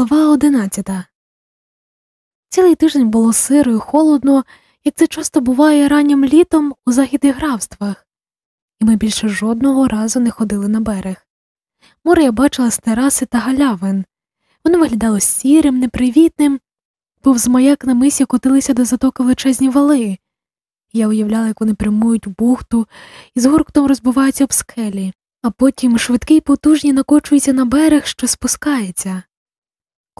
Глава одинадцята. Цілий тиждень було сиро і холодно, як це часто буває раннім літом у західних графствах, і ми більше жодного разу не ходили на берег. Море я бачила з тераси та галявин. Воно виглядало сірим, непривітним, повз маяк на мисі котилися до затоки величезні вали. Я уявляла, як вони прямують в бухту і з гурктом розбиваються об скелі, а потім швидкі й потужні накочуються на берег, що спускається.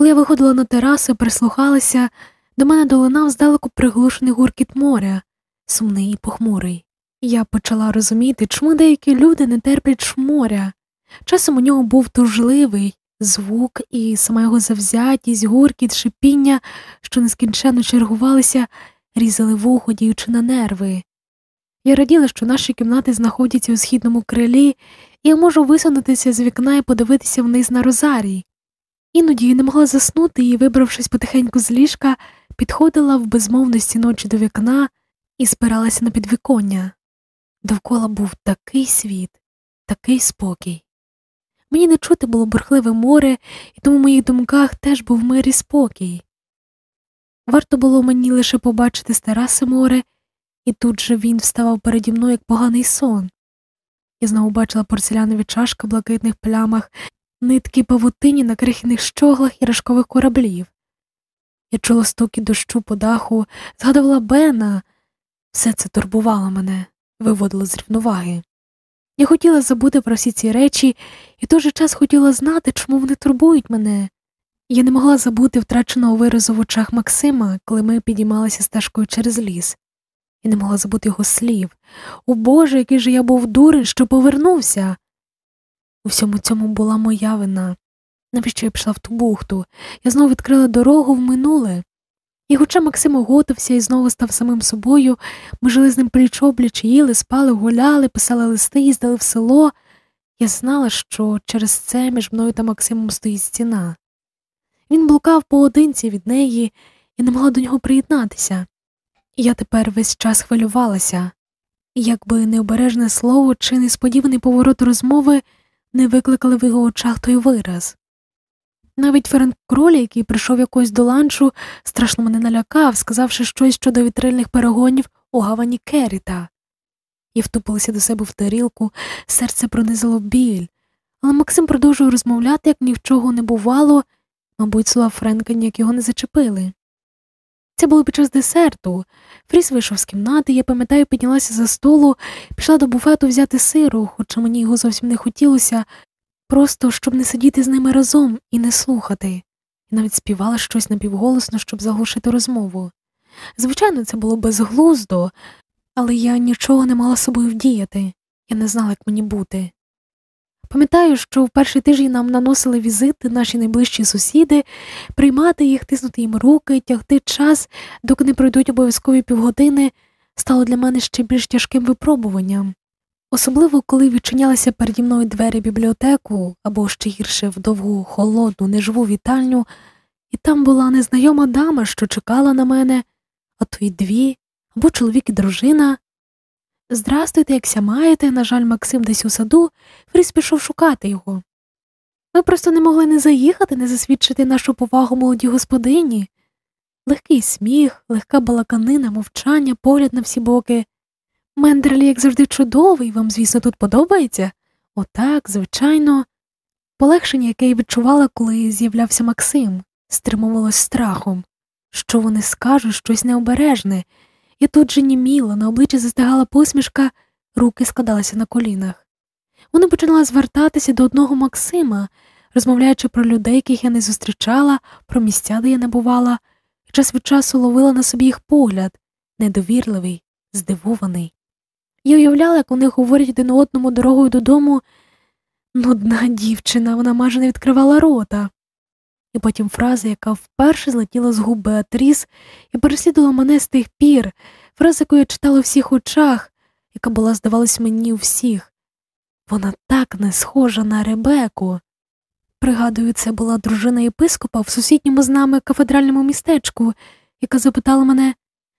Коли я виходила на терасу і прислухалася, до мене долинав здалеку приглушений гуркіт моря, сумний і похмурий. Я почала розуміти, чому деякі люди не терплять моря. Часом у нього був тужливий звук і сама його завзятість, гуркіт, шипіння, що нескінченно чергувалися, різали вухо, діючи на нерви. Я раділа, що наші кімнати знаходяться у східному крилі, і я можу висунутися з вікна і подивитися вниз на розарій. Іноді я не могла заснути і, вибравшись потихеньку з ліжка, підходила в безмовності ночі до вікна і спиралася на підвіконня. Довкола був такий світ, такий спокій. Мені не чути було бурхливе море, і тому в моїх думках теж був мир і спокій. Варто було мені лише побачити з тераси море, і тут же він вставав переді мною як поганий сон. Я знову бачила порцелянові чашки в блакитних плямах, нитки павутині на крихних щоглах і рашкових кораблів. Я чула стоки дощу по даху, згадувала Бена, все це турбувало мене, виводило з рівноваги. Я хотіла забути про всі ці речі і в той же час хотіла знати, чому вони турбують мене. Я не могла забути втраченого виразу в очах Максима, коли ми підіймалися стежкою через ліс, і не могла забути його слів. О Боже, який же я був дурень, що повернувся. У всьому цьому була моя вина. Навіщо я пішла в ту бухту? Я знову відкрила дорогу в минуле. І хоча Максим оготився і знову став самим собою, ми жили з ним пліч їли, спали, гуляли, писали листи, їздили в село. Я знала, що через це між мною та Максимом стоїть стіна. Він блукав поодинці від неї і не могла до нього приєднатися. І я тепер весь час хвилювалася, якби необережне слово чи несподіваний поворот розмови не викликали в його очах той вираз. Навіть Ференк Кролі, який прийшов якось до ланчу, страшно мене налякав, сказавши щось щодо вітрильних перегонів у гавані Керіта. І втупилися до себе в тарілку, серце пронизило біль, але Максим продовжував розмовляти, як ні в чого не бувало, мабуть, слова Френка ніяк його не зачепили. Це було під час десерту. Фріс вийшов з кімнати, я пам'ятаю, піднялася за столу, пішла до буфету взяти сиру, хоча мені його зовсім не хотілося, просто щоб не сидіти з ними разом і не слухати, і навіть співала щось напівголосно, щоб заглушити розмову. Звичайно, це було безглуздо, але я нічого не мала собою вдіяти, я не знала, як мені бути. Пам'ятаю, що в перший тиждень нам наносили візити наші найближчі сусіди, приймати їх, тиснути їм руки, тягти час, доки не пройдуть обов'язкові півгодини, стало для мене ще більш тяжким випробуванням. Особливо, коли відчинялися переді мною двері бібліотеку або ще гірше в довгу, холодну, неживу вітальню, і там була незнайома дама, що чекала на мене, а то й дві, або чоловік і дружина. Здрастуйте, якся маєте, на жаль, Максим десь у саду, Фріс пішов шукати його. Ми просто не могли не заїхати, не засвідчити нашу повагу молодій господині. Легкий сміх, легка балаканина, мовчання, погляд на всі боки. Мендерлі, як завжди, чудовий, вам, звісно, тут подобається? Отак, звичайно. Полегшення, яке я відчувала, коли з'являвся Максим, стримувалось страхом. Що вони скажуть, щось необережне. Я тут же німіла, на обличчі застигала посмішка, руки складалися на колінах. Вони починали звертатися до одного Максима, розмовляючи про людей, яких я не зустрічала, про місця, де я не бувала, і час від часу ловила на собі їх погляд, недовірливий, здивований. Я уявляла, як вони говорять один одному дорогою додому. Нудна дівчина, вона майже не відкривала рота. І потім фраза, яка вперше злетіла з губ Беатріс і переслідувала мене з тих пір, фраза, яку я читала у всіх очах, яка була, здавалось, мені у всіх. Вона так не схожа на Ребеку. Пригадую, це була дружина єпископа в сусідньому з нами кафедральному містечку, яка запитала мене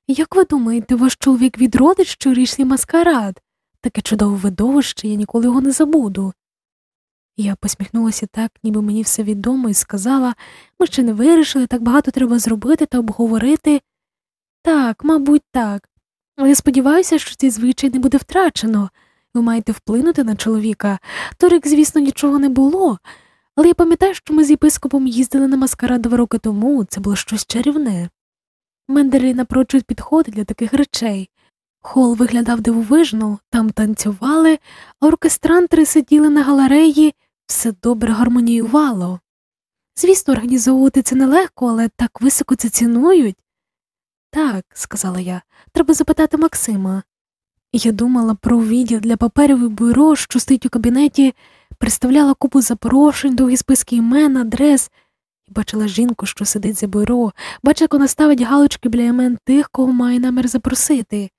як ви думаєте, ваш чоловік відродить щорічний маскарад? Таке чудове видовище, я ніколи його не забуду. Я посміхнулася так, ніби мені все відомо, і сказала ми ще не вирішили, так багато треба зробити та обговорити. Так, мабуть, так. Але я сподіваюся, що цей звичай не буде втрачено. Ви маєте вплинути на чоловіка. Торик, звісно, нічого не було, але я пам'ятаю, що ми з єпископом їздили на маскарад два роки тому, це було щось чарівне. Мендерлі напрочуд підходить для таких речей. Хол виглядав дивовижно, там танцювали, а оркестрантри сиділи на галереї, все добре гармоніювало. Звісно, організовувати це нелегко, але так високо це цінують. Так, сказала я, треба запитати Максима. Я думала про відділ для паперів і бюро, що стоїть у кабінеті, представляла купу запрошень, довгі списки імен, адрес, і бачила жінку, що сидить за бюро, бачила, як вона ставить галочки біля імен тих, кого має намір запросити,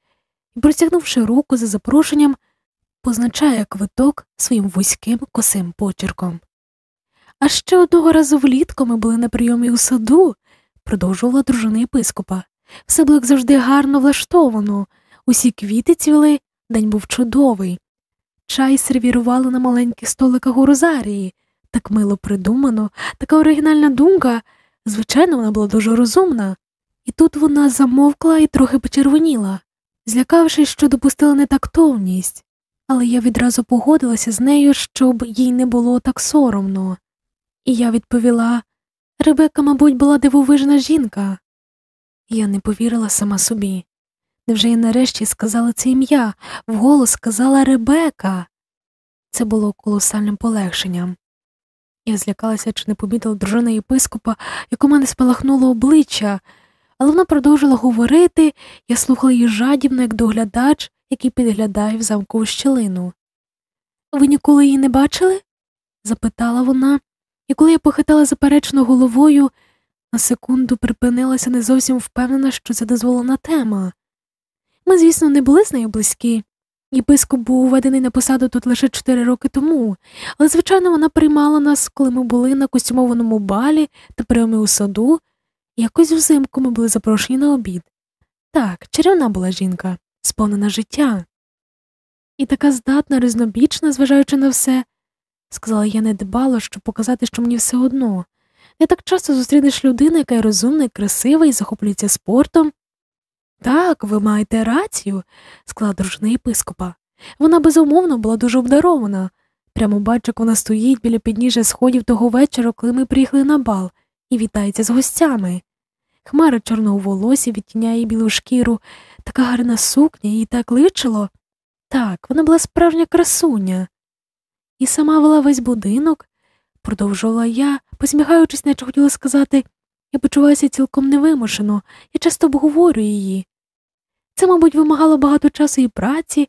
і, простягнувши руку за запрошенням, позначає квиток своїм вузьким косим почерком. А ще одного разу влітку ми були на прийомі у саду, продовжувала дружина єпископа. Все було як завжди гарно влаштовано, усі квіти цвіли, день був чудовий. Чай сервірували на маленьких столиках у розарії, так мило придумано, така оригінальна думка, звичайно, вона була дуже розумна. І тут вона замовкла і трохи почервоніла, злякавшись, що допустила нетактовність, але я відразу погодилася з нею, щоб їй не було так соромно. І я відповіла Ребека, мабуть, була дивовижна жінка. Я не повірила сама собі. Невже я нарешті сказала це ім'я, вголос сказала Ребека. Це було колосальним полегшенням. Я злякалася, чи не помітила дружина єпископа, як мене спалахнуло обличчя, але вона продовжила говорити, я слухала її жадібно, як доглядач, який підглядає в замкову щелину. Ви ніколи її не бачили? запитала вона, і коли я похитала заперечно головою, на секунду припинилася не зовсім впевнена, що це дозволена тема. Ми, звісно, не були з нею близькі. Єпископ був уведений на посаду тут лише чотири роки тому, але, звичайно, вона приймала нас, коли ми були на костюмованому балі та прийомі у саду, якось взимку ми були запрошені на обід. Так, чарівна була жінка, сповнена життя. І така здатна, різнобічна, зважаючи на все, сказала я недбало, щоб показати, що мені все одно. Не так часто зустрінеш людину, яка є розумна і красива і захоплюється спортом. Так, ви маєте рацію, сказала дружина єпископа. Вона безумовно була дуже обдарована. Прямо бачу, як вона стоїть біля підніжжя сходів того вечора, коли ми приїхали на бал, і вітається з гостями. Хмара чорного волосся відтіняє білу шкіру, така гарна сукня, їй так личило. Так, вона була справжня красуня. І сама вела весь будинок, продовжувала я, посміхаючись, наче хотіла сказати, я почуваюся цілком невимушено, я часто обговорю її. Це, мабуть, вимагало багато часу і праці,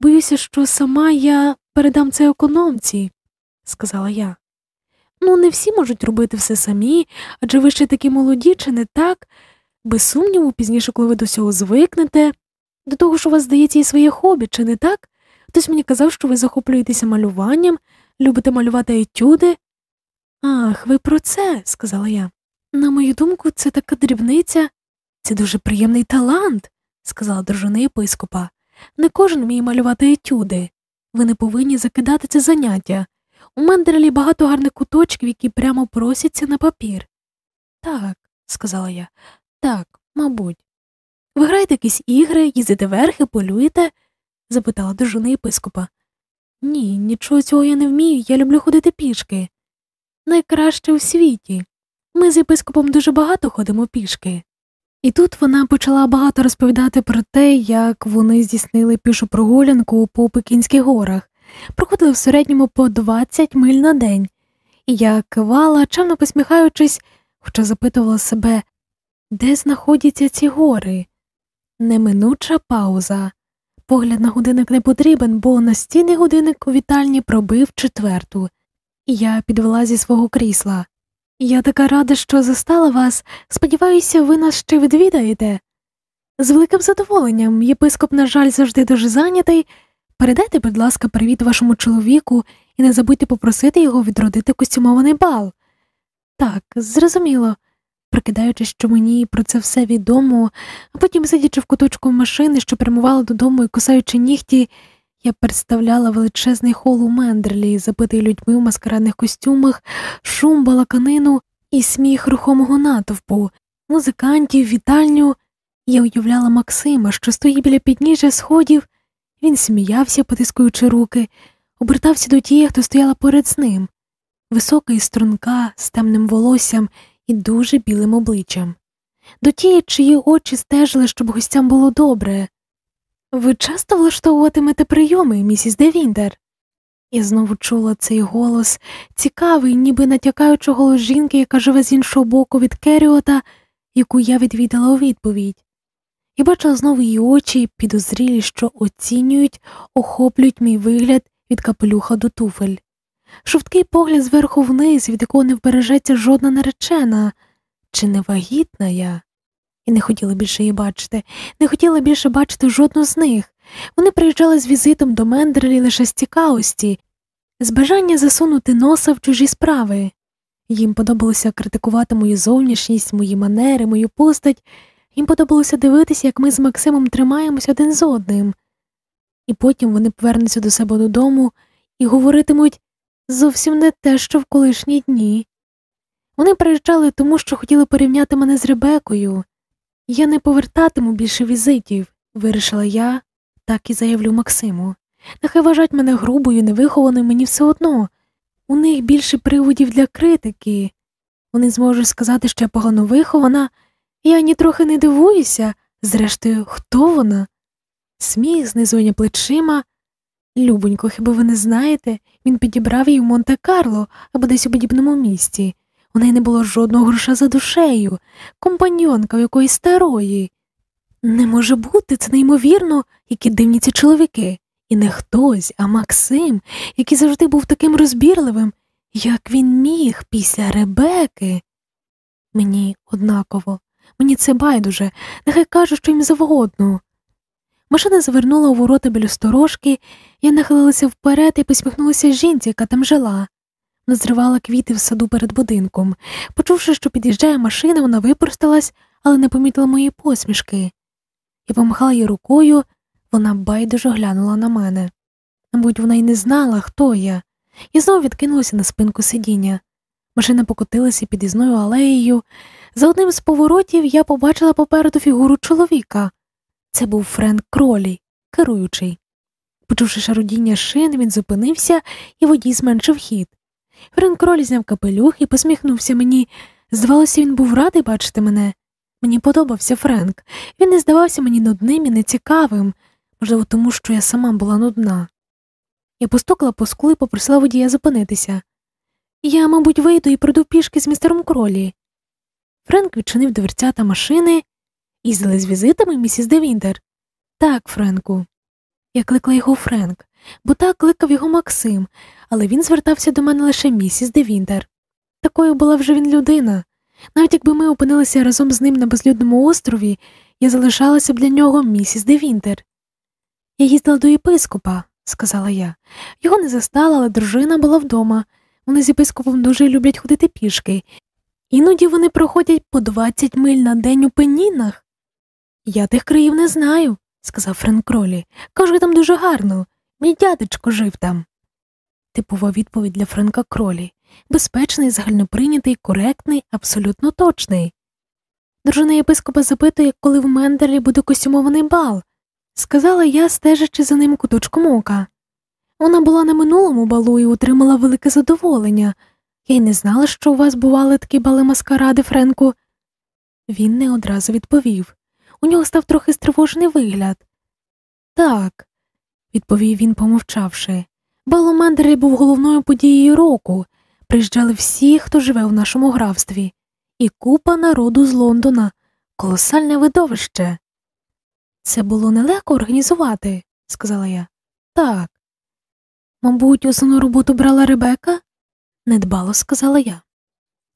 боюся, що сама я передам це економці, сказала я. Ну, не всі можуть робити все самі, адже ви ще такі молоді, чи не так? Без сумніву, пізніше, коли ви до цього звикнете, до того що у вас здається і своє хобі, чи не так? Хтось мені казав, що ви захоплюєтеся малюванням, любите малювати етюди. Ах, ви про це, сказала я. На мою думку, це така дрібниця, це дуже приємний талант, сказала дружина єпископа. Не кожен вміє малювати етюди. Ви не повинні закидати це заняття. У Менделі багато гарних куточків, які прямо просяться на папір. Так, сказала я, так, мабуть. Ви граєте якісь ігри, їздите верхи, полюєте? запитала дружина єпископа. Ні, нічого цього я не вмію, я люблю ходити пішки. Найкраще у світі. Ми з єпископом дуже багато ходимо пішки. І тут вона почала багато розповідати про те, як вони здійснили пішу прогулянку по Пекінських горах, проходили в середньому по 20 миль на день, і я кивала, чемно посміхаючись, хоча запитувала себе, де знаходяться ці гори. Неминуча пауза. Погляд на годинник не потрібен, бо настінний годинник у вітальні пробив четверту, я підвела зі свого крісла. Я така рада, що застала вас. Сподіваюся, ви нас ще відвідаєте. З великим задоволенням, єпископ, на жаль, завжди дуже зайнятий. Передайте, будь ласка, привіт вашому чоловіку і не забудьте попросити його відродити костюмований бал. Так, зрозуміло, прикидаючись, що мені про це все відомо, а потім, сидячи в куточку машини, що прямувала додому і кусаючи нігті, Я представляла величезний хол у Мендерлі, забитий людьми в маскарадних костюмах, шум балаканину і сміх рухомого натовпу, музикантів, вітальню. Я уявляла Максима, що стоїть біля підніжжя сходів, він сміявся, потискуючи руки, обертався до тієї, хто стояла поряд з ним, висока і струнка, з темним волоссям і дуже білим обличчям. До тієї, чиї очі стежили, щоб гостям було добре. Ви часто влаштовуватимете прийоми, місіс Девіндер? Я знову чула цей голос, цікавий, ніби натякаючи голос жінки, яка живе з іншого боку від Керіота, яку я відвідала у відповідь. І бачила знову її очі, підозрілі, що оцінюють, охоплюють мій вигляд від капелюха до туфель. Шовткий погляд зверху вниз, від якого не вбережеться жодна наречена, чи не вагітна я? І не хотіла більше її бачити, не хотіла більше бачити жодну з них. Вони приїжджали з візитом до Мендерлі лише з цікавості, з бажання засунути носа в чужі справи. Їм подобалося критикувати мою зовнішність, мої манери, мою постать, їм подобалося дивитися, як ми з Максимом тримаємось один з одним. І потім вони повернуться до себе додому і говоритимуть зовсім не те, що в колишні дні. Вони приїжджали тому, що хотіли порівняти мене з Ребекою. Я не повертатиму більше візитів, вирішила я, так і заявлю Максиму. Нехай вважать мене грубою, невихованою мені все одно. У них більше приводів для критики. Вони зможуть сказати, що я погано вихована, я нітрохи не дивуюся, зрештою, хто вона? Сміх, знизування плечима. Любонько, хіба ви не знаєте, він підібрав її в Монте-Карло або десь у подібному місті. У неї не було жодного гроша за душею, компаньонка в якоїсь старої. Не може бути, це неймовірно, які дивні ці чоловіки. І не хтось, а Максим, який завжди був таким розбірливим, як він міг після Ребеки. Мені однаково, мені це байдуже, нехай кажу, що їм завгодно. Машина завернула у ворота біля сторожки, я нахилилася вперед і посміхнулася жінці, яка там жила. Вона зривала квіти в саду перед будинком. Почувши, що під'їжджає машина, вона випросталась, але не помітила моєї посмішки. Я помахала їй рукою, вона байдуже глянула на мене. Мабуть, вона й не знала, хто я, і знову відкинулася на спинку сидіння. Машина покотилася під'їзною алеєю. За одним з поворотів я побачила попереду фігуру чоловіка. Це був Френк Кролі, керуючий. Почувши шарудіння шин, він зупинився, і водій зменшив хід. Френк Кролі зняв капелюх і посміхнувся мені. Здавалося, він був радий бачити мене. Мені подобався Френк. Він не здавався мені нудним і нецікавим, можливо, тому що я сама була нудна. Я постукала по склу і попросила водія зупинитися. Я, мабуть, вийду і пройду пішки з містером Кролі. Френк відчинив дверцята машини Їздили з візитами, місіс де Вінтер? Так, Френку. Я кликала його Френк, бо так кликав його Максим, але він звертався до мене лише місіс де Вінтер. Такою була вже він людина. Навіть якби ми опинилися разом з ним на безлюдному острові, я залишалася б для нього місіс Девінтер. Я їздила до єпископа, сказала я. Його не застала, але дружина була вдома. Вони з єпископом дуже люблять ходити пішки. Іноді вони проходять по 20 миль на день у пенінах. Я тих країв не знаю, сказав Френк Кролі. Кажу, там дуже гарно. Мій дядечко жив там. Типова відповідь для Френка Кролі безпечний, загальноприйнятий, коректний, абсолютно точний. Дружина єпископа запитує, коли в Мендерлі буде костюмований бал, сказала я, стежачи за ним куточком ока. Вона була на минулому балу і отримала велике задоволення. Я й не знала, що у вас бували такі бали маскаради, Френку. Він не одразу відповів. У нього став трохи стривожений вигляд. Так, відповів він, помовчавши. Бал у Мендерлі був головною подією року. Приїжджали всі, хто живе в нашому графстві, і купа народу з Лондона, колосальне видовище. Це було нелегко організувати, сказала я. Так. Мабуть, основну роботу брала Ребека? недбало сказала я.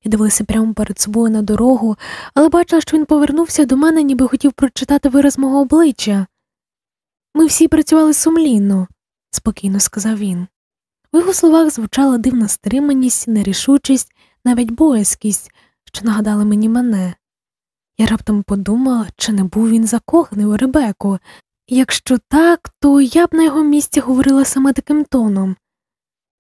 Я дивилася прямо перед собою на дорогу, але бачила, що він повернувся до мене, ніби хотів прочитати вираз мого обличчя. Ми всі працювали сумлінно, спокійно сказав він. В його словах звучала дивна стриманість, нерішучість, навіть боязкість, що нагадали мені мене. Я раптом подумала, чи не був він закоханий у Ребеку, Якщо так, то я б на його місці говорила саме таким тоном.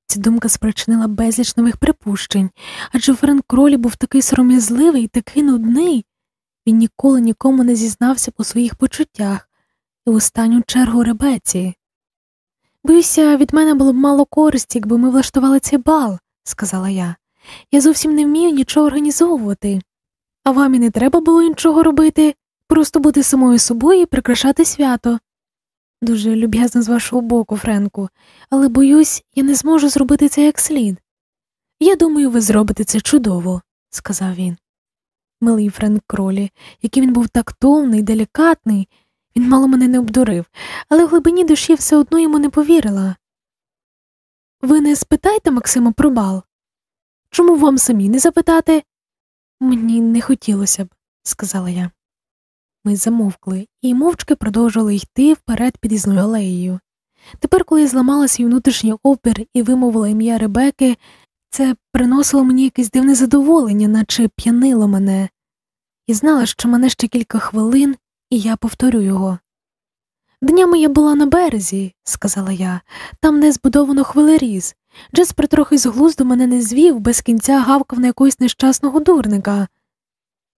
Ця думка спричинила безліч нових припущень, адже Френк Кролі був такий сором'язливий і такий нудний, він ніколи нікому не зізнався по своїх почуттях і в останню чергу ребеці. Боюся, від мене було б мало користі, якби ми влаштували цей бал, сказала я. Я зовсім не вмію нічого організовувати. А вам і не треба було нічого робити, просто бути самою собою і прикрашати свято. Дуже люб'язно з вашого боку, Френку, але боюсь, я не зможу зробити це як слід. Я думаю, ви зробите це чудово, сказав він. Милий Френк Кролі, який він був тактовний, делікатний, він мало мене не обдурив, але в глибині душі все одно йому не повірила. Ви не спитайте Максима про бал? Чому вам самі не запитати? Мені не хотілося б, сказала я. Ми замовкли і мовчки продовжували йти вперед під'їзною алеєю. Тепер, коли я зламала свій внутрішній опір і вимовила ім'я Ребеки, це приносило мені якесь дивне задоволення, наче п'янило мене, і знала, що мене ще кілька хвилин, і я повторю його. Днями я була на березі, сказала я, там не збудовано хвилеріз. Джеспер трохи з глузду мене не звів, без кінця гавкав на якогось нещасного дурника.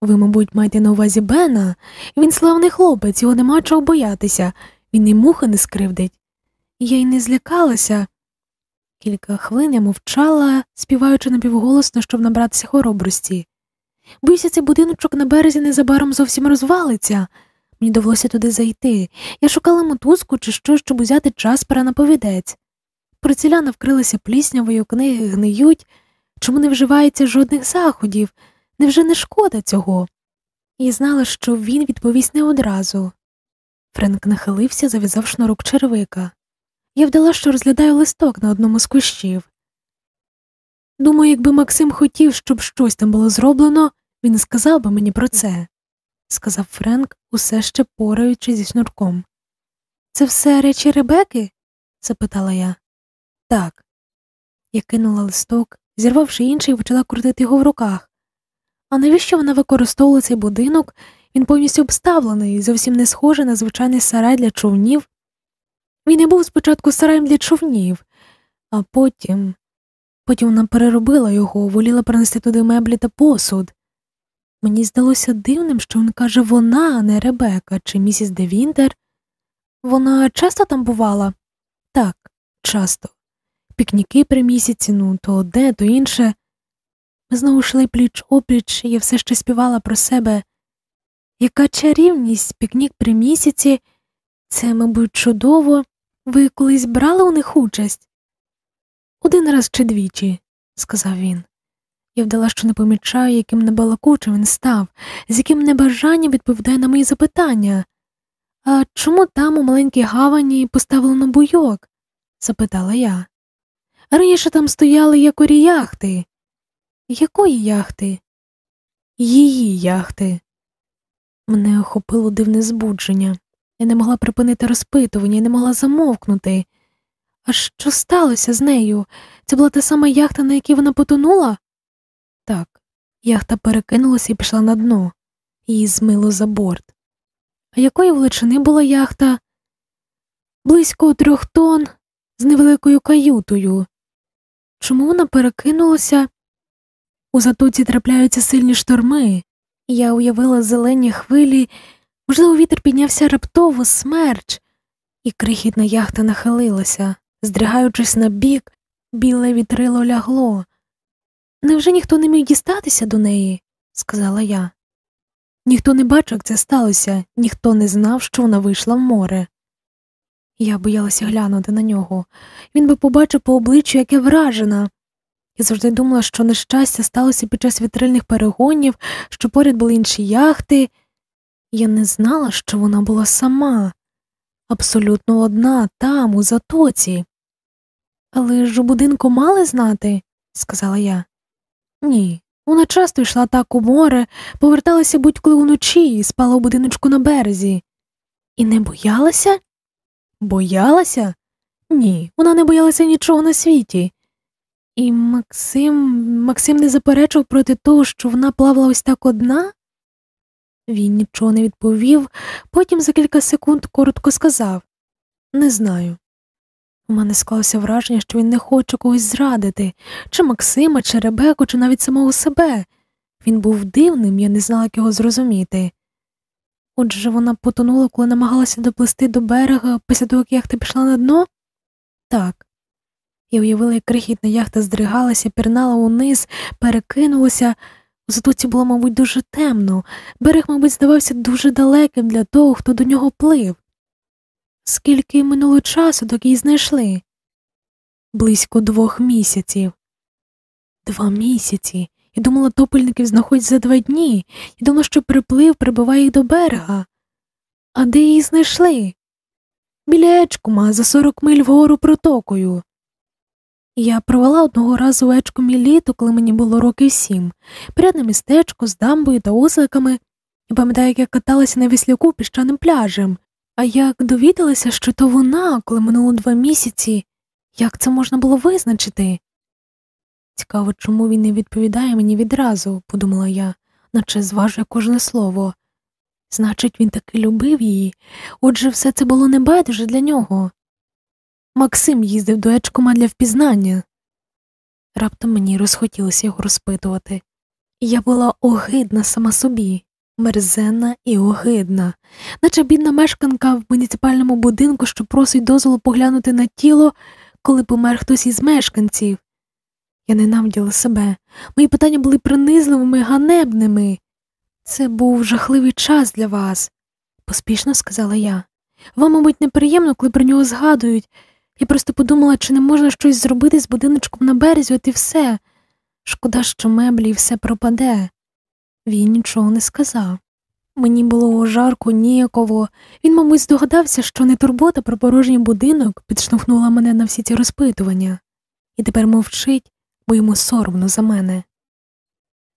Ви, мабуть, маєте на увазі Бена, він славний хлопець, його нема чого боятися, він і муха не скривдить. Я й не злякалася. Кілька хвилин я мовчала, співаючи напівголосно, щоб набратися хоробрості. Боюся, цей будиночок на березі незабаром зовсім розвалиться. Мені довелося туди зайти. Я шукала мотузку чи що, щоб узяти час на повідець. Порцеляна вкрилася пліснявою, книги гниють, чому не вживається жодних заходів, невже не шкода цього? І знала, що він відповість не одразу. Френк нахилився, зав'язав шнурок червика. Я вдала, що розглядаю листок на одному з кущів. Думаю, якби Максим хотів, щоб щось там було зроблено, він сказав би мені про це, сказав Френк, усе ще пораючи зі шнурком. Це все речі Ребеки? запитала я. Так. Я кинула листок, зірвавши інший, почала крутити його в руках. А навіщо вона використовувала цей будинок? Він повністю обставлений, зовсім не схожий на звичайний сарай для човнів. Він і був спочатку сараєм для човнів, а потім потім вона переробила його, воліла принести туди меблі та посуд. Мені здалося дивним, що він каже вона, а не Ребека чи місіс Девінтер. Вона часто там бувала? Так, часто. Пікніки при місяці, ну то одне, то інше. Ми знову йшли пліч опліч, і я все ще співала про себе. Яка чарівність, пікнік при місяці, це, мабуть, чудово. Ви колись брали у них участь? Один раз чи двічі, сказав він. Я вдала, що не помічаю, яким небалакучим він став, з яким небажанням відповідає на мої запитання. А чому там у маленькій гавані поставлено буйок? запитала я. Раніше там стояли якорі яхти. Якої яхти? Її яхти. Мене охопило дивне збудження. Я не могла припинити розпитування, не могла замовкнути. А що сталося з нею? Це була та сама яхта, на якій вона потонула? Так, яхта перекинулася і пішла на дно, її змило за борт. А якої величини була яхта? Близько трьох тонн з невеликою каютою. Чому вона перекинулася? У затоці трапляються сильні шторми, я уявила зелені хвилі, можливо, вітер піднявся раптово смерч, і крихітна яхта нахилилася, здригаючись на бік, біле вітрило лягло. Невже ніхто не міг дістатися до неї? сказала я. Ніхто не бачив, як це сталося, ніхто не знав, що вона вийшла в море. Я боялася глянути на нього. Він би побачив по обличчю, як я вражена. Я завжди думала, що нещастя сталося під час вітрильних перегонів, що поряд були інші яхти. Я не знала, що вона була сама, абсолютно одна, там, у затоці. Але ж у будинку мали знати, сказала я. Ні. Вона часто йшла так у море, поверталася будь-коли вночі і спала у будиночку на березі. І не боялася? Боялася? Ні, вона не боялася нічого на світі. І Максим Максим не заперечив проти того, що вона плавала ось так одна? Він нічого не відповів, потім за кілька секунд коротко сказав Не знаю. У мене склалося враження, що він не хоче когось зрадити, чи Максима, чи Ребеку, чи навіть самого себе. Він був дивним, я не знала, як його зрозуміти. Отже, вона потонула, коли намагалася доплисти до берега після того, як яхта пішла на дно? Так. Я уявила, як крихітна яхта здригалася, пірнала униз, перекинулася. У затоці було, мабуть, дуже темно, берег, мабуть, здавався дуже далеким для того, хто до нього плив. Скільки минуло часу, доки її знайшли? Близько двох місяців. Два місяці. Я думала, топельників знаходять за два дні, Я думала, що приплив прибиває їх до берега. А де її знайшли? Біля Ечкума, за сорок миль вгору протокою. Я провела одного разу в Ечкумі літо, коли мені було років сім, порядне містечко з дамбою та осликами, і пам'ятаю, як я каталася на віслюку піщаним пляжем, а як довідалася, що то вона, коли минуло два місяці, як це можна було визначити? Цікаво, чому він не відповідає мені відразу, подумала я, наче зважує кожне слово. Значить, він таки любив її, отже, все це було не байдуже для нього. Максим їздив до Ечкома для впізнання. Раптом мені розхотілося його розпитувати. Я була огидна сама собі, мерзенна і огидна, наче бідна мешканка в муніципальному будинку, що просить дозволу поглянути на тіло, коли помер хтось із мешканців. Я ненавиділа себе. Мої питання були принизливими, ганебними. Це був жахливий час для вас, поспішно сказала я. Вам, мабуть, неприємно, коли про нього згадують. Я просто подумала, чи не можна щось зробити з будиночком на березі, от і все. Шкода, що меблі і все пропаде. Він нічого не сказав. Мені було жарко, ніяково. Він, мабуть, здогадався, що не турбота про порожній будинок підштовхнула мене на всі ці розпитування, і тепер мовчить, бо йому соромно за мене.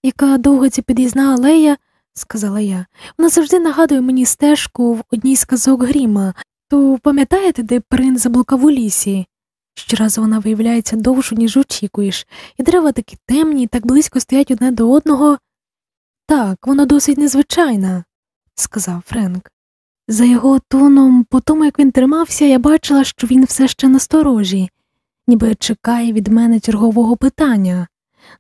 Яка довго ця під'їзна алея, сказала я, вона завжди нагадує мені стежку в одній з казок Гріма, то пам'ятаєте, де принц заблукав у лісі? Щоразу вона виявляється довшу, ніж очікуєш, і дерева такі темні, так близько стоять одне до одного. Так, вона досить незвичайна, сказав Френк. За його тоном, по тому, як він тримався, я бачила, що він все ще насторожі, ніби чекає від мене чергового питання.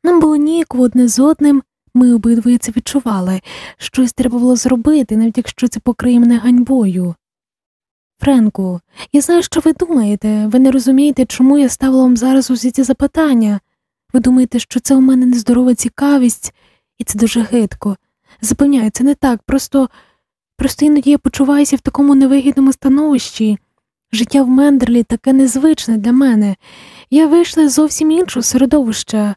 Нам було ніяково одне з одним, ми обидвоє це відчували, щось треба було зробити, навіть якщо це покриє мене ганьбою. Френку, я знаю, що ви думаєте, ви не розумієте, чому я ставила вам зараз усі ці запитання. Ви думаєте, що це у мене нездорова цікавість, і це дуже гидко. Запевняю, це не так, просто просто іноді я почуваюся в такому невигідному становищі. Життя в Мендерлі таке незвичне для мене. Я вийшла з зовсім іншого середовища.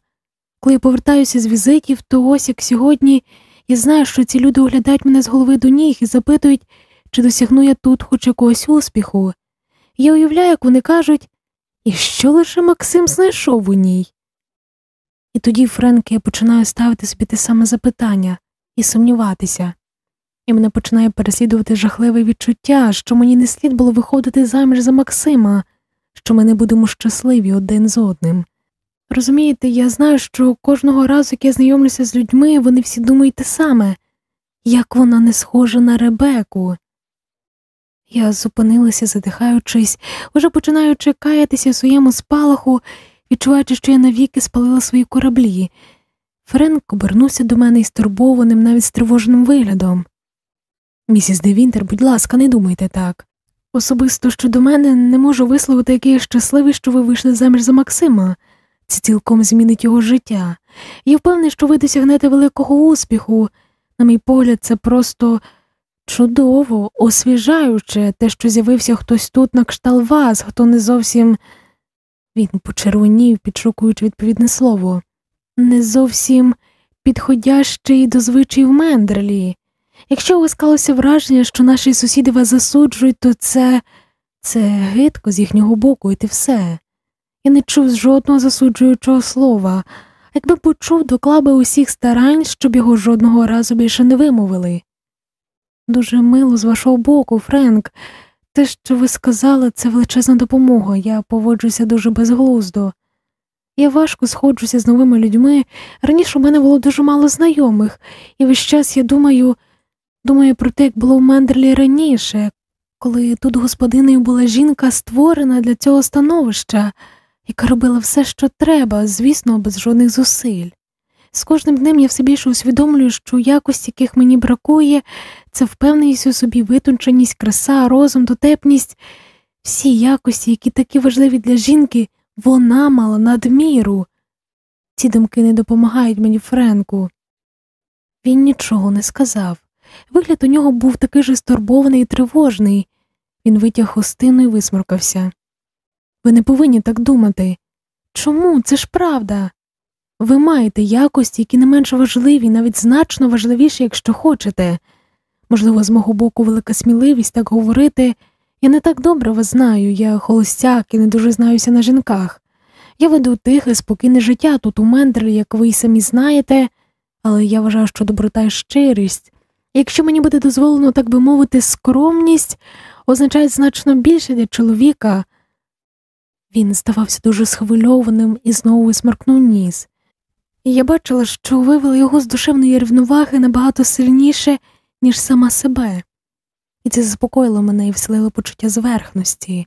Коли я повертаюся з візитів, то ось як сьогодні я знаю, що ці люди оглядають мене з голови до ніг і запитують, чи досягну я тут хоч якогось успіху. Я уявляю, як вони кажуть, і що лише Максим знайшов у ній. І тоді, Френк, я починаю ставити собі те саме запитання і сумніватися, і мене починає переслідувати жахливе відчуття, що мені не слід було виходити заміж за Максима, що ми не будемо щасливі один з одним. Розумієте, я знаю, що кожного разу, як я знайомлюся з людьми, вони всі думають те саме, як вона не схожа на Ребеку. Я зупинилася, задихаючись, уже починаючи каятися своєму спалаху, відчуваючи, що я навіки спалила свої кораблі. Френк обернувся до мене із стурбованим, навіть стривоженим виглядом. Місіс Девінтер, будь ласка, не думайте так. Особисто щодо мене не можу висловити, який я щасливий, що ви вийшли заміж за Максима. Це цілком змінить його життя. Я впевнений, що ви досягнете великого успіху. На мій погляд, це просто чудово, освіжаюче те, що з'явився хтось тут на кшталт вас, хто не зовсім. Він почервонів, підшукуючи відповідне слово, не зовсім підходящий до звичай в Мендерлі. Якщо у вас склалося враження, що наші сусіди вас засуджують, то це це гидко з їхнього боку, і ти все. Я не чув жодного засуджуючого слова, якби почув, доклав би усіх старань, щоб його жодного разу більше не вимовили. Дуже мило з вашого боку, Френк. Те, що ви сказали, це величезна допомога, я поводжуся дуже безглуздо. Я важко сходжуся з новими людьми. Раніше у мене було дуже мало знайомих, і весь час я думаю, Думаю про те, як було в Мендерлі раніше, коли тут господиною була жінка, створена для цього становища, яка робила все, що треба, звісно, без жодних зусиль. З кожним днем я все більше усвідомлюю, що якості, яких мені бракує, це впевненість у собі, витонченість, краса, розум, дотепність, всі якості, які такі важливі для жінки, вона мала надміру. Ці думки не допомагають мені Френку. Він нічого не сказав. Вигляд у нього був такий же стурбований і тривожний. Він витяг хустину і висморкався. Ви не повинні так думати. Чому? Це ж правда. Ви маєте якості, які не менш важливі, навіть значно важливіші, якщо хочете. Можливо, з мого боку, велика сміливість так говорити. Я не так добре вас знаю, я холостяк і не дуже знаюся на жінках. Я веду тихе, спокійне життя тут у Мендерлі, як ви й самі знаєте, але я вважаю, що доброта і щирість. Якщо мені буде дозволено, так би мовити, скромність означає значно більше для чоловіка. Він ставався дуже схвильованим і знову висмаркнув ніс. І я бачила, що вивели його з душевної рівноваги набагато сильніше, ніж сама себе, і це заспокоїло мене і вселило почуття зверхності.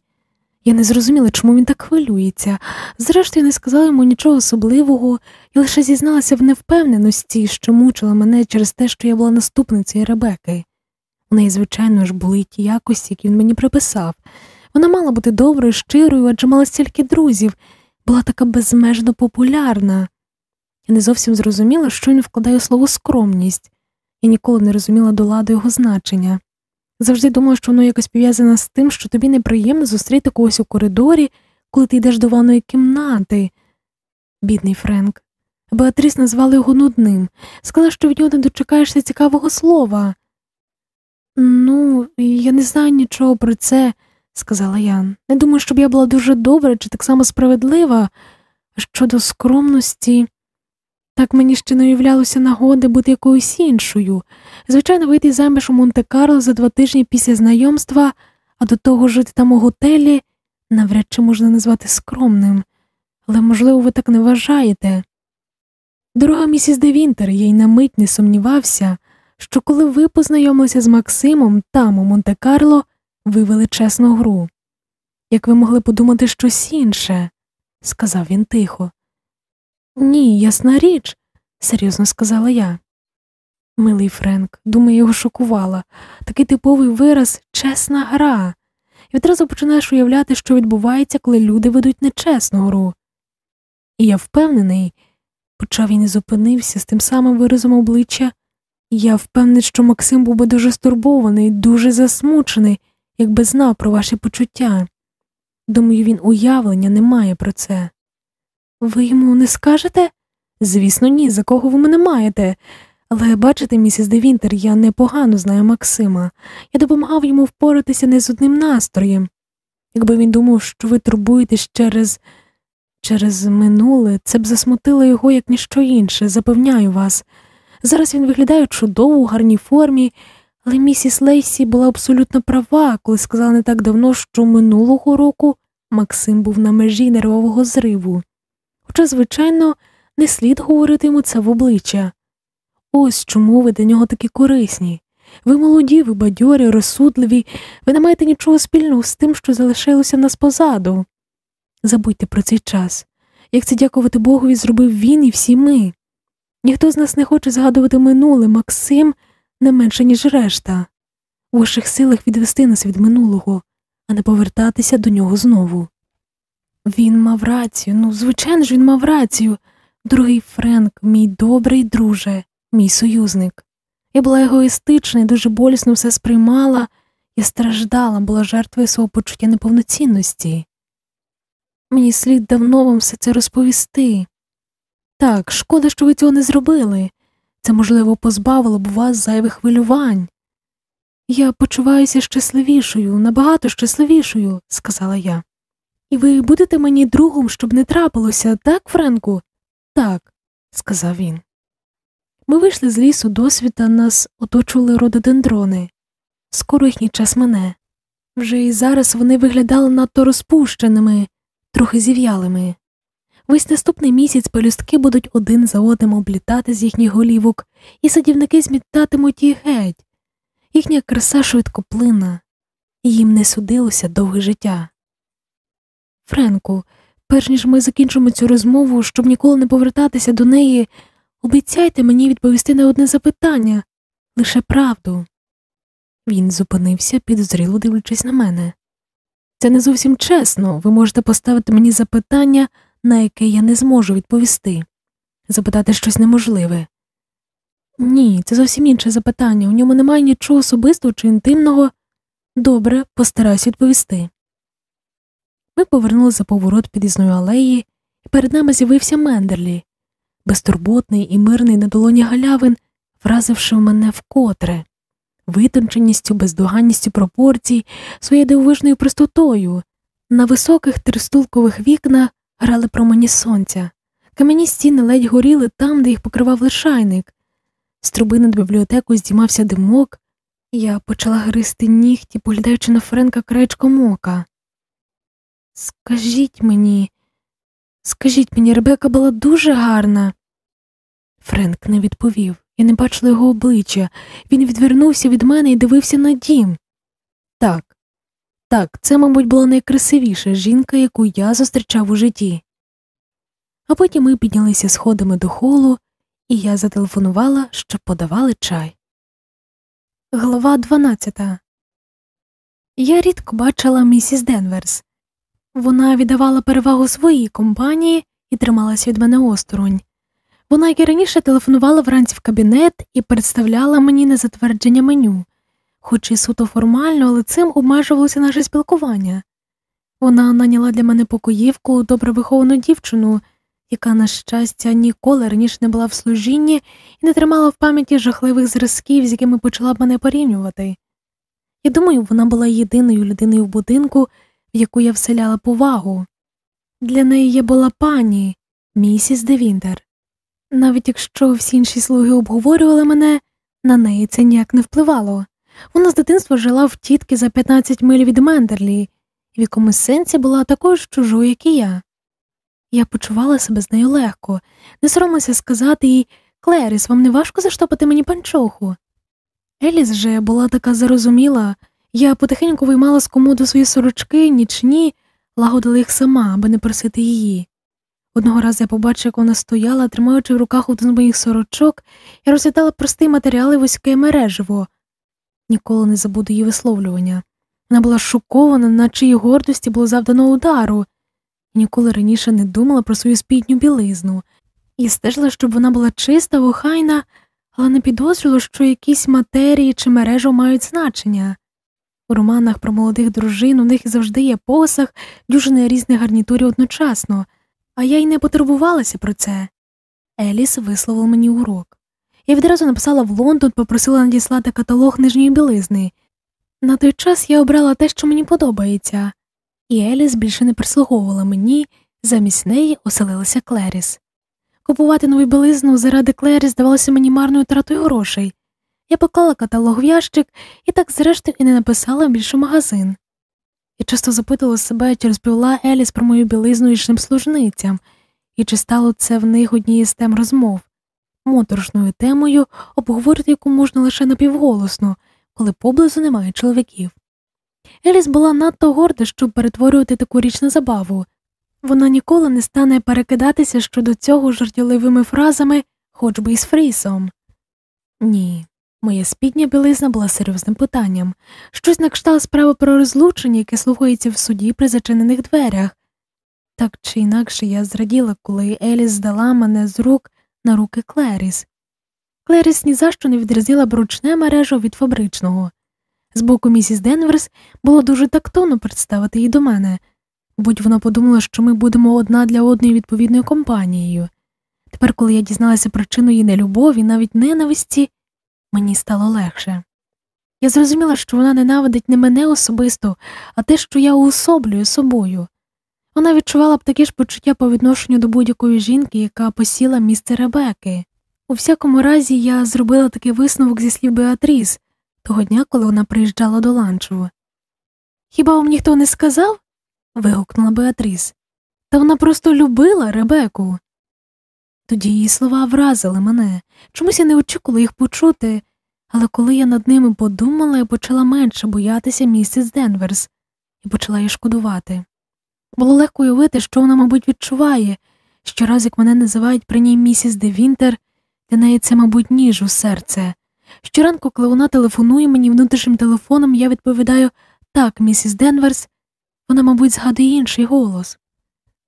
Я не зрозуміла, чому він так хвилюється. Зрештою, не сказала йому нічого особливого і лише зізналася в невпевненості, що мучила мене через те, що я була наступницею Ребеки. У неї, звичайно ж, були ті якості, які він мені приписав. Вона мала бути доброю, щирою, адже мала стільки друзів, була така безмежно популярна. Я не зовсім зрозуміла, що він вкладає слово скромність, і ніколи не розуміла до ладу його значення. Завжди думала, що воно якось пов'язане з тим, що тобі неприємно зустріти когось у коридорі, коли ти йдеш до ванної кімнати. Бідний Френк. Беатріс назвала його нудним, сказала, що від нього не дочекаєшся цікавого слова. Ну, я не знаю нічого про це, сказала Ян. Не думаю, щоб я була дуже добра чи так само справедлива. Щодо скромності, так мені ще не уявлялося нагоди бути якоюсь іншою. Звичайно, вийти заміж у Монте-Карло за два тижні після знайомства, а до того жити там у готелі навряд чи можна назвати скромним, але, можливо, ви так не вважаєте. Дорога місіс Девінтер, я й на мить не сумнівався, що коли ви познайомилися з Максимом там, у Монте-Карло, ви вели чесну гру. Як ви могли подумати щось інше, сказав він тихо. Ні, ясна річ, серйозно сказала я. Милий Френк, думаю, його шокувала. Такий типовий вираз чесна гра. І відразу починаєш уявляти, що відбувається, коли люди ведуть нечесну гру. І я впевнений, почав він і зупинився з тим самим виразом обличчя, я впевнений, що Максим був би дуже стурбований, дуже засмучений, якби знав про ваші почуття. Думаю, він уявлення не має про це. Ви йому не скажете? Звісно, ні, за кого ви мене маєте. Але бачите, місіс Девінтер, я непогано знаю Максима. Я допомагав йому впоратися не з одним настроєм. Якби він думав, що ви турбуєтесь через через минуле, це б засмутило його як ніщо інше, запевняю вас. Зараз він виглядає чудово у гарній формі, але місіс Лейсі була абсолютно права, коли сказала не так давно, що минулого року Максим був на межі нервового зриву. Хоча, звичайно, не слід говорити йому це в обличчя. Ось чому ви для нього такі корисні. Ви молоді, ви бадьорі, розсудливі, ви не маєте нічого спільного з тим, що залишилося в нас позаду. Забудьте про цей час. Як це дякувати Богові, зробив він і всі ми. Ніхто з нас не хоче згадувати минуле, Максим не менше, ніж решта. У ваших силах відвести нас від минулого, а не повертатися до нього знову. Він мав рацію, ну, звичайно ж, він мав рацію. Дорогий Френк, мій добрий друже, мій союзник. Я була егоїстична і дуже болісно все сприймала, я страждала, була жертвою свого почуття неповноцінності. Мені слід давно вам все це розповісти. Так, шкода, що ви цього не зробили. Це, можливо, позбавило б вас зайвих хвилювань. Я почуваюся щасливішою, набагато щасливішою, сказала я. І ви будете мені другом, щоб не трапилося, так, Френку? Так, сказав він. Ми вийшли з лісу досвіта, нас оточували рододендрони. Скоро їхній час мене. Вже і зараз вони виглядали надто розпущеними, трохи зів'ялими. Весь наступний місяць пелюстки будуть один за одним облітати з їхніх голівок, і садівники змітатимуть їх геть. Їхня краса швидкоплинна, і їм не судилося довге життя. Френку, перш ніж ми закінчимо цю розмову, щоб ніколи не повертатися до неї, обіцяйте мені відповісти на одне запитання лише правду. Він зупинився, підозріло дивлячись на мене. Це не зовсім чесно, ви можете поставити мені запитання, на яке я не зможу відповісти, запитати щось неможливе. Ні, це зовсім інше запитання. У ньому немає нічого особистого чи інтимного. Добре, постараюсь відповісти. Ми повернули за поворот під'їзної алеї, і перед нами з'явився Мендерлі, безтурботний і мирний на долоні галявин, вразивши мене вкотре, витонченістю, бездоганністю пропорцій, своєю дивовижною простотою. На високих тристулкових вікнах грали промені сонця, кам'яні стіни ледь горіли там, де їх покривав лишайник. З труби над бібліотекою здіймався димок, і я почала гризти нігті, поглядаючи на Френка краєчком ока. Скажіть мені, скажіть мені, Ребека була дуже гарна. Френк не відповів. Я не бачила його обличчя. Він відвернувся від мене і дивився на дім. Так, так, це, мабуть, була найкрасивіша жінка, яку я зустрічав у житті. А потім ми піднялися сходами до холу, і я зателефонувала, щоб подавали чай. Глава 12 Я рідко бачила місіс Денверс. Вона віддавала перевагу своїй компанії і трималася від мене осторонь. Вона, як і раніше, телефонувала вранці в кабінет і представляла мені на затвердження меню, хоч і суто формально, але цим обмежувалося наше спілкування. Вона наняла для мене покоївку добре виховану дівчину, яка, на щастя, ніколи раніше не була в служінні і не тримала в пам'яті жахливих зразків, з якими почала б мене порівнювати. Я думаю, вона була єдиною людиною в будинку, в яку я вселяла повагу. Для неї я була пані, місіс Девінтер. Навіть якщо всі інші слуги обговорювали мене, на неї це ніяк не впливало. Вона з дитинства жила в тітки за 15 миль від Мендерлі, і в якомусь сенсі була такою ж чужою, як і я. Я почувала себе з нею легко, не соромилася сказати їй Клеріс, вам не важко заштопати мені панчоху. Еліс же була така зарозуміла, я потихеньку виймала з комоду свої сорочки, нічні, лагодила їх сама, аби не просити її. Одного разу я побачив, як вона стояла, тримаючи в руках один з моїх сорочок, і розглядала простий матеріал і вузьке мереживо. Ніколи не забуду її висловлювання. Вона була шокована, наче її гордості було завдано удару, і ніколи раніше не думала про свою спітню білизну, і стежила, щоб вона була чиста, охайна, але не підозрювала, що якісь матерії чи мережу мають значення. У романах про молодих дружин у них завжди є посах, дюжини різних гарнітурів одночасно, а я й не потурбувалася про це. Еліс висловив мені урок. Я відразу написала в Лондон, попросила надіслати каталог нижньої білизни. На той час я обрала те, що мені подобається, і Еліс більше не прислуговувала мені, замість неї оселилася Клеріс. Купувати нову білизну заради Клеріс здавалося мені марною тратою грошей. Я поклала каталог в ящик і так, зрештою, і не написала більше магазин. Я часто запитувала себе, чи розповіла Еліс про мою білизну іншим служницям, і чи стало це в них однією з тем розмов, моторошною темою, обговорити яку можна лише напівголосно, коли поблизу немає чоловіків. Еліс була надто горда, щоб перетворювати таку річ на забаву. Вона ніколи не стане перекидатися щодо цього жартівливими фразами, хоч би із фрісом. Ні, моя спідня білизна була серйозним питанням, щось на кшталт справи про розлучення, яке слухається в суді при зачинених дверях. Так чи інакше я зраділа, коли Еліс здала мене з рук на руки Клеріс. Клеріс ні за що не відрізила бручне мережу від фабричного. З боку місіс Денверс було дуже тактовно представити її до мене, будь вона подумала, що ми будемо одна для одної відповідною компанією. Тепер, коли я дізналася причину її нелюбові, навіть ненависті, мені стало легше. Я зрозуміла, що вона ненавидить не мене особисто, а те, що я уособлюю собою. Вона відчувала б такі ж почуття по відношенню до будь-якої жінки, яка посіла місце Ребеки. У всякому разі, я зробила такий висновок зі слів Беатріс того дня, коли вона приїжджала до ланчу. Хіба вам ніхто не сказав? вигукнула Беатріс. Та вона просто любила Ребеку. Тоді її слова вразили мене, чомусь я не очікувала їх почути, Але коли я над ними подумала, я почала менше боятися місіс Денверс і почала її шкодувати. Було легко уявити, що вона, мабуть, відчуває, щораз, як мене називають при ній місіс Де Вінтер, для неї це, мабуть, ніж у серце. Щоранку, коли вона телефонує мені внутрішнім телефоном, я відповідаю так, місіс Денверс, вона, мабуть, згадує інший голос.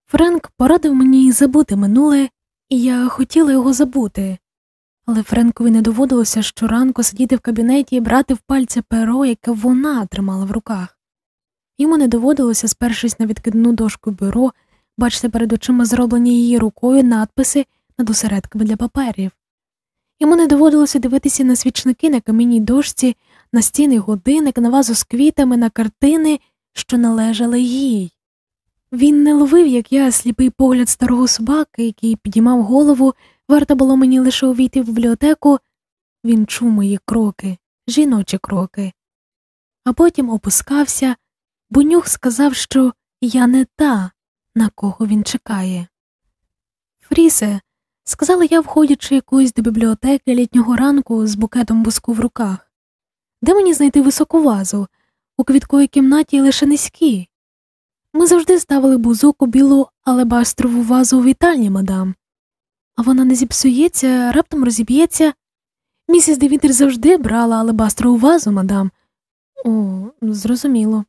Френк порадив мені забути минуле, і я хотіла його забути. Але Френкові не доводилося щоранку сидіти в кабінеті і брати в пальці перо, яке вона тримала в руках. Йому не доводилося, спершись на відкидну дошку бюро, бачити перед очима зроблені її рукою надписи над осередками для паперів. Йому не доводилося дивитися на свічники на камінній дошці, на стіни годинник, на вазу з квітами, на картини, що належали їй. Він не ловив, як я, сліпий погляд старого собаки, який підіймав голову, варто було мені лише увійти в бібліотеку, він чув мої кроки, жіночі кроки, а потім опускався, бо нюх сказав, що я не та, на кого він чекає. Фрісе, сказала я, входячи якоюсь до бібліотеки літнього ранку з букетом буску в руках, де мені знайти високу вазу? У квітковій кімнаті лише низькі. Ми завжди ставили бузок у білу алебастрову вазу у вітальні, мадам. А вона не зіпсується, раптом розіб'ється. Місіс Девітер завжди брала алебастрову вазу, мадам. О, зрозуміло.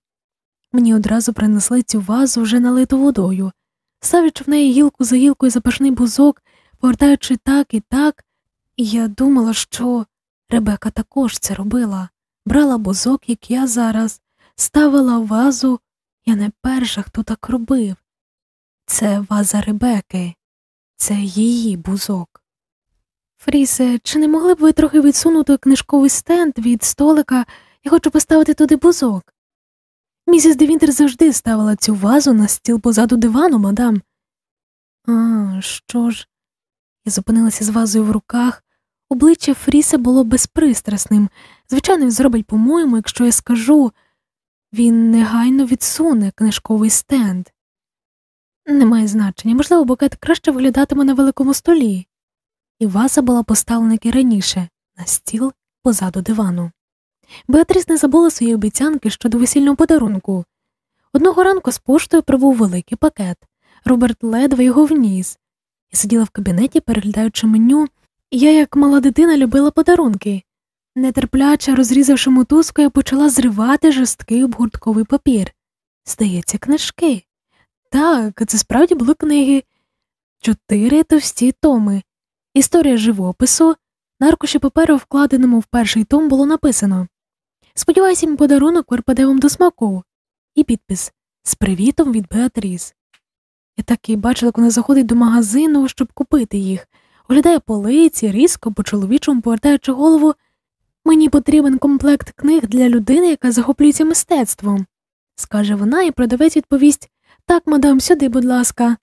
Мені одразу принесли цю вазу вже налиту водою, ставлячи в неї гілку за гілкою запашний бузок, повертаючи так і так, я думала, що Ребека також це робила, брала бузок, як я зараз, ставила вазу, я не перша, хто так робив. Це ваза Ребеки, це її бузок. Фрісе, чи не могли б ви трохи відсунути книжковий стенд від столика я хочу поставити туди бузок? Місіс Девінтер завжди ставила цю вазу на стіл позаду дивану, мадам. А, що ж? Я зупинилася з вазою в руках. Обличчя Фріса було безпристрасним. Звичайно, він зробить, по-моєму, якщо я скажу, він негайно відсуне книжковий стенд. Немає значення, можливо, букет краще виглядатиме на великому столі. І ваза була поставлена як і раніше на стіл позаду дивану. Беатріс не забула свої обіцянки щодо весільного подарунку. Одного ранку з поштою прибув великий пакет. Роберт ледве його вніс. Я сиділа в кабінеті, переглядаючи меню, і я, як мала дитина, любила подарунки. Нетерпляче розрізавши мотузку, я почала зривати жорсткий обгортковий папір. Здається, книжки. Так, це справді були книги. Чотири товсті томи. Історія живопису. На аркуші паперу, вкладеному в перший том, було написано Сподіваюся, мій подарунок припаде вам до смаку. І підпис з привітом від Беатріс. Я так і бачила, як вона заходить до магазину, щоб купити їх, оглядає полиці, різко по чоловічому повертаючи голову. Мені потрібен комплект книг для людини, яка захоплюється мистецтвом, скаже вона, і продавець відповість так, мадам, сюди, будь ласка.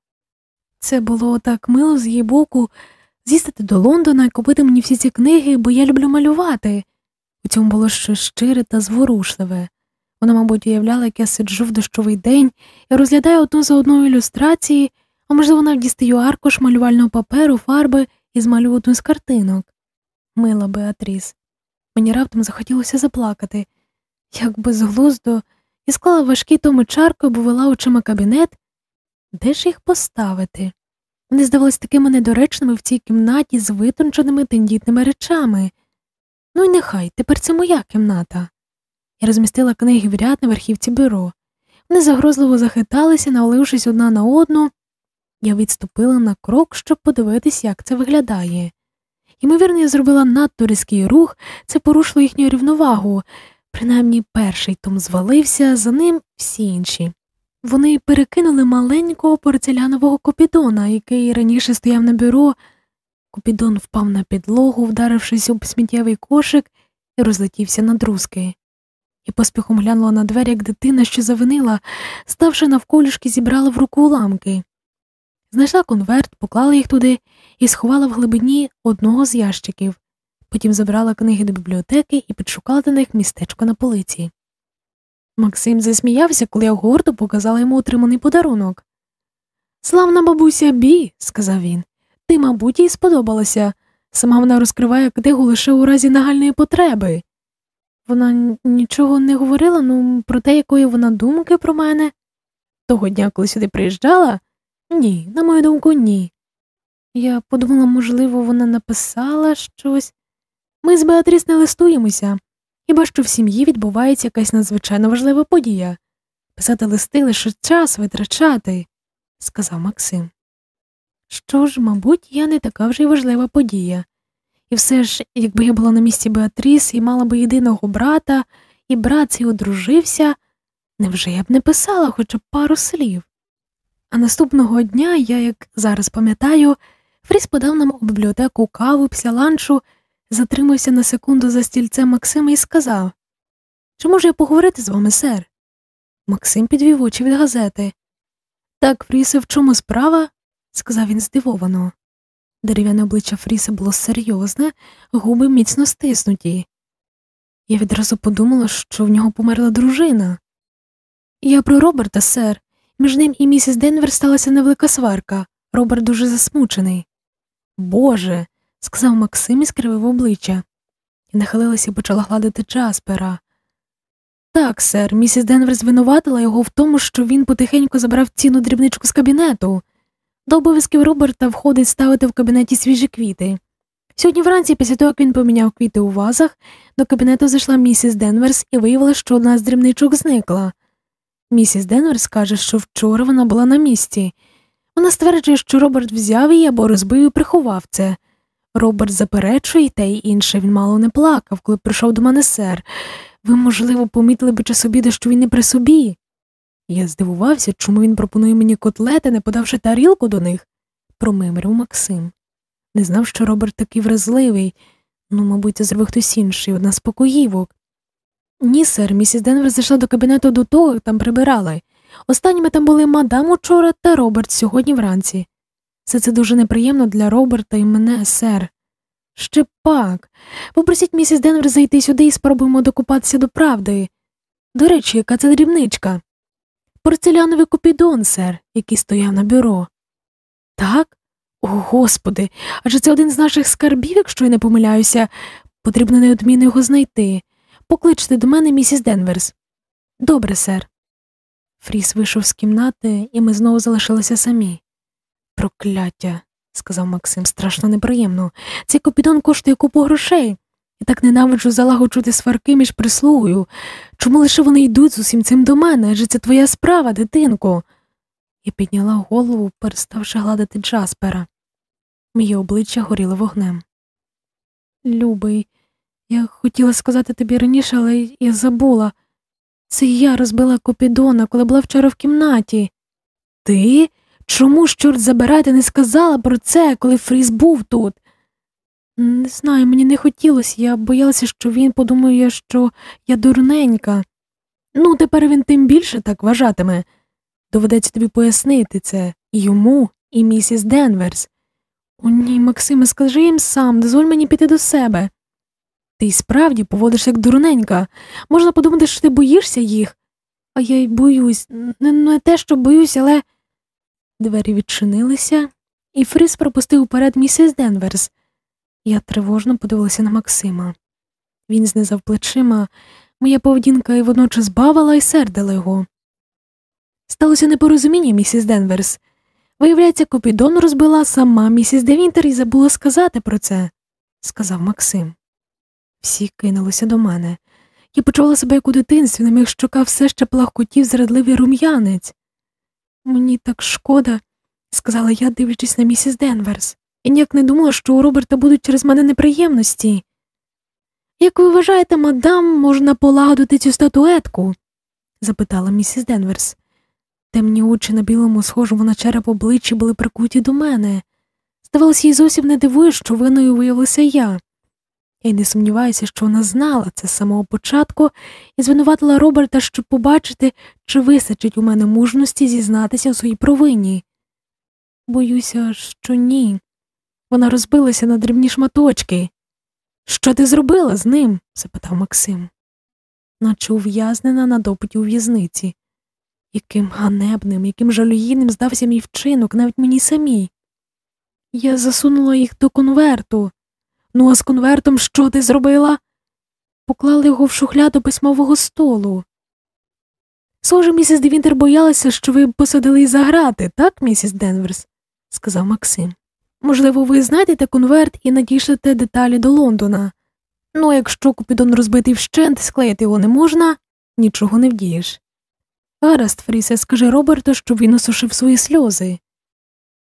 Це було так мило з її боку з'їздити до Лондона і купити мені всі ці книги, бо я люблю малювати. У цьому було щось щире та зворушливе. Вона, мабуть, уявляла, як я сиджу в дощовий день і розглядаю одну за одною ілюстрації, а можливо, навіть дістаю аркуш малювального паперу, фарби і змалюю одну з картинок. Мила Беатріс. Мені раптом захотілося заплакати. Як безглуздо, і склала важкі томи чарку, бо вела очима кабінет. Де ж їх поставити? Вони здавалися такими недоречними в цій кімнаті з витонченими тендітними речами. Ну й нехай, тепер це моя кімната. Я розмістила книги в ряд на верхівці бюро. Вони загрозливо захиталися, навалившись одна на одну. Я відступила на крок, щоб подивитись, як це виглядає. Ймовірно, я зробила надто різкий рух, це порушило їхню рівновагу, принаймні перший том звалився, за ним всі інші. Вони перекинули маленького порцелянового копідона, який раніше стояв на бюро. Купідон впав на підлогу, вдарившись об сміттєвий кошик, і розлетівся на друзки. І поспіхом глянула на двері, як дитина, що завинила, ставши навколішки, зібрала в руку уламки. Знайшла конверт, поклала їх туди і сховала в глибині одного з ящиків, потім забрала книги до бібліотеки і підшукала до них містечко на полиці. Максим засміявся, коли я гордо показала йому отриманий подарунок. Славна бабуся Бі, сказав він, ти, мабуть, їй сподобалося. Сама вона розкриває книгу лише у разі нагальної потреби. Вона нічого не говорила ну, про те, якої вона думки про мене. Того дня, коли сюди приїжджала? Ні, на мою думку, ні. Я подумала, можливо, вона написала щось. Ми з Беатріс не листуємося, хіба що в сім'ї відбувається якась надзвичайно важлива подія. Писати листи лише час витрачати, сказав Максим. Що ж, мабуть, я не така вже й важлива подія. І все ж, якби я була на місці Беатріс і мала би єдиного брата, і брат цей одружився, невже я б не писала хоча б пару слів? А наступного дня я, як зараз пам'ятаю, Фріс подав нам у бібліотеку каву після ланчу, затримався на секунду за стільцем Максима і сказав Чи можу я поговорити з вами, сер? Максим підвів очі від газети. Так, Фрісе, в чому справа? сказав він здивовано. Дерев'яне обличчя Фріса було серйозне, губи міцно стиснуті. Я відразу подумала, що в нього померла дружина. Я про Роберта, сер. Між ним і місіс Денвер сталася невелика сварка. Роберт дуже засмучений. Боже, сказав Максим і скривив обличчя, і нахилилася і почала гладити Джаспера. Так, сер, місіс Денверс звинуватила його в тому, що він потихеньку забрав цінну дрібничку з кабінету. До обов'язків Роберта входить ставити в кабінеті свіжі квіти. Сьогодні вранці, після того, як він поміняв квіти у вазах, до кабінету зайшла місіс Денверс і виявила, що одна з дрібничок зникла. Місіс Денверс каже, що вчора вона була на місці. Вона стверджує, що Роберт взяв її або розбив і приховав це. Роберт заперечує те й інше, він мало не плакав, коли прийшов до мене сер. Ви, можливо, помітили би час обіду, що він не при собі. Я здивувався, чому він пропонує мені котлети, не подавши тарілку до них, промимрив Максим. Не знав, що Роберт такий вразливий, ну, мабуть, це зробив хтось інший, одна з покоївок. Ні, сер, місіс Денвер зайшла до кабінету до того, як там прибирали. Останніми там були мадам учора та Роберт сьогодні вранці. Все це дуже неприємно для Роберта і мене, сер. Ще пак. Попросіть місіс Денвер зайти сюди і спробуємо докупатися до правди. До речі, яка це дрібничка? Порцеляновий купідон, сер, який стояв на бюро. Так? О, господи, адже це один з наших скарбів, якщо я не помиляюся, потрібно неодмінно його знайти. Покличте до мене місіс Денверс. Добре, сер. Фріс вийшов з кімнати, і ми знову залишилися самі. Прокляття, сказав Максим, страшно неприємно. Цей копідон коштує купу грошей. Я так ненавиджу залагоджувати сварки між прислугою. Чому лише вони йдуть з усім цим до мене? Адже це твоя справа, дитинко. Я підняла голову, переставши гладити Джаспера. Моє обличчя горіло вогнем. Любий, я хотіла сказати тобі раніше, але я забула. Це я розбила Копідона, коли була вчора в кімнаті. Ти? Чому ж, чорт забирати, не сказала про це, коли Фріз був тут? Не знаю, мені не хотілося, я боялася, що він подумає, що я дурненька. Ну, тепер він тим більше так вважатиме. Доведеться тобі пояснити це йому, і місіс Денверс. О, ні, Максиме, скажи їм сам, дозволь мені піти до себе. Ти й справді поводишся як дурненька. Можна подумати, що ти боїшся їх. А я й боюсь, не, не те, що боюсь, але. Двері відчинилися, і Фрис пропустив уперед місіс Денверс. Я тривожно подивилася на Максима. Він знизав плечима, моя поведінка і водночас бавила і сердила його. Сталося непорозуміння, місіс Денверс. Виявляється, Копідон розбила сама місіс Девінтер і забула сказати про це, сказав Максим. Всі кинулися до мене. Я почувала себе як у дитинстві, на моїх щоках все ще плахкотів зрадливий рум'янець. Мені так шкода, сказала я, дивлячись на місіс Денверс, і ніяк не думала, що у Роберта будуть через мене неприємності. Як ви вважаєте, мадам, можна полагодити цю статуетку? запитала місіс Денверс. Темні очі на білому, схожому на череп обличчі були прикуті до мене. Здавалося, їй зовсім не дивує, що виною виявилася я. Я й не сумніваюся, що вона знала це з самого початку і звинуватила Роберта, щоб побачити, чи вистачить у мене мужності зізнатися у своїй провині. Боюся, що ні. Вона розбилася на дрібні шматочки. Що ти зробила з ним? запитав Максим, наче ув'язнена на допиті у в'язниці. Яким ганебним, яким жалюгідним здався мій вчинок, навіть мені самій. Я засунула їх до конверту, Ну, а з конвертом що ти зробила? Поклали його в шухляду письмового столу. Схоже, місіс Девінтер боялася, що ви посадили за грати, так, місіс Денверс? сказав Максим. Можливо, ви знайдете конверт і надішлете деталі до Лондона. Ну, якщо купідон розбитий вщент, склеїти його не можна, нічого не вдієш. Гаразд, Фрісе, скажи Роберту, щоб він осушив свої сльози.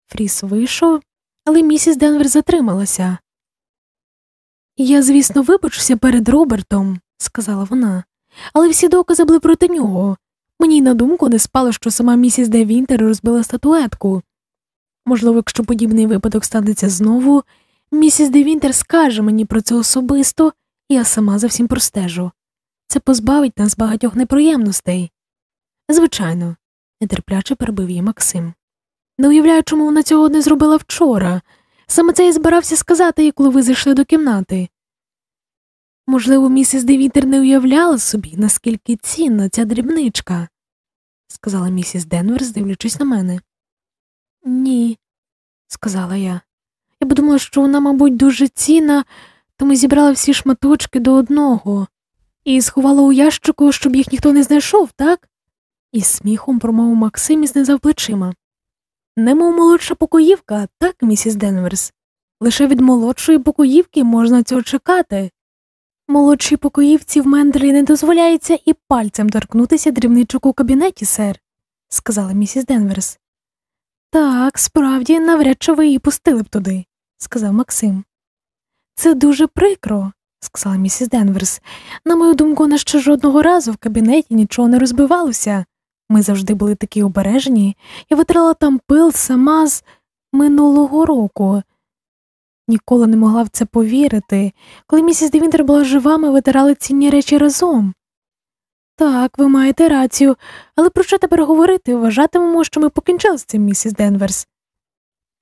Фріс вийшов, але місіс Денвер затрималася. Я, звісно, вибачуся перед Робертом, сказала вона, але всі докази були проти нього. Мені й на думку не спало, що сама місіс Де Вінтер розбила статуетку. Можливо, якщо подібний випадок станеться знову, місіс Де Вінтер скаже мені про це особисто, і я сама за всім простежу. Це позбавить нас багатьох неприємностей. Звичайно, нетерпляче перебив її Максим. Не уявляю, чому вона цього не зробила вчора. Саме це і збирався сказати їй, коли ви зайшли до кімнати. Можливо, місіс Девітер не уявляла собі, наскільки цінна ця дрібничка, сказала місіс Денверс, дивлячись на мене. Ні, сказала я. Я подумала, що вона, мабуть, дуже цінна, тому зібрала всі шматочки до одного і сховала у ящику, щоб їх ніхто не знайшов, так? Із сміхом промовив Максим і знизав плечима. Немов молодша покоївка, так, місіс Денверс. Лише від молодшої покоївки можна цього чекати. Молодшій покоївці в Менделі не дозволяється і пальцем торкнутися дрібничок у кабінеті, сер, сказала місіс Денверс. Так, справді, навряд чи ви її пустили б туди, сказав Максим. Це дуже прикро, сказала місіс Денверс. На мою думку, вона ще жодного разу в кабінеті нічого не розбивалося. Ми завжди були такі обережні, я витрала там пил сама з минулого року. Ніколи не могла в це повірити. Коли місіс Девінтер була жива, ми витирали цінні речі разом. Так, ви маєте рацію, але про що тепер говорити? Вважатимемо, що ми покінчили з цим, місіс Денверс.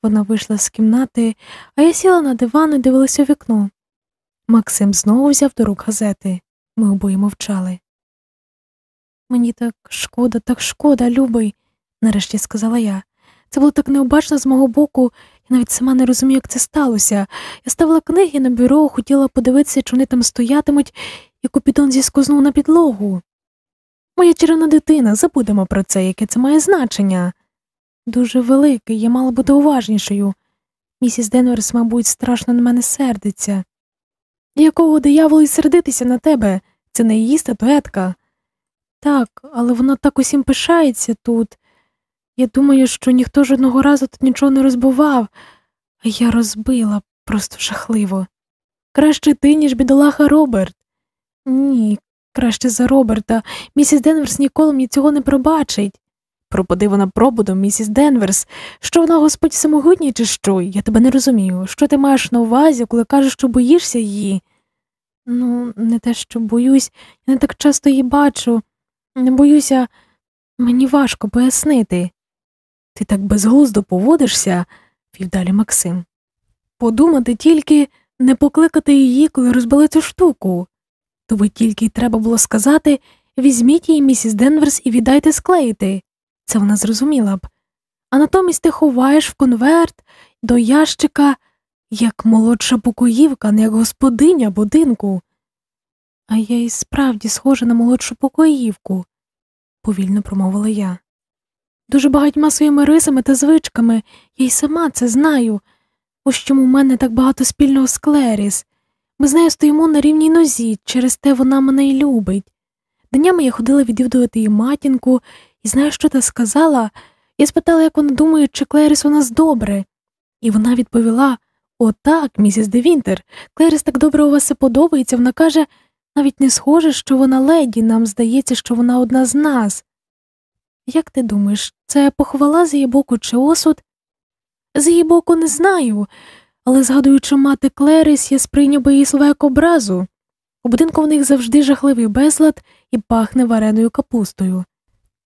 Вона вийшла з кімнати, а я сіла на диван і дивилася у вікно. Максим знову взяв до рук газети. Ми обоє мовчали. Мені так шкода, так шкода, любий, нарешті сказала я. Це було так необачно з мого боку, я навіть сама не розумію, як це сталося. Я ставила книги на бюро, хотіла подивитися, чи вони там стоятимуть, і купідон зіскознув на підлогу. Моя чарівна дитина, забудемо про це, яке це має значення. Дуже велике, я мала бути уважнішою. Місіс Денверс, мабуть, страшно на мене сердиться. Якого дияволу й сердитися на тебе? Це не її статуетка. Так, але вона так усім пишається тут. Я думаю, що ніхто жодного разу тут нічого не розбивав, а я розбила просто жахливо. Краще ти, ніж бідолаха Роберт. Ні, краще за Роберта. Місіс Денверс ніколи мені цього не пробачить. Пропади вона пробудом, місіс Денверс, що вона господь самогутній, чи що? Я тебе не розумію. Що ти маєш на увазі, коли кажеш, що боїшся її? Ну, не те, що боюсь, я не так часто її бачу. Не боюся, мені важко пояснити. Ти так безглуздо поводишся, вів далі Максим. Подумати тільки не покликати її, коли розбили цю штуку. Тобі тільки й треба було сказати візьміть її, місіс Денверс, і віддайте склеїти. Це вона зрозуміла б. А натомість ти ховаєш в конверт до ящика як молодша покоївка, не як господиня будинку. А я й справді схожа на молодшу покоївку, повільно промовила я. Дуже багатьма своїми рисами та звичками, я й сама це знаю. Ось чому в мене так багато спільного з Клеріс. Ми з нею стоїмо на рівній нозі, через те вона мене й любить. Днями я ходила відвідувати її матінку, і знаю, що та сказала. Я спитала, як вона думає, чи Клеріс у нас добре. І вона відповіла О, так, місіс Девінтер, Клеріс так добре у вас все подобається. Вона каже, навіть не схоже, що вона леді, нам здається, що вона одна з нас. Як ти думаєш, це похвала з її боку чи осуд? З її боку не знаю, але, згадуючи мати Клеріс, я сприйняв би її слова як образу. У будинку в них завжди жахливий безлад і пахне вареною капустою.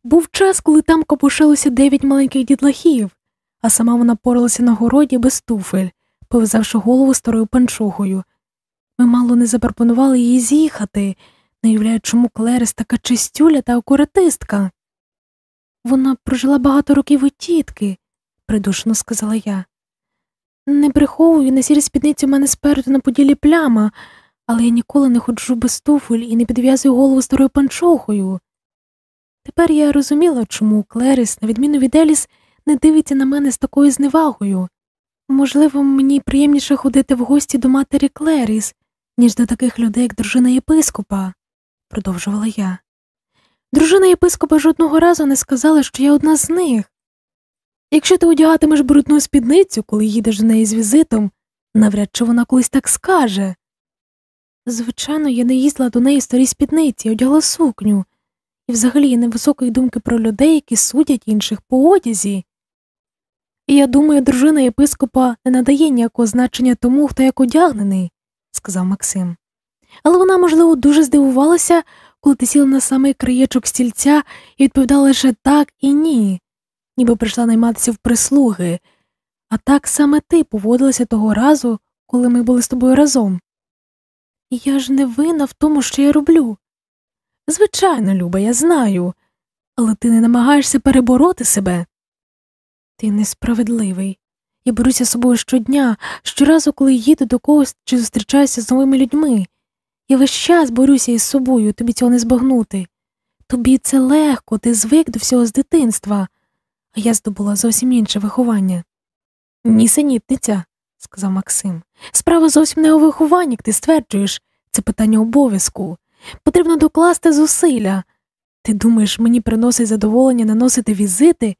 Був час, коли там копушилося дев'ять маленьких дітлахів, а сама вона поралася на городі без туфель, пов'язавши голову старою панчохою. Ми мало не запропонували їй з'їхати, не уявляю, чому Клерис така чистюля та акуратистка. Вона прожила багато років у тітки, придушно сказала я. Не приховую, на сірій спідниці в мене спереду на поділі пляма, але я ніколи не ходжу без туфель і не підв'язую голову старою панчохою. Тепер я розуміла, чому Клеріс, на відміну від Еліс, не дивиться на мене з такою зневагою. Можливо, мені приємніше ходити в гості до матері Клеріс, ніж до таких людей, як дружина єпископа, продовжувала я. Дружина єпископа жодного разу не сказала, що я одна з них. Якщо ти одягатимеш брудну спідницю, коли їдеш до неї з візитом, навряд чи вона колись так скаже. Звичайно, я не їздила до неї старій спідниці, одягла сукню, і взагалі є невисокої думки про людей, які судять інших по одязі. І я думаю, дружина єпископа не надає ніякого значення тому, хто як одягнений, сказав Максим. Але вона, можливо, дуже здивувалася, коли ти сіла на самий краєчок стільця і відповідала лише так і ні, ніби прийшла найматися в прислуги, а так саме ти поводилася того разу, коли ми були з тобою разом. Я ж не винна в тому, що я роблю. Звичайно, Люба, я знаю, але ти не намагаєшся перебороти себе. Ти несправедливий. Я борюся з собою щодня, щоразу, коли їду до когось чи зустрічаюся з новими людьми. Я весь час борюся із собою, тобі цього не збагнути. Тобі це легко, ти звик до всього з дитинства, а я здобула зовсім інше виховання. Нісенітниця, сказав Максим. Справа зовсім не у вихованні, як ти стверджуєш, це питання обов'язку. Потрібно докласти зусилля. Ти думаєш, мені приносить задоволення наносити візити,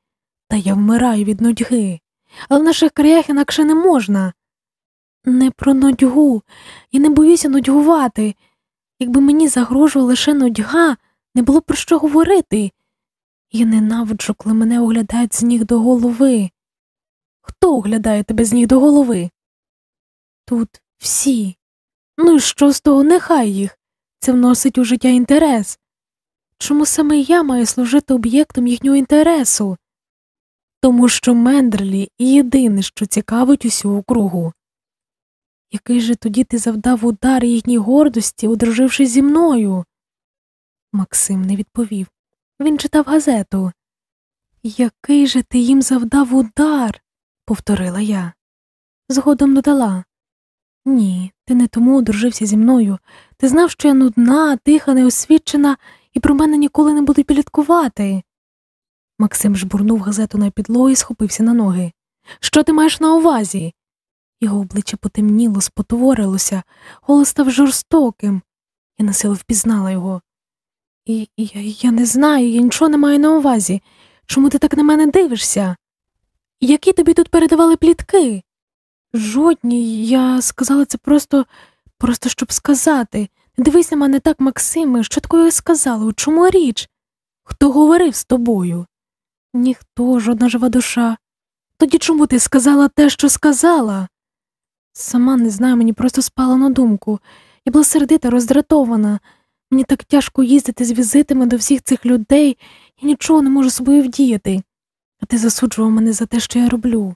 та я вмираю від нудьги. Але в наших краях інакше не можна. Не про нудьгу, я не боюся нудьгувати. Якби мені загрожувала лише нудьга, не було про що говорити. Я ненавиджу, коли мене оглядають з ніг до голови. Хто оглядає тебе з ніг до голови? Тут всі. Ну і що з того, нехай їх. Це вносить у життя інтерес. Чому саме я маю служити об'єктом їхнього інтересу? Тому що Мендерлі єдине, що цікавить усю округу. Який же тоді ти завдав удар їхній гордості, одружившись зі мною? Максим не відповів. Він читав газету. Який же ти їм завдав удар? повторила я. Згодом додала. Ні, ти не тому одружився зі мною. Ти знав, що я нудна, тиха, неосвічена, і про мене ніколи не будуть пліткувати. Максим жбурнув газету на підлогу і схопився на ноги. Що ти маєш на увазі? Його обличчя потемніло, спотворилося, голос став жорстоким. Я на силу впізнала його. І я, я не знаю, я нічого не маю на увазі. Чому ти так на мене дивишся? Які тобі тут передавали плітки? Жодні, я сказала це просто, просто щоб сказати. Не дивись на мене так, Максиме, що такое сказала, у чому річ? Хто говорив з тобою? Ніхто, жодна жива душа. Тоді чому ти сказала те, що сказала? Сама не знаю, мені просто спала на думку. Я була сердита, роздратована. Мені так тяжко їздити з візитами до всіх цих людей, я нічого не можу собою вдіяти. А ти засуджував мене за те, що я роблю.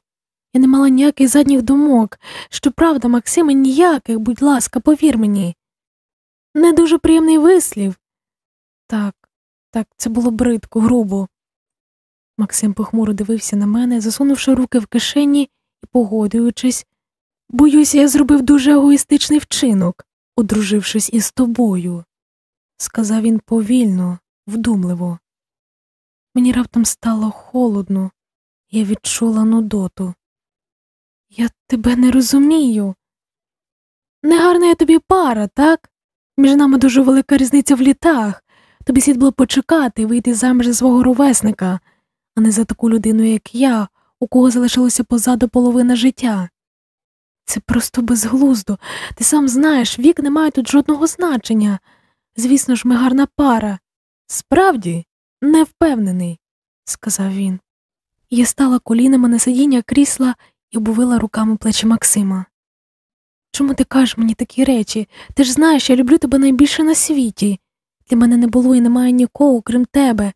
Я не мала ніяких задніх думок. Щоправда, Максиме, ніяких, будь ласка, повір мені. Не дуже приємний вислів. Так, так, це було бридко, грубо. Максим похмуро дивився на мене, засунувши руки в кишені і погодуючись. Боюся, я зробив дуже егоїстичний вчинок, одружившись із тобою, сказав він повільно, вдумливо. Мені раптом стало холодно, я відчула нудоту. Я тебе не розумію. Негарна я тобі пара, так? Між нами дуже велика різниця в літах. Тобі слід було почекати і вийти заміж за свого ровесника, а не за таку людину, як я, у кого залишилося позаду половина життя. Це просто безглуздо. Ти сам знаєш, вік не має тут жодного значення. Звісно ж, ми гарна пара. Справді, не впевнений, сказав він. Я стала колінами на сидіння крісла і обувила руками плечі Максима. Чому ти кажеш мені такі речі? Ти ж знаєш, я люблю тебе найбільше на світі. Для мене не було і немає нікого, крім тебе.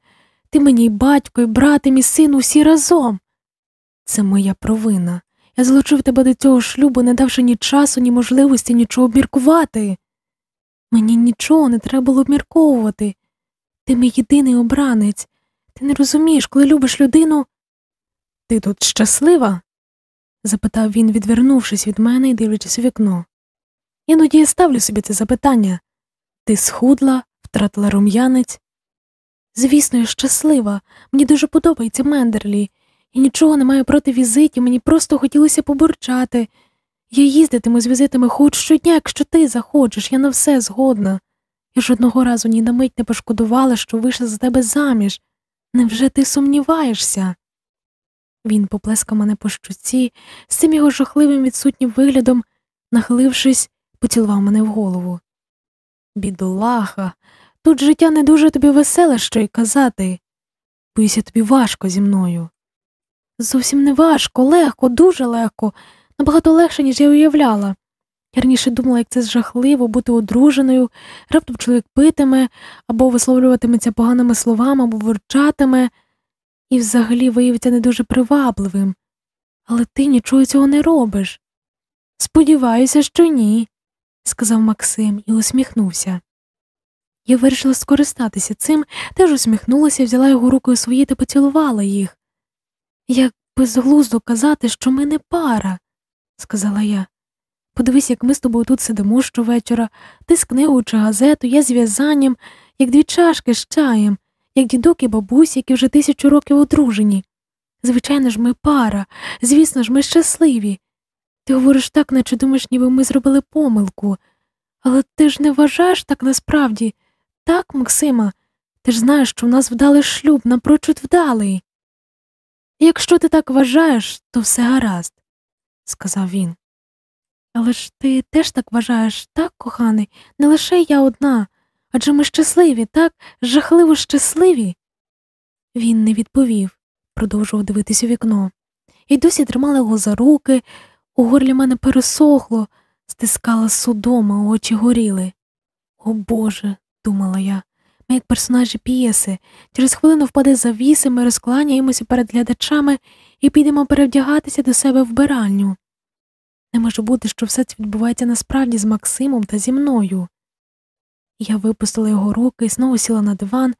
Ти мені й батько, і брат, і мій син усі разом. Це моя провина. Я залучив тебе до цього шлюбу, не давши ні часу, ні можливості нічого обміркувати. Мені нічого не треба було обмірковувати. Ти мій єдиний обранець. Ти не розумієш, коли любиш людину. Ти тут щаслива? запитав він, відвернувшись від мене і дивлячись у вікно. Іноді я ставлю собі це запитання ти схудла, втратила рум'янець? Звісно, я щаслива, мені дуже подобається Мендерлі, і нічого не маю проти візитів, мені просто хотілося побурчати. Я їздитиму з візитами хоч щодня, якщо ти захочеш, я на все згодна. Я жодного разу ні на мить не пошкодувала, що вийшла за тебе заміж. Невже ти сумніваєшся? Він поплескав мене по щуці, з цим його жахливим відсутнім виглядом, нахилившись, поцілував мене в голову. Бідолаха, тут життя не дуже тобі веселе, що й казати. Боюся, тобі важко зі мною. Зовсім не важко, легко, дуже легко, набагато легше, ніж я уявляла. Я раніше думала, як це жахливо бути одруженою, раптом чоловік питиме або висловлюватиметься поганими словами, або ворчатиме, і взагалі виявиться не дуже привабливим. Але ти нічого цього не робиш. Сподіваюся, що ні, сказав Максим і усміхнувся. Я вирішила скористатися цим, теж усміхнулася, взяла його рукою свої та поцілувала їх. Як безглуздо казати, що ми не пара, сказала я. Подивись, як ми з тобою тут сидимо щовечора, ти з книгою чи газету, я з в'язанням, як дві чашки з чаєм, як дідок і бабусі, які вже тисячу років одружені. Звичайно ж, ми пара, звісно ж, ми щасливі. Ти говориш так, наче думаєш, ніби ми зробили помилку. Але ти ж не вважаєш так насправді, так, Максима, ти ж знаєш, що в нас вдалий шлюб, напрочуд вдалий. Якщо ти так вважаєш, то все гаразд, сказав він. Але ж ти теж так вважаєш, так, коханий, не лише я одна, адже ми щасливі, так, жахливо щасливі. Він не відповів, продовжував дивитись у вікно, і досі тримала його за руки, у горлі мене пересохло, стискала судома, очі горіли. О Боже, думала я, ми як персонажі п'єси, через хвилину впаде завіси, ми розкланяємося перед глядачами і підемо перевдягатися до себе в вбиральню. Не може бути, що все це відбувається насправді з Максимом та зі мною. Я випустила його руки і знову сіла на диван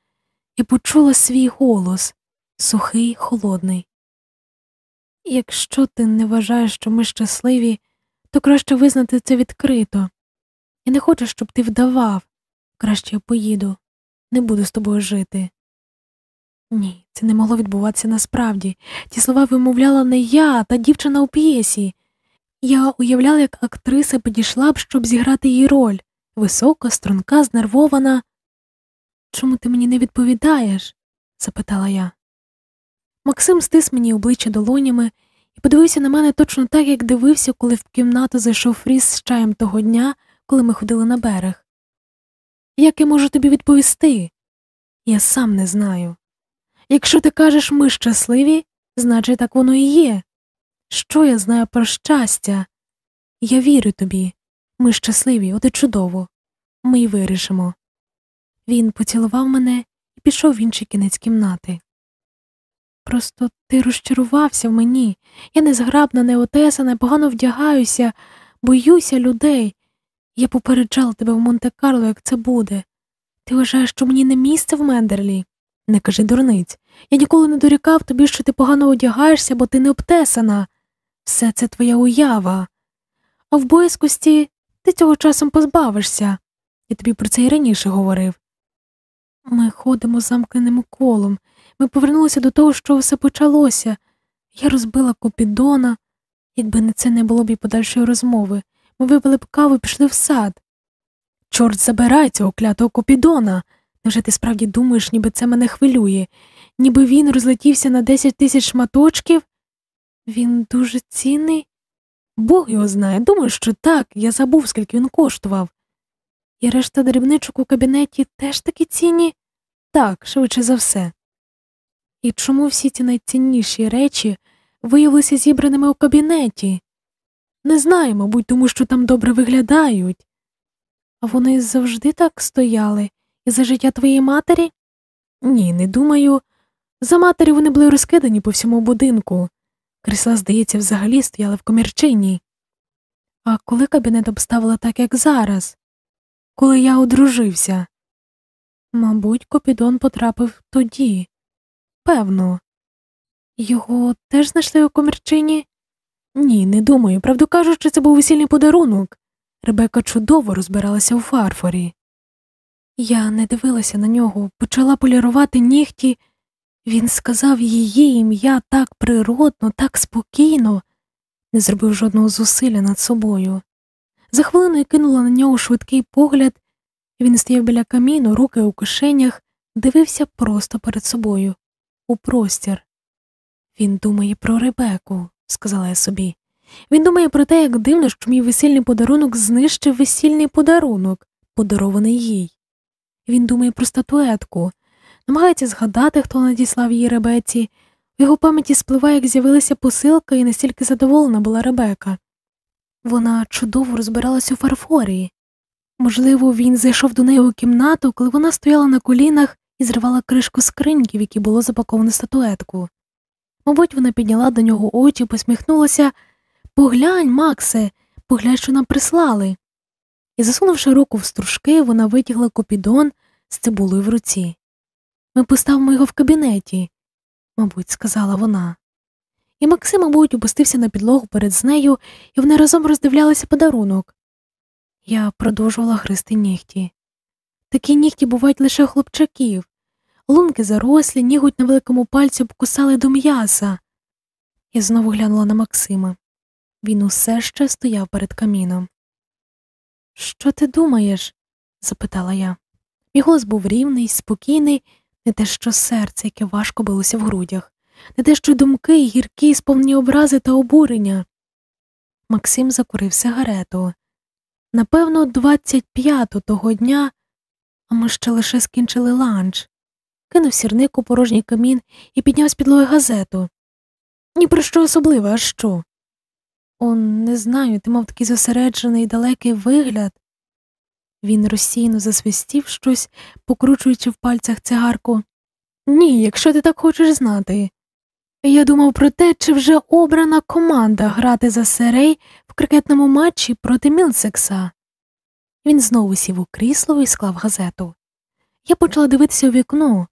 і почула свій голос сухий, холодний. Якщо ти не вважаєш, що ми щасливі, то краще визнати це відкрито. Я не хочу, щоб ти вдавав. Краще я поїду, не буду з тобою жити. Ні, це не могло відбуватися насправді. Ті слова вимовляла не я, та дівчина у п'єсі. Я уявляла, як актриса підійшла б, щоб зіграти її роль висока, струнка, знервована. Чому ти мені не відповідаєш? запитала я. Максим стис мені обличчя долонями і подивився на мене точно так, як дивився, коли в кімнату зайшов Фріс з чаєм того дня, коли ми ходили на берег. Як я можу тобі відповісти? Я сам не знаю. Якщо ти кажеш ми щасливі, значить так воно і є. Що я знаю про щастя? Я вірю тобі. Ми щасливі, от і чудово. Ми й вирішимо. Він поцілував мене і пішов в інший кінець кімнати. Просто ти розчарувався в мені. Я незграбна, неотесана, погано вдягаюся, боюся людей. Я попереджала тебе в Монте-Карло, як це буде. Ти вважаєш, що мені не місце в Мендерлі? Не кажи дурниць. Я ніколи не дорікав тобі, що ти погано одягаєшся, бо ти не обтесана. Все це твоя уява. А в боязкості ти цього часом позбавишся. Я тобі про це і раніше говорив. Ми ходимо замкненим колом. Ми повернулися до того, що все почалося. Я розбила копідона, якби не це не було б і подальшої розмови. Ми випили б каву і пішли в сад. Чорт забирай цього клятого копідона. Невже ти справді думаєш, ніби це мене хвилює, ніби він розлетівся на десять тисяч шматочків? Він дуже цінний. Бог його знає, думаю, що так, я забув, скільки він коштував. І решта дрібничок у кабінеті теж такі цінні? Так, швидше за все. І чому всі ці найцінніші речі виявилися зібраними у кабінеті? Не знаю, мабуть, тому що там добре виглядають. А вони завжди так стояли, і за життя твоєї матері? Ні, не думаю. За матері вони були розкидані по всьому будинку. Крісла, здається, взагалі стояли в комірчині. А коли кабінет обставила так, як зараз, коли я одружився? Мабуть, Копідон потрапив тоді. Певно. Його теж знайшли у комірчині? Ні, не думаю. Правду кажучи, це був весільний подарунок. Ребека чудово розбиралася у фарфорі. Я не дивилася на нього, почала полірувати нігті. Він сказав її ім'я так природно, так спокійно, не зробив жодного зусилля над собою. За хвилину я кинула на нього швидкий погляд, він стояв біля каміну, руки у кишенях, дивився просто перед собою, у простір. Він думає про Ребеку, сказала я собі. Він думає про те, як дивно, що мій весільний подарунок знищив весільний подарунок, подарований їй. Він думає про статуетку, намагається згадати, хто надіслав її Ребеці. В його пам'яті спливає, як з'явилася посилка, і настільки задоволена була Ребека. Вона чудово розбиралась у фарфорії. Можливо, він зайшов до неї у кімнату, коли вона стояла на колінах і зривала кришку скриньки, в якій було запаковано статуетку. Мабуть, вона підняла до нього очі, посміхнулася Поглянь, Максе, поглянь, що нам прислали. І, засунувши руку в стружки, вона витягла копідон з цибулею в руці. Ми поставимо його в кабінеті, мабуть, сказала вона. І Максим, мабуть, опустився на підлогу перед з нею, і вони разом роздивлялися подарунок. Я продовжувала гризти нігті. Такі нігті бувають лише у хлопчаків. Лунки зарослі, нігуть на великому пальці обкусали до м'яса. Я знову глянула на Максима. Він усе ще стояв перед каміном. Що ти думаєш? запитала я. Мій голос був рівний, спокійний, не те, що серце, яке важко билося в грудях, не те, що думки гіркі, сповні образи та обурення. Максим закурив сигарету. Напевно, 25-го того дня, а ми ще лише скінчили ланч, кинув сірник у порожній камін і підняв з підлоги газету. Ні про що особливе, а що? Он, не знаю, ти мав такий зосереджений далекий вигляд. Він розсійно засвистів щось, покручуючи в пальцях цигарку. Ні, якщо ти так хочеш знати. Я думав про те, чи вже обрана команда грати за серей в крикетному матчі проти Мілсекса. Він знову сів у крісло і склав газету. Я почала дивитися у вікно.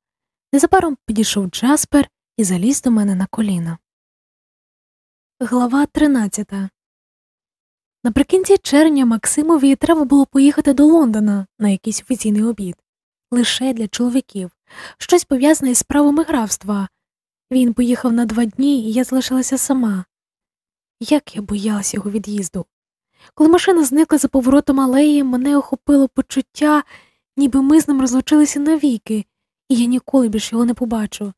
Незабаром підійшов Джаспер і заліз до мене на коліна. Глава 13 Наприкінці червня Максимові треба було поїхати до Лондона на якийсь офіційний обід лише для чоловіків, щось пов'язане з правами графства. Він поїхав на два дні, і я залишилася сама. Як я боялась його від'їзду. Коли машина зникла за поворотом алеї, мене охопило почуття, ніби ми з ним розлучилися навіки, і я ніколи більше його не побачу.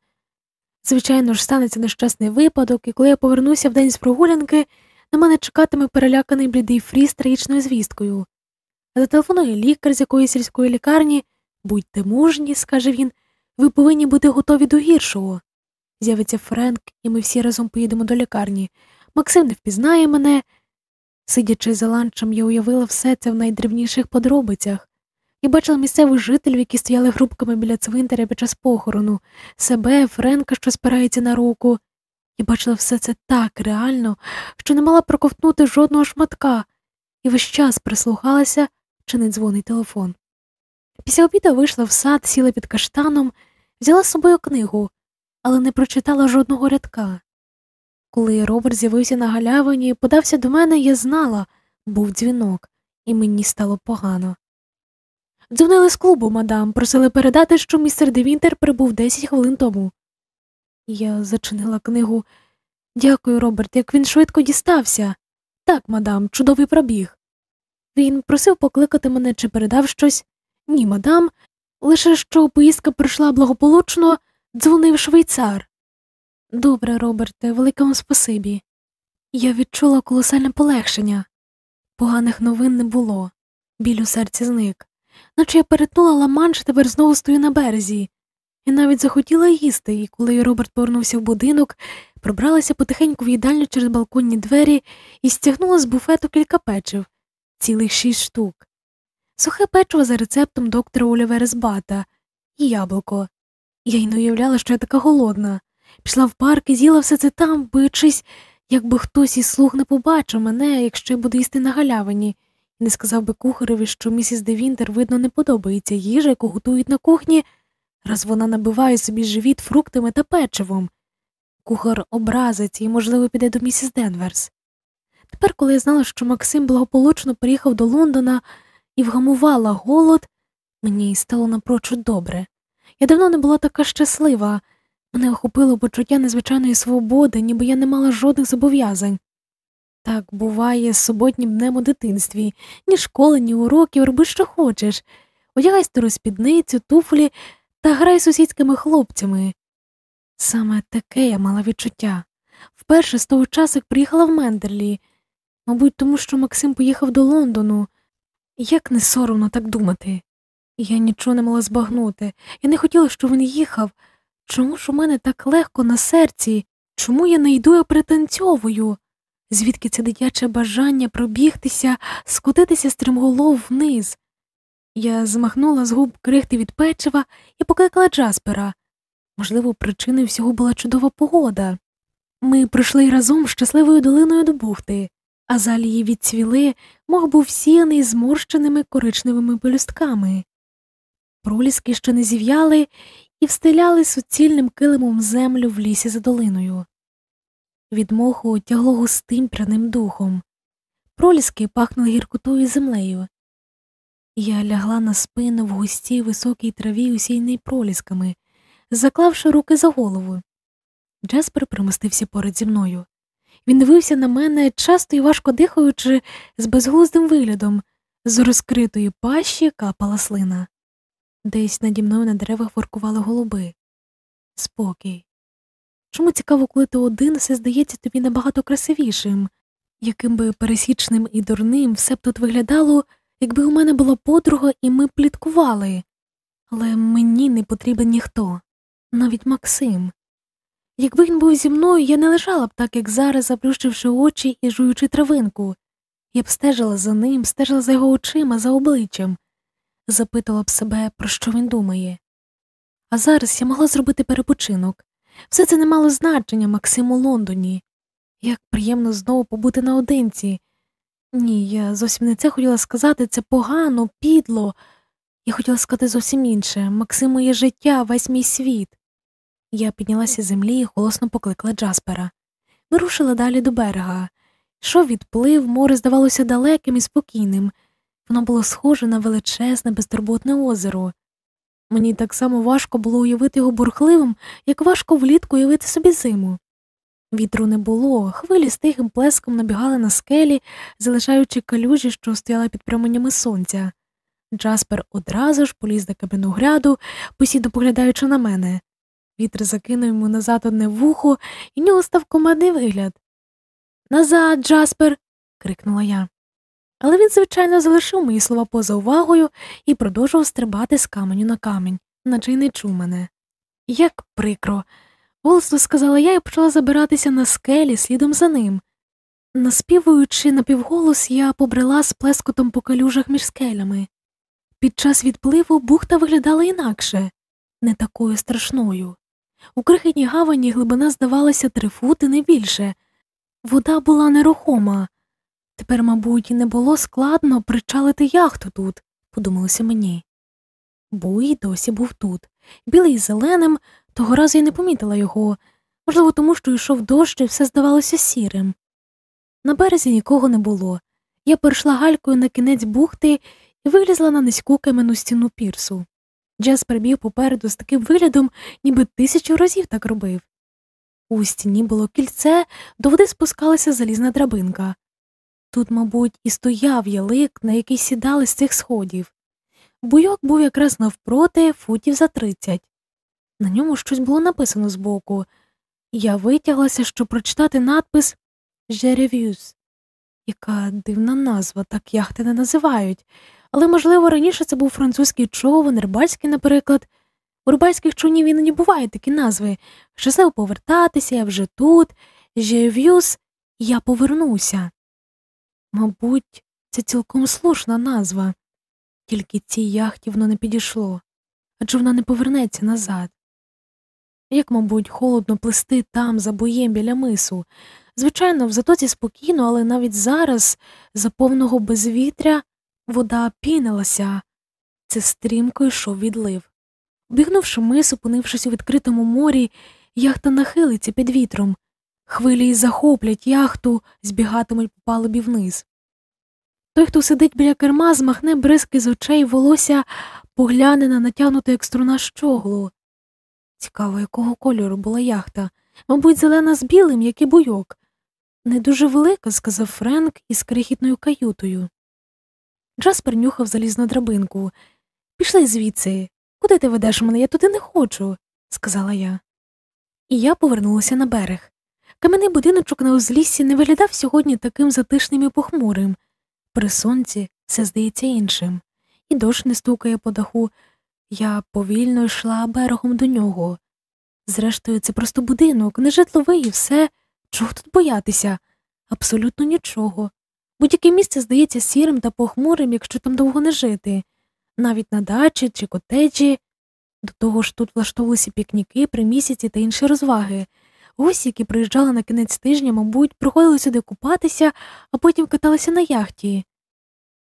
Звичайно ж, станеться нещасний випадок, і коли я повернуся в день з прогулянки, на мене чекатиме переляканий блідий фріз трагічною звісткою. Зателефонує лікар з якоїсь сільської лікарні будьте мужні, скаже він, ви повинні бути готові до гіршого. З'явиться Френк, і ми всі разом поїдемо до лікарні. Максим не впізнає мене. Сидячи за ланчем, я уявила все це в найдрібніших подробицях і бачила місцевих жителів, які стояли групками біля цвинтаря під час похорону, себе, Френка, що спирається на руку. І бачила все це так реально, що не мала проковтнути жодного шматка, і весь час прислухалася, чи не дзвонить телефон. Після обіду вийшла в сад, сіла під каштаном, взяла з собою книгу, але не прочитала жодного рядка. Коли Роберт з'явився на галявині і подався до мене, я знала, був дзвінок, і мені стало погано. Дзвонили з клубу, мадам, просили передати, що містер Девінтер прибув 10 хвилин тому. Я зачинила книгу. Дякую, Роберт, як він швидко дістався. Так, мадам, чудовий пробіг. Він просив покликати мене чи передав щось. Ні, мадам, лише що поїздка пройшла благополучно, дзвонив швейцар. Добре, Роберте, велике вам спасибі. Я відчула колосальне полегшення. Поганих новин не було. Біль у серці зник. Наче я перетнула ламанш, тепер знову стою на березі. І навіть захотіла їсти, і коли Роберт повернувся в будинок, пробралася потихеньку в їдальню через балконні двері і стягнула з буфету кілька печив, цілих шість штук. Сухе печиво за рецептом доктора Олівера Збата і яблуко. Я й не уявляла, що я така голодна. Пішла в парк і з'їла все це там, боючись, якби хтось із слуг не побачив мене, якщо я буду їсти на галявині, не сказав би кухареві, що місіс Девінтер, видно, не подобається їжа, яку готують на кухні, раз вона набиває собі живіт фруктами та печивом. Кухар образиться і, можливо, піде до місіс Денверс. Тепер, коли я знала, що Максим благополучно приїхав до Лондона і вгамувала голод, мені стало напрочуд добре. Я давно не була така щаслива, мене охопило почуття незвичайної свободи, ніби я не мала жодних зобов'язань. Так буває з суботнім днем у дитинстві ні школи, ні уроків, роби, що хочеш, одягай стару спідницю, туфлі та грай з сусідськими хлопцями. Саме таке я мала відчуття. Вперше з того часу, як приїхала в Мендерлі, мабуть, тому що Максим поїхав до Лондону. Як не соромно так думати. Я нічого не могла збагнути, я не хотіла, щоб він їхав. Чому ж у мене так легко на серці? Чому я не йду, а пританцьовую? Звідки це дитяче бажання пробігтися, скотитися стримголов вниз? Я змахнула з губ крихти від печива і покликала Джаспера. Можливо, причиною всього була чудова погода. Ми пройшли разом щасливою долиною до бухти, а залії відцвіли, мов був сіяний зморщеними коричневими пелюстками. Проліски ще не зів'яли і встиляли суцільним килимом землю в лісі за долиною. Від моху тягло густим пряним духом. Проліски пахнули гіркотою землею. Я лягла на спину в густій високій траві, усійній пролісками, заклавши руки за голову. Джеспер примостився поряд зі мною. Він дивився на мене, часто і важко дихаючи, з безглуздим виглядом, з розкритої пащі капала слина. Десь наді мною на деревах воркували голуби. Спокій. Чому цікаво, коли ти один все здається тобі набагато красивішим, яким би пересічним і дурним все б тут виглядало, якби у мене була подруга і ми пліткували. Але мені не потрібен ніхто, навіть Максим. Якби він був зі мною, я не лежала б так, як зараз, заплющивши очі і жуючи травинку. Я б стежила за ним, стежила за його очима, за обличчям, запитала б себе, про що він думає. А зараз я могла зробити перепочинок. Все це не мало значення Максим у Лондоні. Як приємно знову побути наодинці. Ні, я зовсім не це хотіла сказати, це погано, підло. Я хотіла сказати зовсім інше Максим моє життя, весь мій світ. Я піднялася з землі і голосно покликала Джаспера. Ми рушили далі до берега. Йшов відплив, море здавалося далеким і спокійним. Воно було схоже на величезне, безтурботне озеро. Мені так само важко було уявити його бурхливим, як важко влітку уявити собі зиму. Вітру не було, хвилі з тихим плеском набігали на скелі, залишаючи калюжі, що стояла під променями сонця. Джаспер одразу ж поліз до кам'яну гряду, посідно поглядаючи на мене. Вітер закинув йому назад одне вухо, і в нього став командний вигляд. Назад, Джаспер. крикнула я. Але він, звичайно, залишив мої слова поза увагою і продовжував стрибати з каменю на камінь, наче й не чув мене. Як прикро. Голосно сказала я і почала забиратися на скелі слідом за ним. Наспівуючи напівголос, я побрела з плескотом по калюжах між скелями. Під час відпливу бухта виглядала інакше, не такою страшною. У крихітній гавані глибина здавалася три фути не більше. Вода була нерухома. Тепер, мабуть, не було складно причалити яхту тут, подумалося мені. Буй досі був тут, білий і зеленим, того разу я не помітила його, можливо, тому що йшов дощ і все здавалося сірим. На березі нікого не було. Я перейшла галькою на кінець бухти і вилізла на низьку кам'яну стіну пірсу. Джес прибіг попереду з таким виглядом, ніби тисячу разів так робив. У стіні було кільце, до води спускалася залізна драбинка. Тут, мабуть, і стояв ялик, на який сідали з цих сходів. Буйок був якраз навпроти футів за тридцять. На ньому щось було написано збоку. Я витяглася, щоб прочитати надпис «Жерев'юз». Яка дивна назва, так яхти не називають, але, можливо, раніше це був французький човен, рибальський, наприклад. У рибальських човнів іноді бувають такі назви щасливо повертатися, я вже тут, «Жерев'юз», я повернуся. Мабуть, це цілком слушна назва, тільки цій яхті воно не підійшло, адже вона не повернеться назад. Як, мабуть, холодно плисти там, за боєм біля мису. Звичайно, в затоці спокійно, але навіть зараз, за повного безвітря, вода пінилася, це стрімко йшов відлив. Бігнувши мис, опинившись у відкритому морі, яхта нахилиться під вітром. Хвилі захоплять яхту, збігатимуть по палубі вниз. Той, хто сидить біля керма, змахне бризки з очей, волосся погляне на натягнуту як струна щоглу. Цікаво, якого кольору була яхта. Мабуть, зелена з білим, як і буйок. Не дуже велика, сказав Френк із крихітною каютою. Джаспер нюхав залізну драбинку. Пішли звідси. Куди ти ведеш мене? Я туди не хочу, сказала я. І я повернулася на берег. Кам'яний будиночок на узліссі не виглядав сьогодні таким затишним і похмурим. При сонці все здається іншим, і дощ не стукає по даху. Я повільно йшла берегом до нього. Зрештою, це просто будинок, не житловий і все. Чого тут боятися? Абсолютно нічого. Будь-яке місце здається сірим та похмурим, якщо там довго не жити, навіть на дачі чи котеджі. До того ж тут влаштовувалися пікніки, примісяці та інші розваги. Гості, які приїжджали на кінець тижня, мабуть, приходили сюди купатися, а потім каталися на яхті.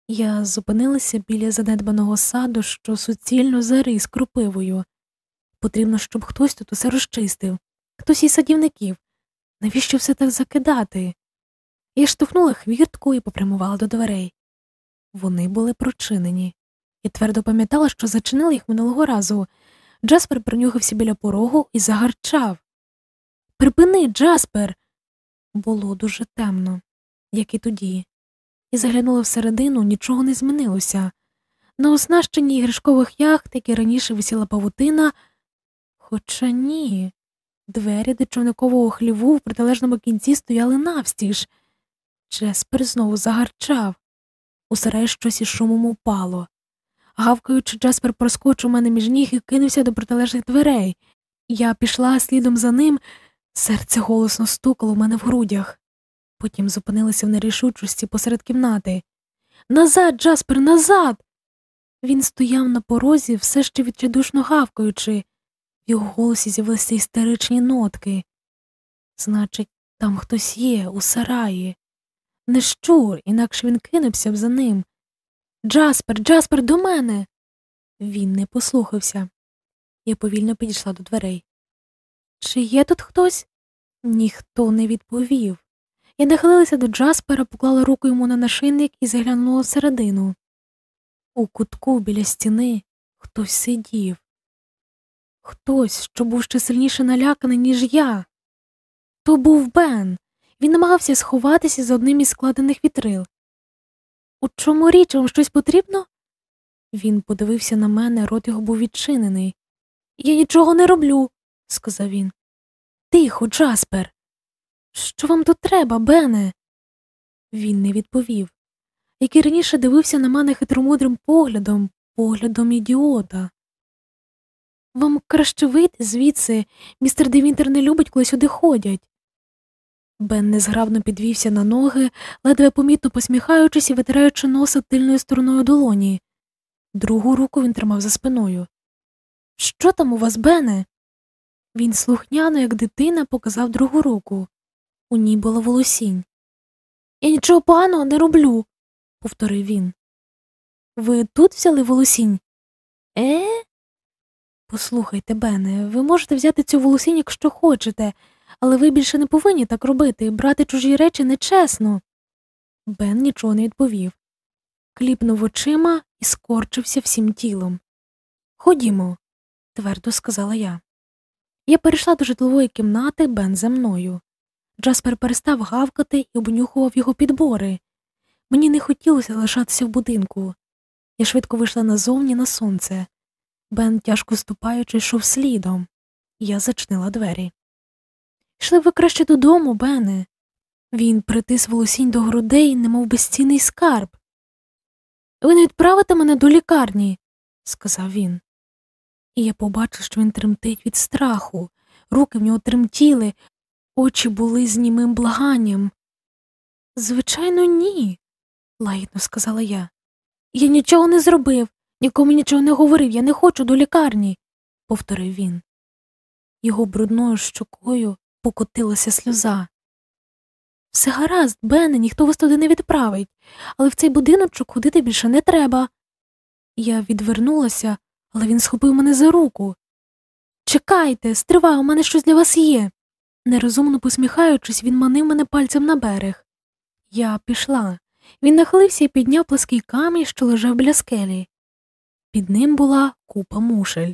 Я зупинилася біля занедбаного саду, що суцільно зарис кропивою. Потрібно, щоб хтось тут усе розчистив, хтось із садівників. Навіщо все так закидати? Я штовхнула хвіртку і попрямувала до дверей. Вони були прочинені. Я твердо пам'ятала, що зачинила їх минулого разу. Джаспер принюхався біля порогу і загарчав. Припини, Джаспер. Було дуже темно, як і тоді, і заглянула всередину, нічого не змінилося. На оснащенні іграшкових яхт, які раніше висіла павутина, хоча ні, двері до човникового хліву в протилежному кінці стояли навстіж. Джаспер знову загарчав. У сараї щось із шумом упало. Гавкаючи, Джаспер проскочив мене між ніг і кинувся до протилежних дверей. Я пішла слідом за ним, серце голосно стукало в мене в грудях. Потім зупинилася в нерішучості посеред кімнати. Назад, Джаспер, назад. Він стояв на порозі, все ще відчайдушно гавкаючи. В його голосі з'явилися істеричні нотки. Значить, там хтось є, у сараї. Не щур, інакше він кинувся б за ним. Джаспер, Джаспер, до мене. Він не послухався. Я повільно підійшла до дверей. Чи є тут хтось? Ніхто не відповів. Я нахилилася до Джаспера, поклала руку йому на нашийник і заглянула всередину. У кутку біля стіни хтось сидів. Хтось, що був ще сильніше наляканий, ніж я. То був Бен. Він намагався сховатися за одним із складених вітрил. У чому річ вам щось потрібно? Він подивився на мене, рот його був відчинений. Я нічого не роблю, сказав він. Тихо, Джаспер. Що вам тут треба, Бене? Він не відповів, як і раніше дивився на мене хитромудрим поглядом, поглядом ідіота. Вам краще вийти звідси, містер Девінтер не любить, коли сюди ходять. Бен незграбно підвівся на ноги, ледве помітно посміхаючись і витираючи носа тильною стороною долоні. Другу руку він тримав за спиною. Що там у вас, Бене? Він слухняно, як дитина, показав другу руку. У ній було волосінь. Я нічого поганого не роблю, повторив він. Ви тут взяли волосінь? Е? Послухайте, Бене, ви можете взяти цю волосінь, якщо хочете, але ви більше не повинні так робити, брати чужі речі нечесно. Бен нічого не відповів. Кліпнув очима і скорчився всім тілом. Ходімо, твердо сказала я. Я перейшла до житлової кімнати Бен за мною. Джаспер перестав гавкати і обнюхував його підбори. Мені не хотілося лишатися в будинку. Я швидко вийшла назовні на сонце. Бен, тяжко ступаючи, йшов слідом. Я зачинила двері. Йшли ви краще додому, Бене. Він притис волосінь до грудей, немов безцінний скарб. Ви не відправите мене до лікарні, сказав він. І я побачив, що він тремтить від страху, руки в нього тремтіли, очі були з німим благанням. Звичайно, ні, лагідно сказала я. Я нічого не зробив, нікому нічого не говорив, я не хочу до лікарні, повторив він. Його брудною щокою покотилася сльоза. Все гаразд, Бене, ніхто вас туди не відправить, але в цей будиночок ходити більше не треба. Я відвернулася, але він схопив мене за руку. Чекайте, стривай, у мене щось для вас є. Нерозумно посміхаючись, він манив мене пальцем на берег. Я пішла. Він нахилився і підняв плоский камінь, що лежав біля скелі. Під ним була купа мушель.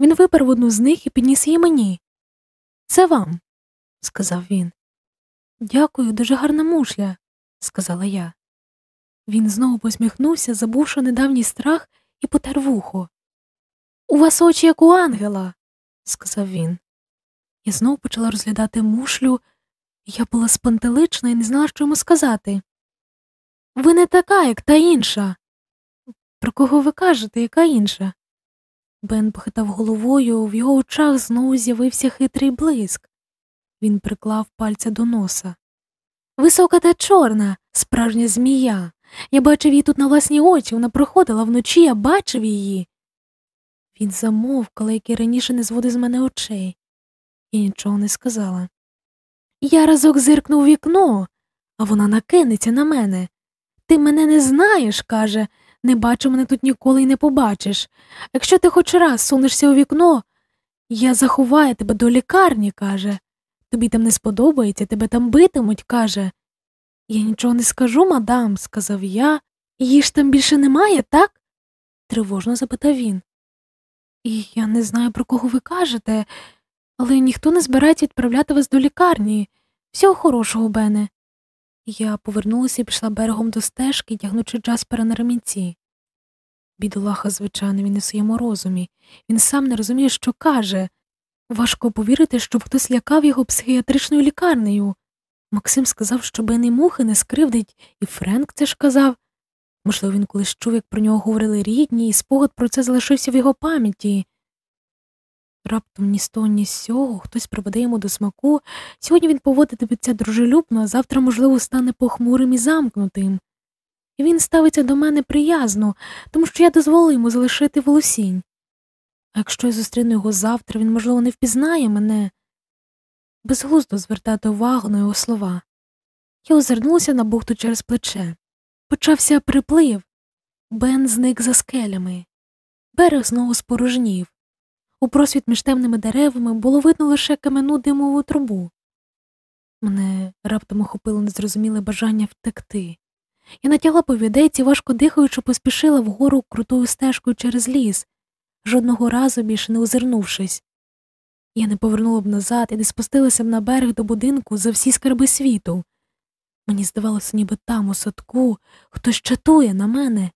Він випер одну з них і підніс її мені. Це вам, сказав він. Дякую, дуже гарна мушля, сказала я. Він знову посміхнувся, забувши недавній страх, і потер вухо. У вас очі, як у ангела, сказав він. Я знову почала розглядати мушлю, я була спантелична і не знала, що йому сказати. Ви не така, як та інша. Про кого ви кажете, яка інша? Бен похитав головою, в його очах знову з'явився хитрий блиск. Він приклав пальця до носа. Висока та чорна, справжня змія. Я бачив її тут на власні очі, вона проходила вночі, я бачив її. Він замовк, але як і раніше не зводив з мене очей. Я нічого не сказала. Я разок зиркнув вікно, а вона накинеться на мене. Ти мене не знаєш, каже, не бачу мене тут ніколи й не побачиш. Якщо ти хоч раз сунешся у вікно, я заховаю тебе до лікарні, каже. Тобі там не сподобається, тебе там битимуть, каже. Я нічого не скажу, мадам, сказав я. Її ж там більше немає, так? тривожно запитав він. І я не знаю, про кого ви кажете, але ніхто не збирається відправляти вас до лікарні. Всього хорошого, Бене. Я повернулася і пішла берегом до стежки, тягнучи Джаспера на ремінці. Бідолаха, звичайно, він у своєму розумі. Він сам не розуміє, що каже. Важко повірити, щоб хтось лякав його психіатричною лікарнею. Максим сказав, що Бен мухи не скривдить, і Френк це ж казав. Можливо, він колись чув, як про нього говорили рідні, і спогад про це залишився в його пам'яті. Раптом ні з того, ні з сього хтось приведе йому до смаку. Сьогодні він поводитиметься дружелюбно, а завтра, можливо, стане похмурим і замкнутим. І він ставиться до мене приязно, тому що я дозволю йому залишити волосінь. А якщо я зустріну його завтра, він, можливо, не впізнає мене. Безглуздо звертати увагу на його слова. Я озирнулася на бухту через плече. Почався приплив. Бен зник за скелями. Берег знову спорожнів. У просвіт між темними деревами було видно лише кам'яну димову трубу. Мене раптом охопило незрозуміле бажання втекти. Я натягла повідець і, важко дихаючи, поспішила вгору крутою стежкою через ліс, жодного разу більше не озирнувшись. Я не повернула б назад і не спустилася б на берег до будинку за всі скарби світу. Мені здавалося, ніби там, у садку, хтось чатує на мене,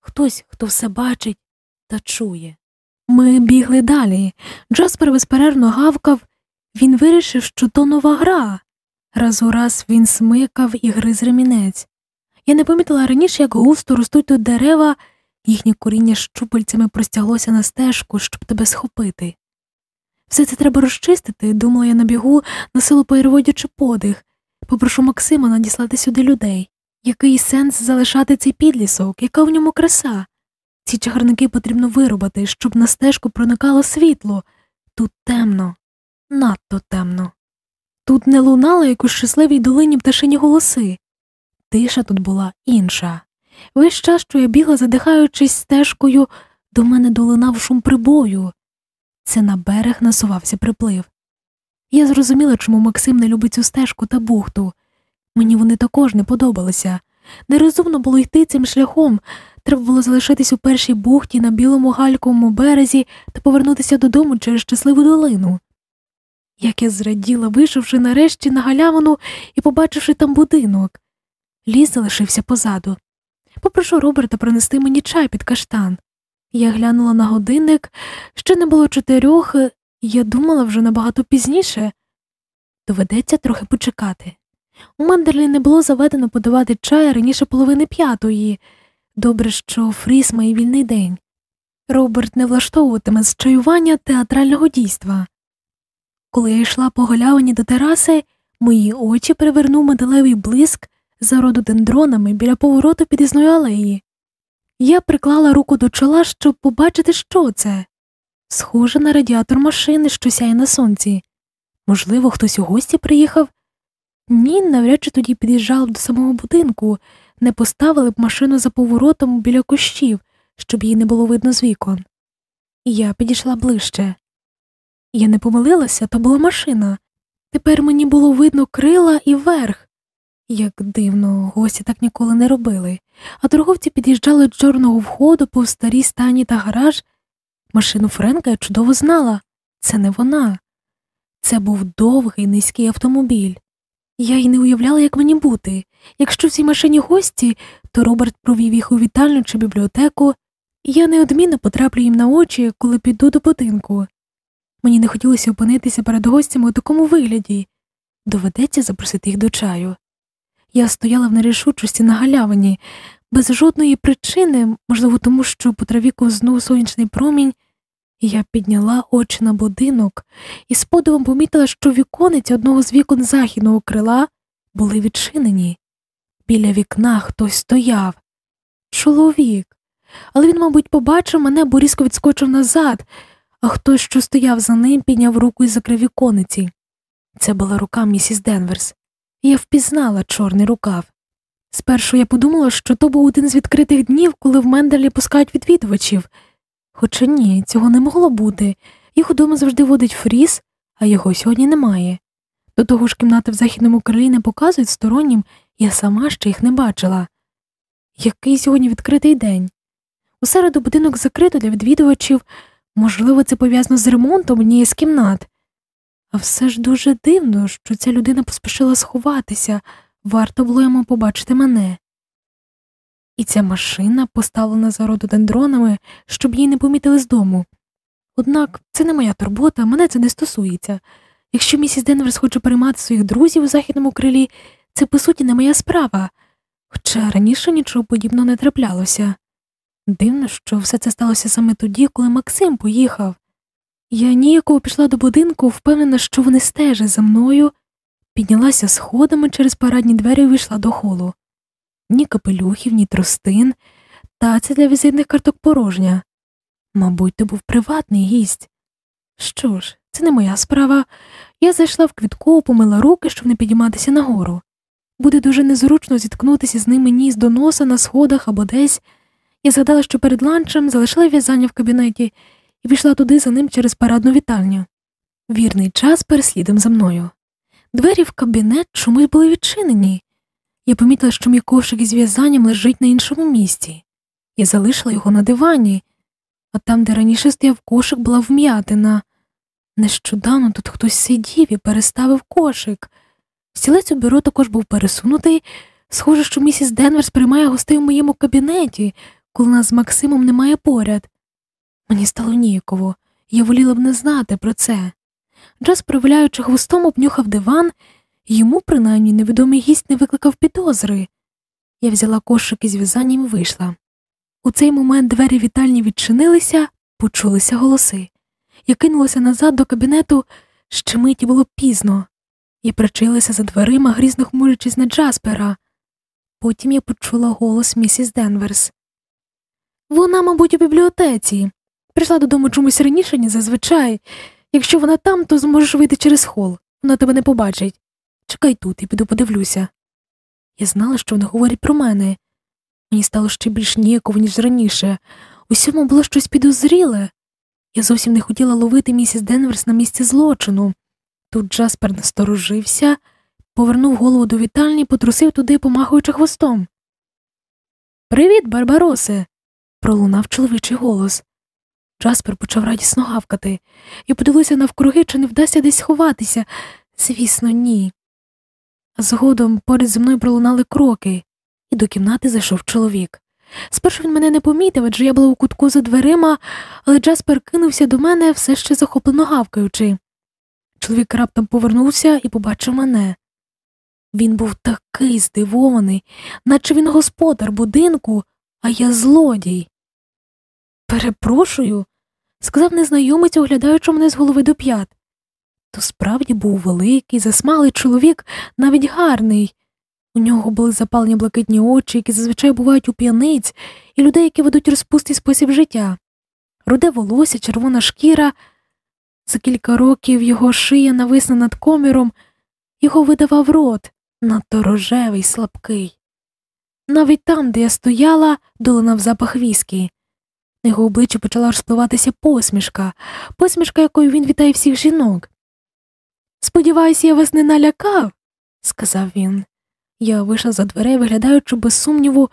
хтось, хто все бачить та чує. Ми бігли далі. Джаспер безперервно гавкав, він вирішив, що то нова гра. Раз у раз він смикав і гриз ремінець. Я не помітила раніше, як густо ростуть тут дерева, їхнє коріння щупальцями простяглося на стежку, щоб тебе схопити. Все це треба розчистити, думала я на бігу, насилу переводячи подих. Попрошу Максима надіслати сюди людей. Який сенс залишати цей підлісок, яка в ньому краса? Ці чагарники потрібно вирубати, щоб на стежку проникало світло. Тут темно, надто темно. Тут не лунало, як у щасливій долині пташині голоси. Тиша тут була інша. Весь час, що я бігла, задихаючись стежкою, до мене долинав шум прибою. Це на берег насувався приплив. Я зрозуміла, чому Максим не любить цю стежку та бухту. Мені вони також не подобалися. Нерозумно було йти цим шляхом, треба було залишитись у першій бухті на білому гальковому березі та повернутися додому через щасливу долину. Як я зраділа, вийшовши нарешті на галявину і побачивши там будинок. Ліс залишився позаду. Попрошу Роберта принести мені чай під каштан. Я глянула на годинник, ще не було чотирьох, я думала вже набагато пізніше. Доведеться трохи почекати. У Мандерлі не було заведено подавати чай раніше половини п'ятої. Добре, що Фріс має вільний день. Роберт не влаштовуватиме з чаювання театрального дійства. Коли я йшла по галявині до тераси, мої очі привернув металевий блиск за рододендронами біля повороту під'їзної алеї. Я приклала руку до чола, щоб побачити, що це. Схоже на радіатор машини, що сяє на сонці. Можливо, хтось у гості приїхав. Ні, навряд чи тоді під'їжджали б до самого будинку, не поставили б машину за поворотом біля кущів, щоб її не було видно з вікон. Я підійшла ближче. Я не помилилася, то була машина. Тепер мені було видно крила і верх. Як дивно, гості так ніколи не робили, а торговці під'їжджали до чорного входу по старій стані та гараж. Машину Френка я чудово знала це не вона. Це був довгий низький автомобіль. Я й не уявляла, як мені бути. Якщо в цій машині гості, то Роберт провів їх у вітальню чи бібліотеку, і я неодмінно потраплю їм на очі, коли піду до будинку. Мені не хотілося опинитися перед гостями у такому вигляді доведеться запросити їх до чаю. Я стояла в нерішучості на галявині, без жодної причини, можливо, тому що по траві ковзнув сонячний промінь, я підняла очі на будинок і з подивом помітила, що вікониці одного з вікон західного крила були відчинені. Біля вікна хтось стояв. Чоловік. Але він, мабуть, побачив мене, бо різко відскочив назад, а хтось, що стояв за ним, підняв руку і закрив вікониці. Це була рука місіс Денверс. Я впізнала чорний рукав. Спершу я подумала, що то був один з відкритих днів, коли в Мендерлі пускають відвідувачів. Хоча ні, цього не могло бути. Їх удома завжди водить фріз, а його сьогодні немає. До того ж, кімнати в західному крилі не показують стороннім, я сама ще їх не бачила. Який сьогодні відкритий день? У середу будинок закрито для відвідувачів, можливо, це пов'язано з ремонтом однієї з кімнат. А все ж дуже дивно, що ця людина поспішила сховатися, варто було йому побачити мене. І ця машина поставлена за рододендронами, щоб її не помітили з дому. Однак це не моя турбота, мене це не стосується. Якщо місіс Денверс хоче переймати своїх друзів у західному крилі, це по суті не моя справа, хоча раніше нічого подібного не траплялося. Дивно, що все це сталося саме тоді, коли Максим поїхав. Я ніяково пішла до будинку, впевнена, що вони стежать за мною, піднялася сходами через парадні двері і вийшла до холу. Ні капелюхів, ні тростин, та це для візитних карток порожня. Мабуть, то був приватний гість. Що ж, це не моя справа. Я зайшла в квітку, помила руки, щоб не підійматися нагору. Буде дуже незручно зіткнутися з ними ніс до носа на сходах або десь. Я згадала, що перед ланчем залишила в'язання в кабінеті і пішла туди за ним через парадну вітальню. Вірний час переслідом за мною. Двері в кабінет чомусь були відчинені. Я помітила, що мій кошик із в'язанням лежить на іншому місці. Я залишила його на дивані, а там, де раніше стояв кошик, була вм'ятина. Нещодавно тут хтось сидів і переставив кошик. Стілець у бюро також був пересунутий. Схоже, що місіс Денверс приймає гостей у моєму кабінеті, коли нас з Максимом немає поряд. Мені стало ніяково, я воліла б не знати про це. Джаз, проваляючи хвостом, обнюхав диван, йому, принаймні, невідомий гість не викликав підозри. Я взяла кошик із в'язанням і вийшла. У цей момент двері вітальні відчинилися, почулися голоси. Я кинулася назад до кабінету, ще миті було пізно. Я причилася за дверима, грізно хмурячись на Джаспера. Потім я почула голос місіс Денверс. Вона, мабуть, у бібліотеці. Прийшла додому чомусь раніше, ніж зазвичай. Якщо вона там, то зможеш вийти через хол. Вона тебе не побачить. Чекай тут і піду подивлюся. Я знала, що вони говорять про мене. Мені стало ще більш ніяково, ніж раніше. Усьому було щось підозріле. Я зовсім не хотіла ловити місіс Денверс на місці злочину. Тут Джаспер насторожився, повернув голову до вітальні потрусив туди, помахуючи хвостом. Привіт, Барбаросе. пролунав чоловічий голос. Джаспер почав радісно гавкати. Я подивилася навкруги, чи не вдасться десь сховатися. Звісно, ні. Згодом поряд зі мною пролунали кроки, і до кімнати зайшов чоловік. Спершу він мене не помітив, адже я була у кутку за дверима, але Джаспер кинувся до мене, все ще захоплено гавкаючи. Чоловік раптом повернувся і побачив мене. Він був такий здивований, наче він господар будинку, а я злодій. Перепрошую, сказав незнайомець, оглядаючи мене з голови до п'ят. То справді був великий, засмалий чоловік, навіть гарний. У нього були запалені блакитні очі, які зазвичай бувають у п'яниць, і людей, які ведуть розпустий спосіб життя. Руде волосся, червона шкіра. За кілька років його шия нависла над коміром, його видавав рот, надто рожевий, слабкий. Навіть там, де я стояла, долинав запах віскі. На його обличчі почала розпливатися посмішка, посмішка, якою він вітає всіх жінок. Сподіваюся, я вас не налякав, сказав він. Я вийшла за дверей, виглядаючи без сумніву,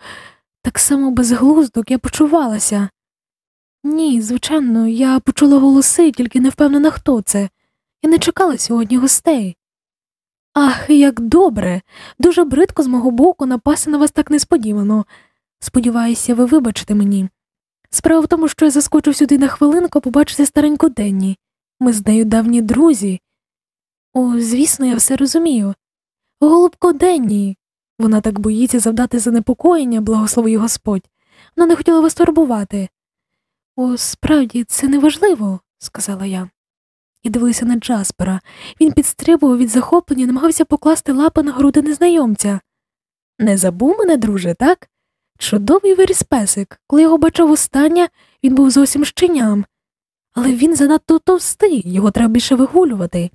так само безглуздо, як я почувалася. Ні, звичайно, я почула голоси, тільки не впевнена, хто це. Я не чекала сьогодні гостей. Ах, як добре, дуже бридко з мого боку напасти на вас так несподівано. Сподіваюся, ви вибачите мені. Справа в тому, що я заскочив сюди на хвилинку побачити стареньку Денні. Ми з нею давні друзі. О, звісно, я все розумію. Голубко Денні. Вона так боїться завдати занепокоєння, благослови Господь. Вона не хотіла вас турбувати. О, справді, це неважливо, сказала я. І дивилася на Джаспера. Він підстрибував від захоплення, намагався покласти лапи на груди незнайомця. Не забув мене, друже, так? Чудовий виріс песик. Коли його бачив останнє, він був зовсім щеням. Але він занадто товстий, його треба більше вигулювати.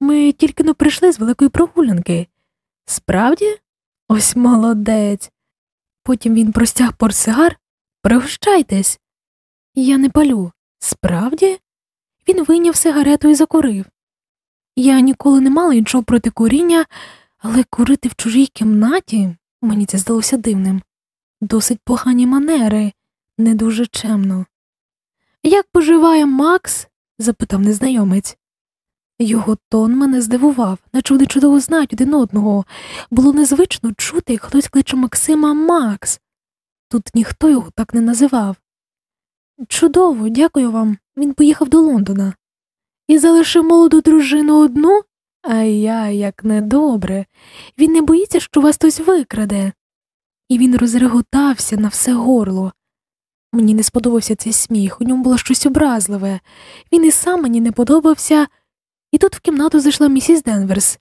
Ми тільки но прийшли з великої прогулянки. Справді? Ось молодець. Потім він простяг портсигар. Пригощайтесь. Я не палю. Справді? Він вийняв сигарету і закурив. Я ніколи не мала нічого проти куріння, але курити в чужій кімнаті мені це здалося дивним. Досить погані манери, не дуже чемно. Як поживає Макс? запитав незнайомець. Його тон мене здивував, наче вони чудово знають один одного. Було незвично чути, як хтось кличе Максима Макс. Тут ніхто його так не називав. Чудово, дякую вам. Він поїхав до Лондона. І залишив молоду дружину одну? Ай я, як недобре. Він не боїться, що вас хтось викраде. І він розреготався на все горло. Мені не сподобався цей сміх, у ньому було щось образливе. Він і сам мені не подобався, і тут в кімнату зайшла місіс Денверс.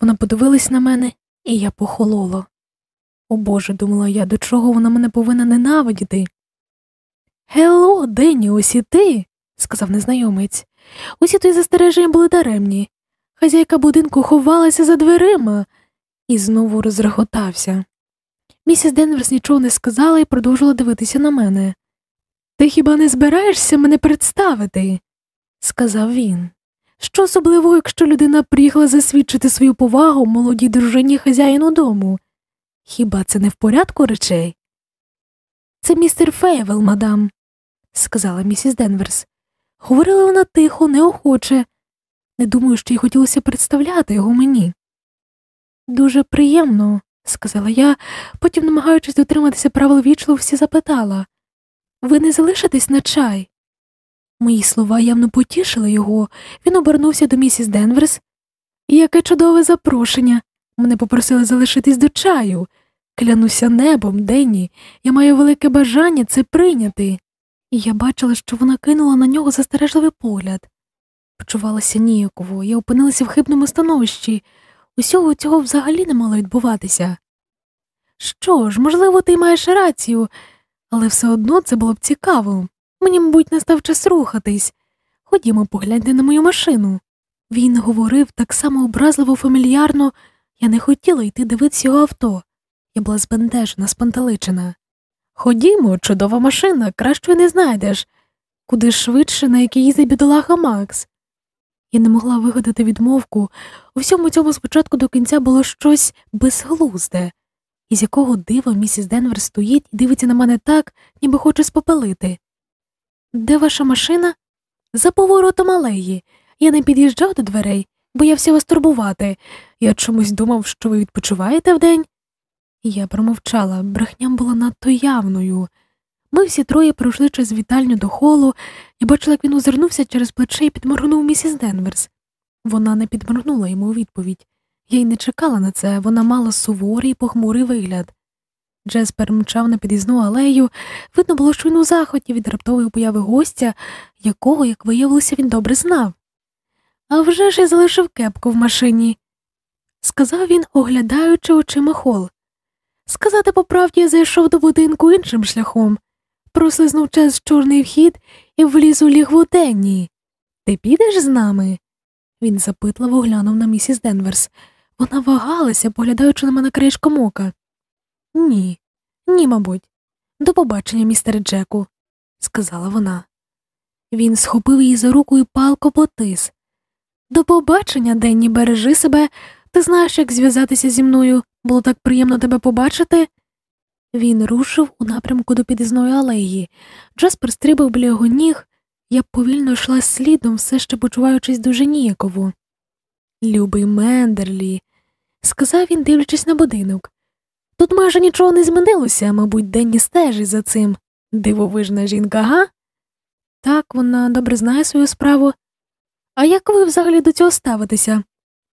Вона подивилась на мене, і я похолола. О Боже, думала я, до чого вона мене повинна ненавидіти. Гело, Денні, ось і ти, сказав незнайомець. Усі твої застереження були даремні. Хазяйка будинку ховалася за дверима і знову розреготався. Місіс Денверс нічого не сказала і продовжила дивитися на мене. Ти хіба не збираєшся мене представити? сказав він. Що особливого, якщо людина приїхала засвідчити свою повагу молодій дружині хазяїну дому? Хіба це не в порядку речей? Це містер Фейвел, мадам, сказала місіс Денверс. Говорила вона тихо, неохоче. Не думаю, що їй хотілося представляти його мені. Дуже приємно, сказала я, потім, намагаючись дотриматися правил вічливості, запитала ви не залишитесь на чай? Мої слова явно потішили його, він обернувся до місіс Денверс. Яке чудове запрошення. Мене попросили залишитись до чаю. Клянуся небом, Денні, я маю велике бажання це прийняти. І я бачила, що вона кинула на нього застережливий погляд. Почувалася ніяково, я опинилася в хибному становищі, усього цього взагалі не мало відбуватися. Що ж, можливо, ти маєш рацію, але все одно це було б цікаво. Мені, мабуть, настав час рухатись. Ходімо, погляньте на мою машину. Він говорив так само образливо фамільярно, я не хотіла йти дивитися його авто. Я була збентежена, спантеличена. Ходімо, чудова машина, кращої не знайдеш. Куди швидше, на якій їздить бідолаха Макс. Я не могла вигадати відмовку. У всьому цьому спочатку до кінця було щось безглузде, із якого дива місіс Денвер стоїть і дивиться на мене так, ніби хоче спопелити. Де ваша машина? За поворотом алеї. Я не під'їжджав до дверей, боявся вас турбувати. Я чомусь думав, що ви відпочиваєте вдень. Я промовчала, брехня була надто явною. Ми всі троє пройшли через вітальню до холу і бачила, як він озирнувся через плече і підморгнув місіс Денверс. Вона не підморгнула йому у відповідь. Я й не чекала на це, вона мала суворий похмурий вигляд. Джеспер мчав на під'їзну алею, видно було, що він у захоті від раптової появи гостя, якого, як виявилося, він добре знав. «А вже ж я залишив кепку в машині, сказав він, оглядаючи очима хол. Сказати по правді, я зайшов до будинку іншим шляхом, прослизнув через чорний вхід і вліз у лігву Денні. Ти підеш з нами? Він запитливо глянув на місіс Денверс. Вона вагалася, поглядаючи на мене кришком ока. Ні, ні, мабуть. До побачення, містере Джеку, сказала вона. Він схопив її за руку і палко потис. До побачення, Денні, бережи себе, ти знаєш, як зв'язатися зі мною. Було так приємно тебе побачити. Він рушив у напрямку до під'їзної алеї. Джаспер стрибав біля його ніг, я повільно йшла слідом, все ще почуваючись дуже ніяково. Любий Мендерлі, сказав він, дивлячись на будинок. Тут майже нічого не змінилося, мабуть, Денні стежить за цим. Дивовижна жінка, га? Так, вона добре знає свою справу. А як ви взагалі до цього ставитеся?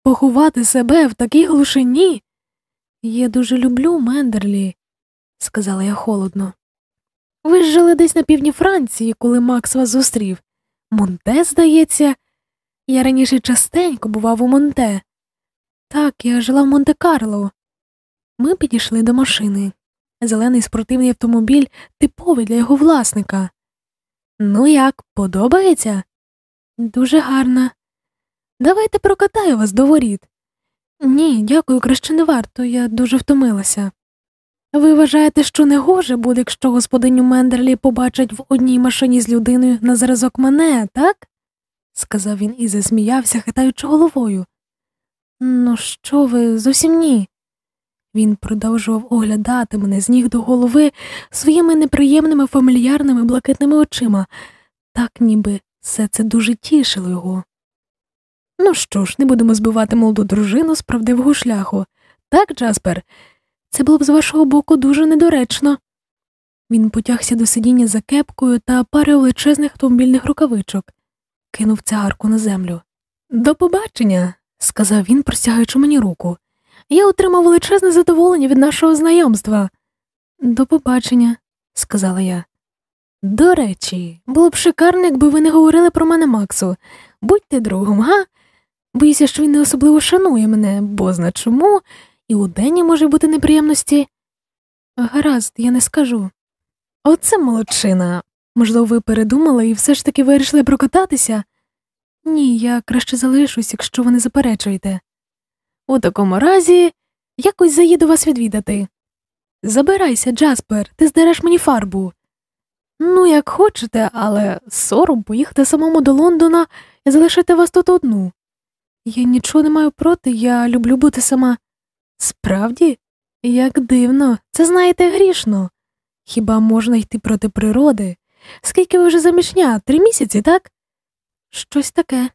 Поховати себе в такій глушині? Я дуже люблю Мендерлі, сказала я холодно. Ви ж жили десь на півдні Франції, коли Макс вас зустрів. Монте, здається, я раніше частенько бував у Монте. Так, я жила в Монте Карло. Ми підійшли до машини. Зелений спортивний автомобіль типовий для його власника. Ну як, подобається? Дуже гарна. Давайте прокатаю вас до воріт. Ні, дякую, краще не варто, я дуже втомилася. Ви вважаєте, що не гоже буде, якщо господиню Мендерлі побачать в одній машині з людиною на зразок мене, так? сказав він і засміявся, хитаючи головою. Ну, що ви, зовсім ні. Він продовжував оглядати мене з ніг до голови своїми неприємними фамільярними блакитними очима, так ніби все це дуже тішило його. Ну що ж, не будемо збивати молоду дружину з правдивого шляху. Так, Джаспер, це було б з вашого боку дуже недоречно. Він потягся до сидіння за кепкою та пари величезних автомобільних рукавичок, кинув цигарку на землю. До побачення, сказав він, простягаючи мені руку. Я отримав величезне задоволення від нашого знайомства. До побачення, сказала я. До речі, було б шикарно, якби ви не говорили про мене Максу. Будьте другом, га? Боюся, що він не особливо шанує мене, бо зна чому, і у Дені може бути неприємності. Гаразд, я не скажу. Оце молодчина. Можливо, ви передумали і все ж таки вирішили прокататися? Ні, я краще залишусь, якщо ви не заперечуєте. У такому разі якось заїду вас відвідати. Забирайся, Джаспер, ти здереш мені фарбу. Ну, як хочете, але сором поїхати самому до Лондона і залишити вас тут одну. Я нічого не маю проти, я люблю бути сама. Справді, як дивно, це знаєте грішно. Хіба можна йти проти природи? Скільки ви вже замішня? Три місяці, так? Щось таке.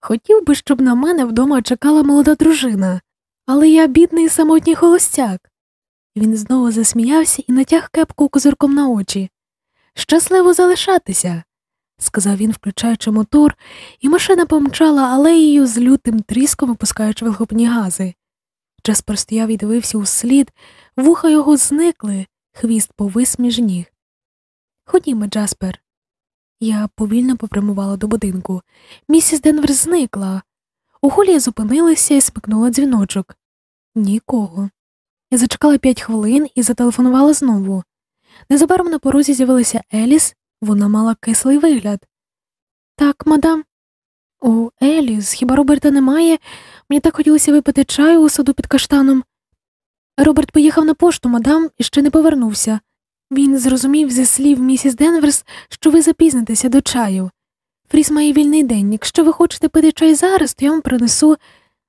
Хотів би, щоб на мене вдома чекала молода дружина, але я бідний самотній холостяк. Він знову засміявся і натяг кепку козирком на очі. Щасливо залишатися, сказав він, включаючи мотор, і машина помчала алеєю з лютим тріском випускаючи вихопні гази. Джаспер стояв і дивився у слід, вуха його зникли, хвіст повис між ніг. Ходімо, Джаспер. Я повільно попрямувала до будинку. Місіс Денвер зникла. У холі я зупинилася і смикнула дзвіночок. Нікого. Я зачекала п'ять хвилин і зателефонувала знову. Незабаром на порозі з'явилася Еліс, вона мала кислий вигляд. Так, мадам. О, Еліс, хіба Роберта немає? Мені так хотілося випити чаю у саду під каштаном. Роберт поїхав на пошту, мадам, і ще не повернувся. Він зрозумів зі слів місіс Денверс, що ви запізнитеся до чаю. Фріс має вільний день. Якщо ви хочете пити чай зараз, то я вам принесу,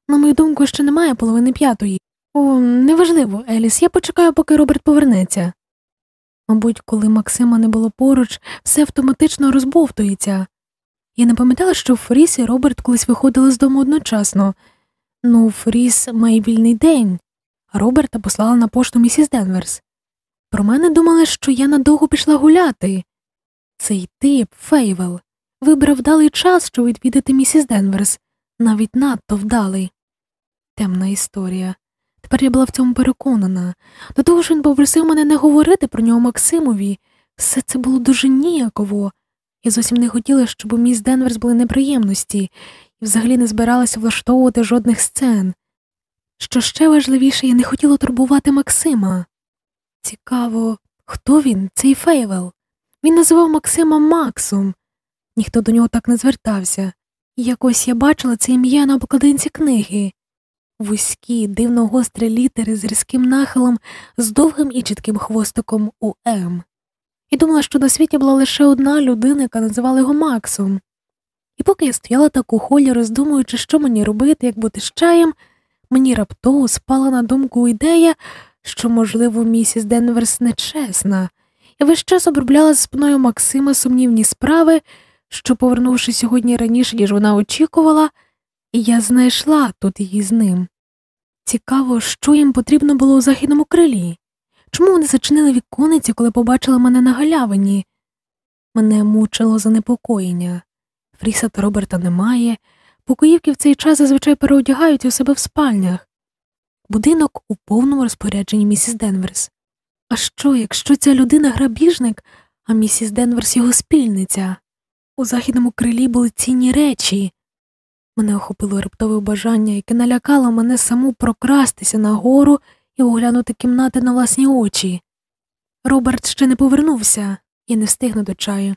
на мою думку, ще немає половини п'ятої. О, неважливо, Еліс, я почекаю, поки Роберт повернеться. Мабуть, коли Максима не було поруч, все автоматично розбовтується. Я не пам'ятала, що Фріс і Роберт колись виходили з дому одночасно. Ну, Фріс має вільний день, а Роберта послала на пошту місіс Денверс. Про мене думали, що я надовго пішла гуляти. Цей тип, Фейвел, вибрав вдалий час, щоб відвідати місіс Денверс, навіть надто вдалий. Темна історія. Тепер я була в цьому переконана. До того ж він попросив мене не говорити про нього Максимові. Все це було дуже ніяково. Я зовсім не хотіла, щоб у міс Денверс були неприємності, і взагалі не збиралася влаштовувати жодних сцен. Що ще важливіше, я не хотіла турбувати Максима. Цікаво, хто він, цей Фейвел? Він називав Максима Максом. Ніхто до нього так не звертався. Якось я бачила це ім'я на обкладинці книги вузькі, дивно гострі літери з різким нахилом, з довгим і чітким хвостиком у М. І думала, що на світі була лише одна людина, яка називала його Максом. І поки я стояла так у холі, роздумуючи, що мені робити, як бути з чаєм, мені раптово спала на думку ідея, що, можливо, місіс Денверс нечесна, я весь час обробляла з спиною Максима сумнівні справи, що, повернувши сьогодні раніше, ніж вона очікувала, і я знайшла тут її з ним. Цікаво, що їм потрібно було у західному крилі. Чому вони зачинили вікониці, коли побачили мене на галявині? Мене мучило занепокоєння. Фріса та Роберта немає, покоївки в цей час зазвичай переодягають у себе в спальнях. Будинок у повному розпорядженні місіс Денверс. А що, якщо ця людина грабіжник, а місіс Денверс його спільниця? У західному крилі були цінні речі. Мене охопило раптове бажання, яке налякало мене саму прокрастися нагору і оглянути кімнати на власні очі. Роберт ще не повернувся і не встигну до чаю.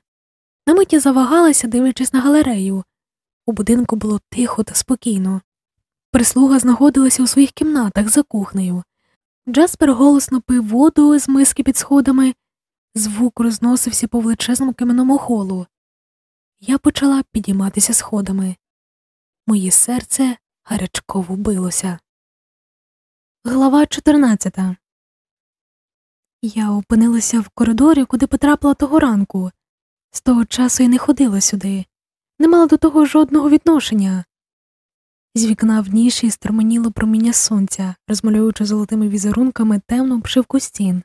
На миті завагалася, дивлячись на галерею. У будинку було тихо та спокійно. Прислуга знаходилася у своїх кімнатах за кухнею. Джаспер голосно пив воду з миски під сходами, звук розносився по величезному кам'яному холу. Я почала підійматися сходами. Моє серце гарячково билося. Глава 14 Я опинилася в коридорі, куди потрапила того ранку. З того часу я не ходила сюди, не мала до того жодного відношення. З вікна в ніші струменіло проміння сонця, розмальовуючи золотими візерунками темну обшивку стін.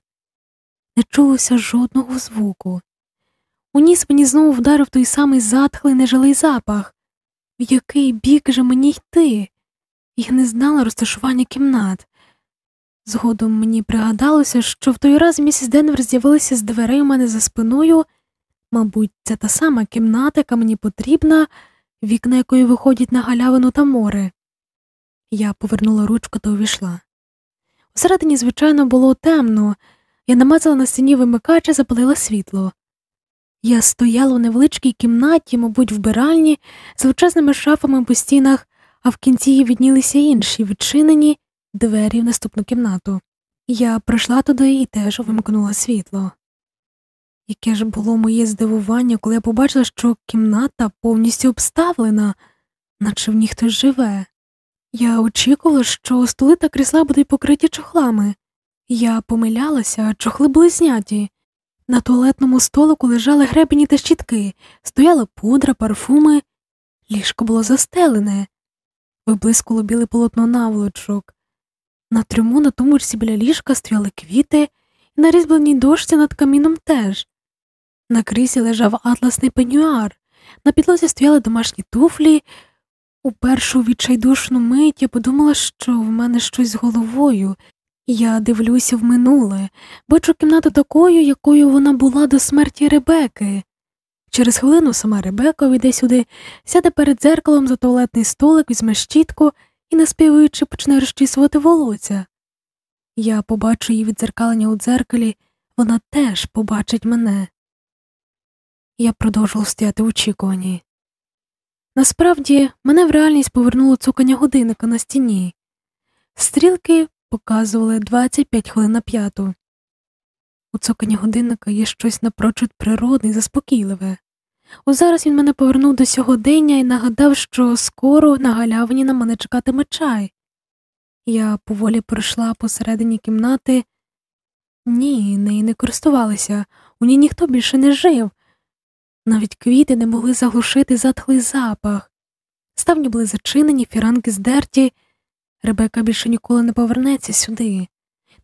Не чулося жодного звуку. У ніс мені знову вдарив той самий затхлий нежилий запах. В який бік же мені йти? Я не знала розташування кімнат. Згодом мені пригадалося, що в той раз місіс Денвер з'явилася з дверей у мене за спиною. Мабуть, це та сама кімната, яка мені потрібна, вікна якої виходять на галявину та море. Я повернула ручку та увійшла. Усередині, звичайно, було темно, я намазала на стіні вимикач і запалила світло. Я стояла у невеличкій кімнаті, мабуть, вбиральні, з величезними шафами по стінах, а в кінці її віднілися інші відчинені двері в наступну кімнату. Я прийшла туди і теж вимкнула світло. Яке ж було моє здивування, коли я побачила, що кімната повністю обставлена, наче в ній хтось живе. Я очікувала, що столи та крісла будуть покриті чохлами. Я помилялася, чохли були зняті. На туалетному столику лежали гребені та щітки, стояла пудра, парфуми, ліжко було застелене, виблискуло біле полотно наволочок. На трюму на тумбочці біля ліжка стояли квіти, і на різьбленій дошці над каміном теж. На крісі лежав атласний пенюар, на підлозі стояли домашні туфлі. У першу відчайдушну мить я подумала, що в мене щось з головою. Я дивлюся в минуле, бачу кімнату такою, якою вона була до смерті Ребеки. Через хвилину сама Ребека війде сюди, сяде перед дзеркалом за туалетний столик, візьме щітку і, наспівуючи, почне розчісувати волосся. Я побачу її відзеркалення у дзеркалі, вона теж побачить мене. Я продовжував стояти в очікуванні. Насправді, мене в реальність повернуло цукання годинника на стіні. Стрілки показували 25 хвилин на п'яту. У цокані годинника є щось напрочуд природне і заспокійливе. О зараз він мене повернув до сьогодення і нагадав, що скоро на галявині на мене чекатиме чай. Я поволі пройшла посередині кімнати. Ні, неї не користувалися, у ній ніхто більше не жив. Навіть квіти не могли заглушити затхлий запах. Ставні були зачинені, фіранки здерті. Ребека більше ніколи не повернеться сюди.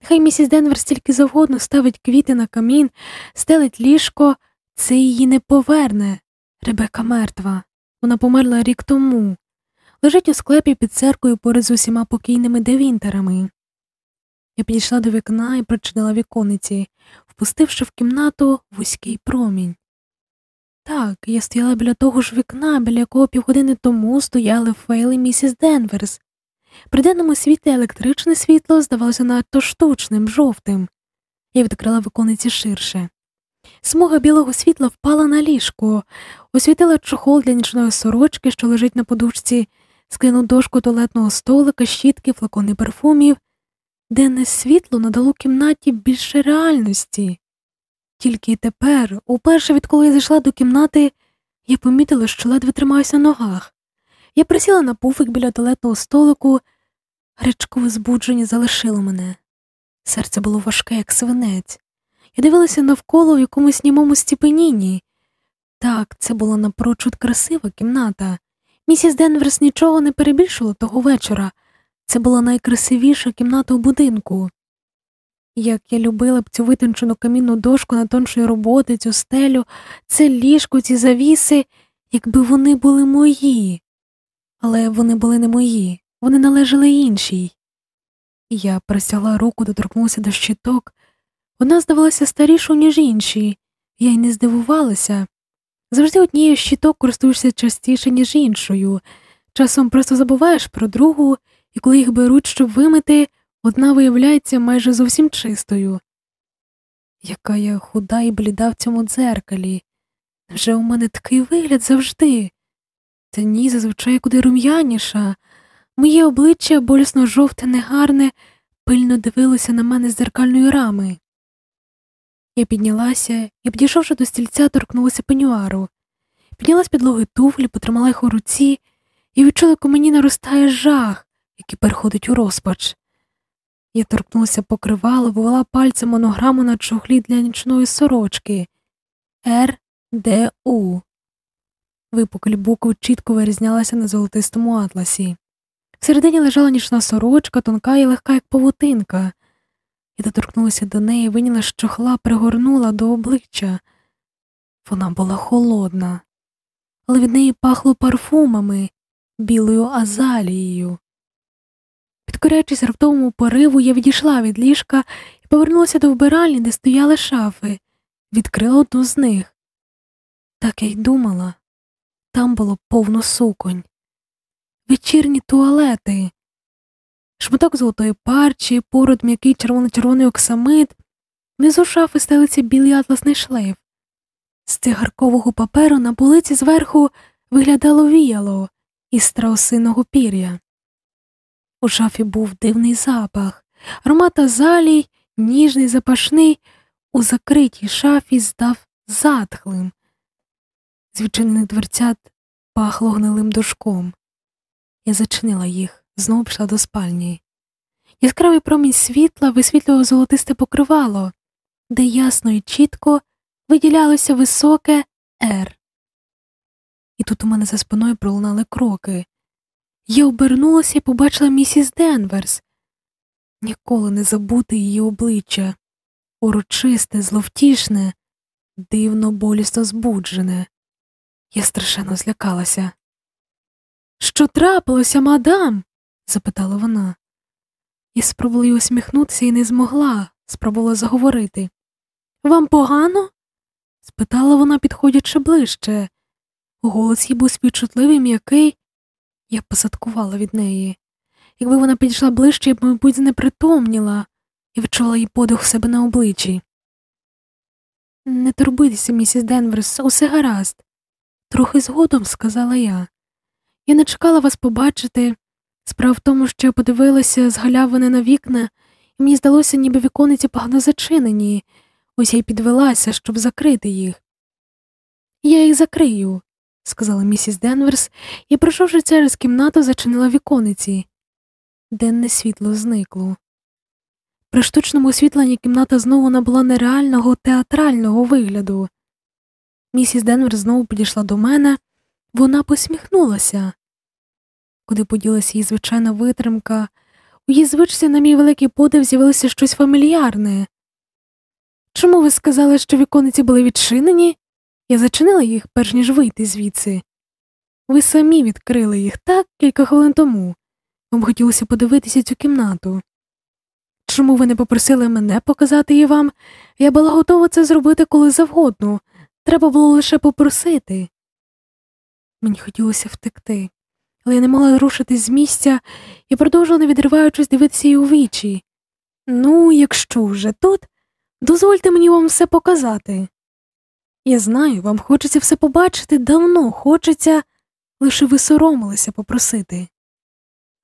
Нехай місіс Денвер стільки завгодно ставить квіти на камін, стелить ліжко, це її не поверне. Ребека мертва. Вона померла рік тому. Лежить у склепі під церквою поряд з усіма покійними де Вінтерами. Я підійшла до вікна і причинила віконниці, впустивши в кімнату вузький промінь. Так, я стояла біля того ж вікна, біля якого півгодини тому стояли Фейвел і місіс Денверс. При денному світлі електричне світло здавалося надто штучним, жовтим. Я відкрила віконниці ширше. Смуга білого світла впала на ліжко, освітила чохол для нічної сорочки, що лежить на подушці, скляну дошку туалетного столика, щітки, флакони парфумів. Денне світло надало кімнаті більше реальності. Тільки тепер, уперше, відколи я зайшла до кімнати, Я помітила, що ледве тримаюся на ногах. Я присіла на пуфик біля туалетного столику, гарячкове збудження залишило мене. Серце було важке, як свинець. Я дивилася навколо в якомусь німому стіпенінні. Так, це була напрочуд красива кімната. Місіс Денверс нічого не перебільшила того вечора. Це була найкрасивіша кімната у будинку. Як я любила б цю витончену камінну дошку на тоншої роботи, цю стелю, це ліжко, ці завіси, якби вони були мої. Але вони були не мої, вони належали іншій. Я простягла руку, доторкнулася до щиток. Вона здавалася старішою, ніж інші, я й не здивувалася. Завжди однією щиток користуєшся частіше, ніж іншою. Часом просто забуваєш про другу, і коли їх беруть, щоб вимити, одна виявляється майже зовсім чистою. Яка я худа і бліда в цьому дзеркалі. Вже у мене такий вигляд завжди. Та ні, зазвичай куди рум'яніша. Моє обличчя болісно жовте, негарне, пильно дивилося на мене з дзеркальної рами. Я піднялася і, підійшовши до стільця, торкнулася пенюару. Підняла з підлоги туфлі, потримала їх у руці і відчула, як у мені наростає жах, який переходить у розпач. Я торкнулася покривала, вивела пальцем монограму на чохлі для нічної сорочки Р Д У. Випуклі букви чітко вирізнялася на золотистому атласі. Всередині лежала нічна сорочка, тонка і легка, як павутинка. Я доторкнулася до неї, виняла з чохла, пригорнула до обличчя. Вона була холодна, але від неї пахло парфумами, білою азалією. Підкоряючись раптовому пориву, я відійшла від ліжка і повернулася до вбиральні, де стояли шафи, відкрила одну з них. Так я й думала там було повно суконь, вечірні туалети, шматок золотої парчі, пород м'який червоно-червоний оксамит, внизу шафи стелиться білий атласний шлейф. З цигаркового паперу на полиці зверху виглядало віяло із страусиного пір'я. У шафі був дивний запах, аромат азалій, ніжний, запашний, у закритій шафі здав затхлим. З відчинених дверцят пахло гнилим дошком. Я зачинила їх, знову пішла до спальні. Яскравий промінь світла висвітлював золотисте покривало, де ясно і чітко виділялося високе «Р». І тут у мене за спиною пролунали кроки. Я обернулася і побачила місіс Денверс. Ніколи не забути її обличчя урочисте, зловтішне, дивно болісно збуджене. Я страшенно злякалася. Що трапилося, мадам? запитала вона. Я спробувала усміхнутися і не змогла, спробувала заговорити. Вам погано? спитала вона, підходячи ближче. Голос їй був співчутливий, м'який. Я посадкувала від неї. Якби вона підійшла ближче, я б, мабуть, знепритомніла і відчула її подих в себе на обличчі. Не турбуйтеся, місіс Денверс, усе гаразд. Трохи згодом, сказала я. Я не чекала вас побачити. Справа в тому, що я подивилася з галявини на вікна, і мені здалося, ніби вікониці погано зачинені, ось я й підвелася, щоб закрити їх. Я їх закрию, сказала місіс Денверс і, пройшовши через кімнату, зачинила вікониці. Денне світло зникло. При штучному освітленні кімната знову набула нереального театрального вигляду. Місіс Денвер знову підійшла до мене, вона посміхнулася. Куди поділася її звичайна витримка, у її звичці, на мій великий подив, з'явилося щось фамільярне. Чому ви сказали, що вікониці були відчинені? Я зачинила їх, перш ніж вийти звідси. Ви самі відкрили їх так кілька хвилин тому. Вам хотілося подивитися цю кімнату. Чому ви не попросили мене показати її вам? Я була готова це зробити коли завгодно. Треба було лише попросити. Мені хотілося втекти, але я не могла рушити з місця і продовжувала, не відриваючись, дивитися їй у вічі. Ну, якщо вже тут, дозвольте мені вам все показати. Я знаю, вам хочеться все побачити давно, хочеться, лише ви соромилися попросити.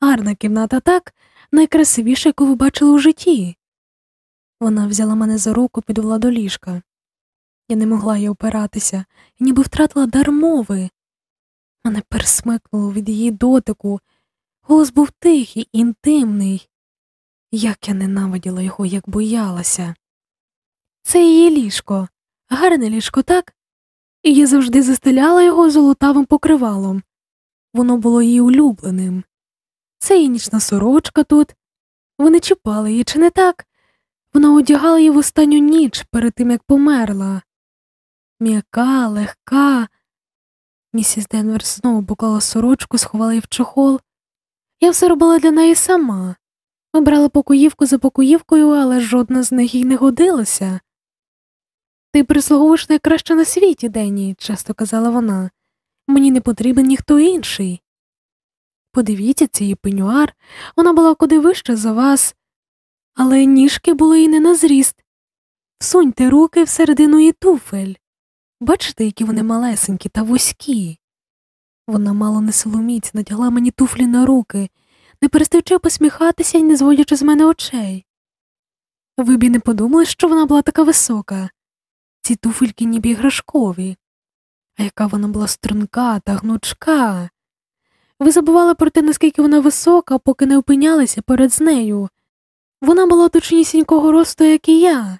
Гарна кімната так, найкрасивіша, яку ви бачили у житті. Вона взяла мене за руку, підвела до ліжка. Я не могла їй опиратися, ніби втратила дар мови. Мене пересмикнуло від її дотику. Голос був тихий, інтимний. Як я ненавиділа його, як боялася. Це її ліжко, гарне ліжко, так? І я завжди застеляла його золотавим покривалом. Воно було її улюбленим. Це її нічна сорочка тут. Вони чіпали її, чи не так? Вона одягала її в останню ніч перед тим, як померла. М'яка, легка. Місіс Денвер знову поклала сорочку, сховала її в чохол. Я все робила для неї сама. Ми брали покоївку за покоївкою, але жодна з них їй не годилася. Ти прислуговуєш найкраще на світі, Дені, часто казала вона. Мені не потрібен ніхто інший. Подивіться, цей пенюар, вона була куди вища за вас, але ніжки були й не на зріст. Всуньте руки всередину її туфель. Бачите, які вони малесенькі та вузькі. Вона мало не силоміць натягла мені туфлі на руки, не перестаючи посміхатися і не зводячи з мене очей. Ви б і не подумали, що вона була така висока. Ці туфельки ніби іграшкові. А яка вона була струнка та гнучка. Ви забували про те, наскільки вона висока, поки не опинялися перед з нею. Вона була точнісінького росту, як і я.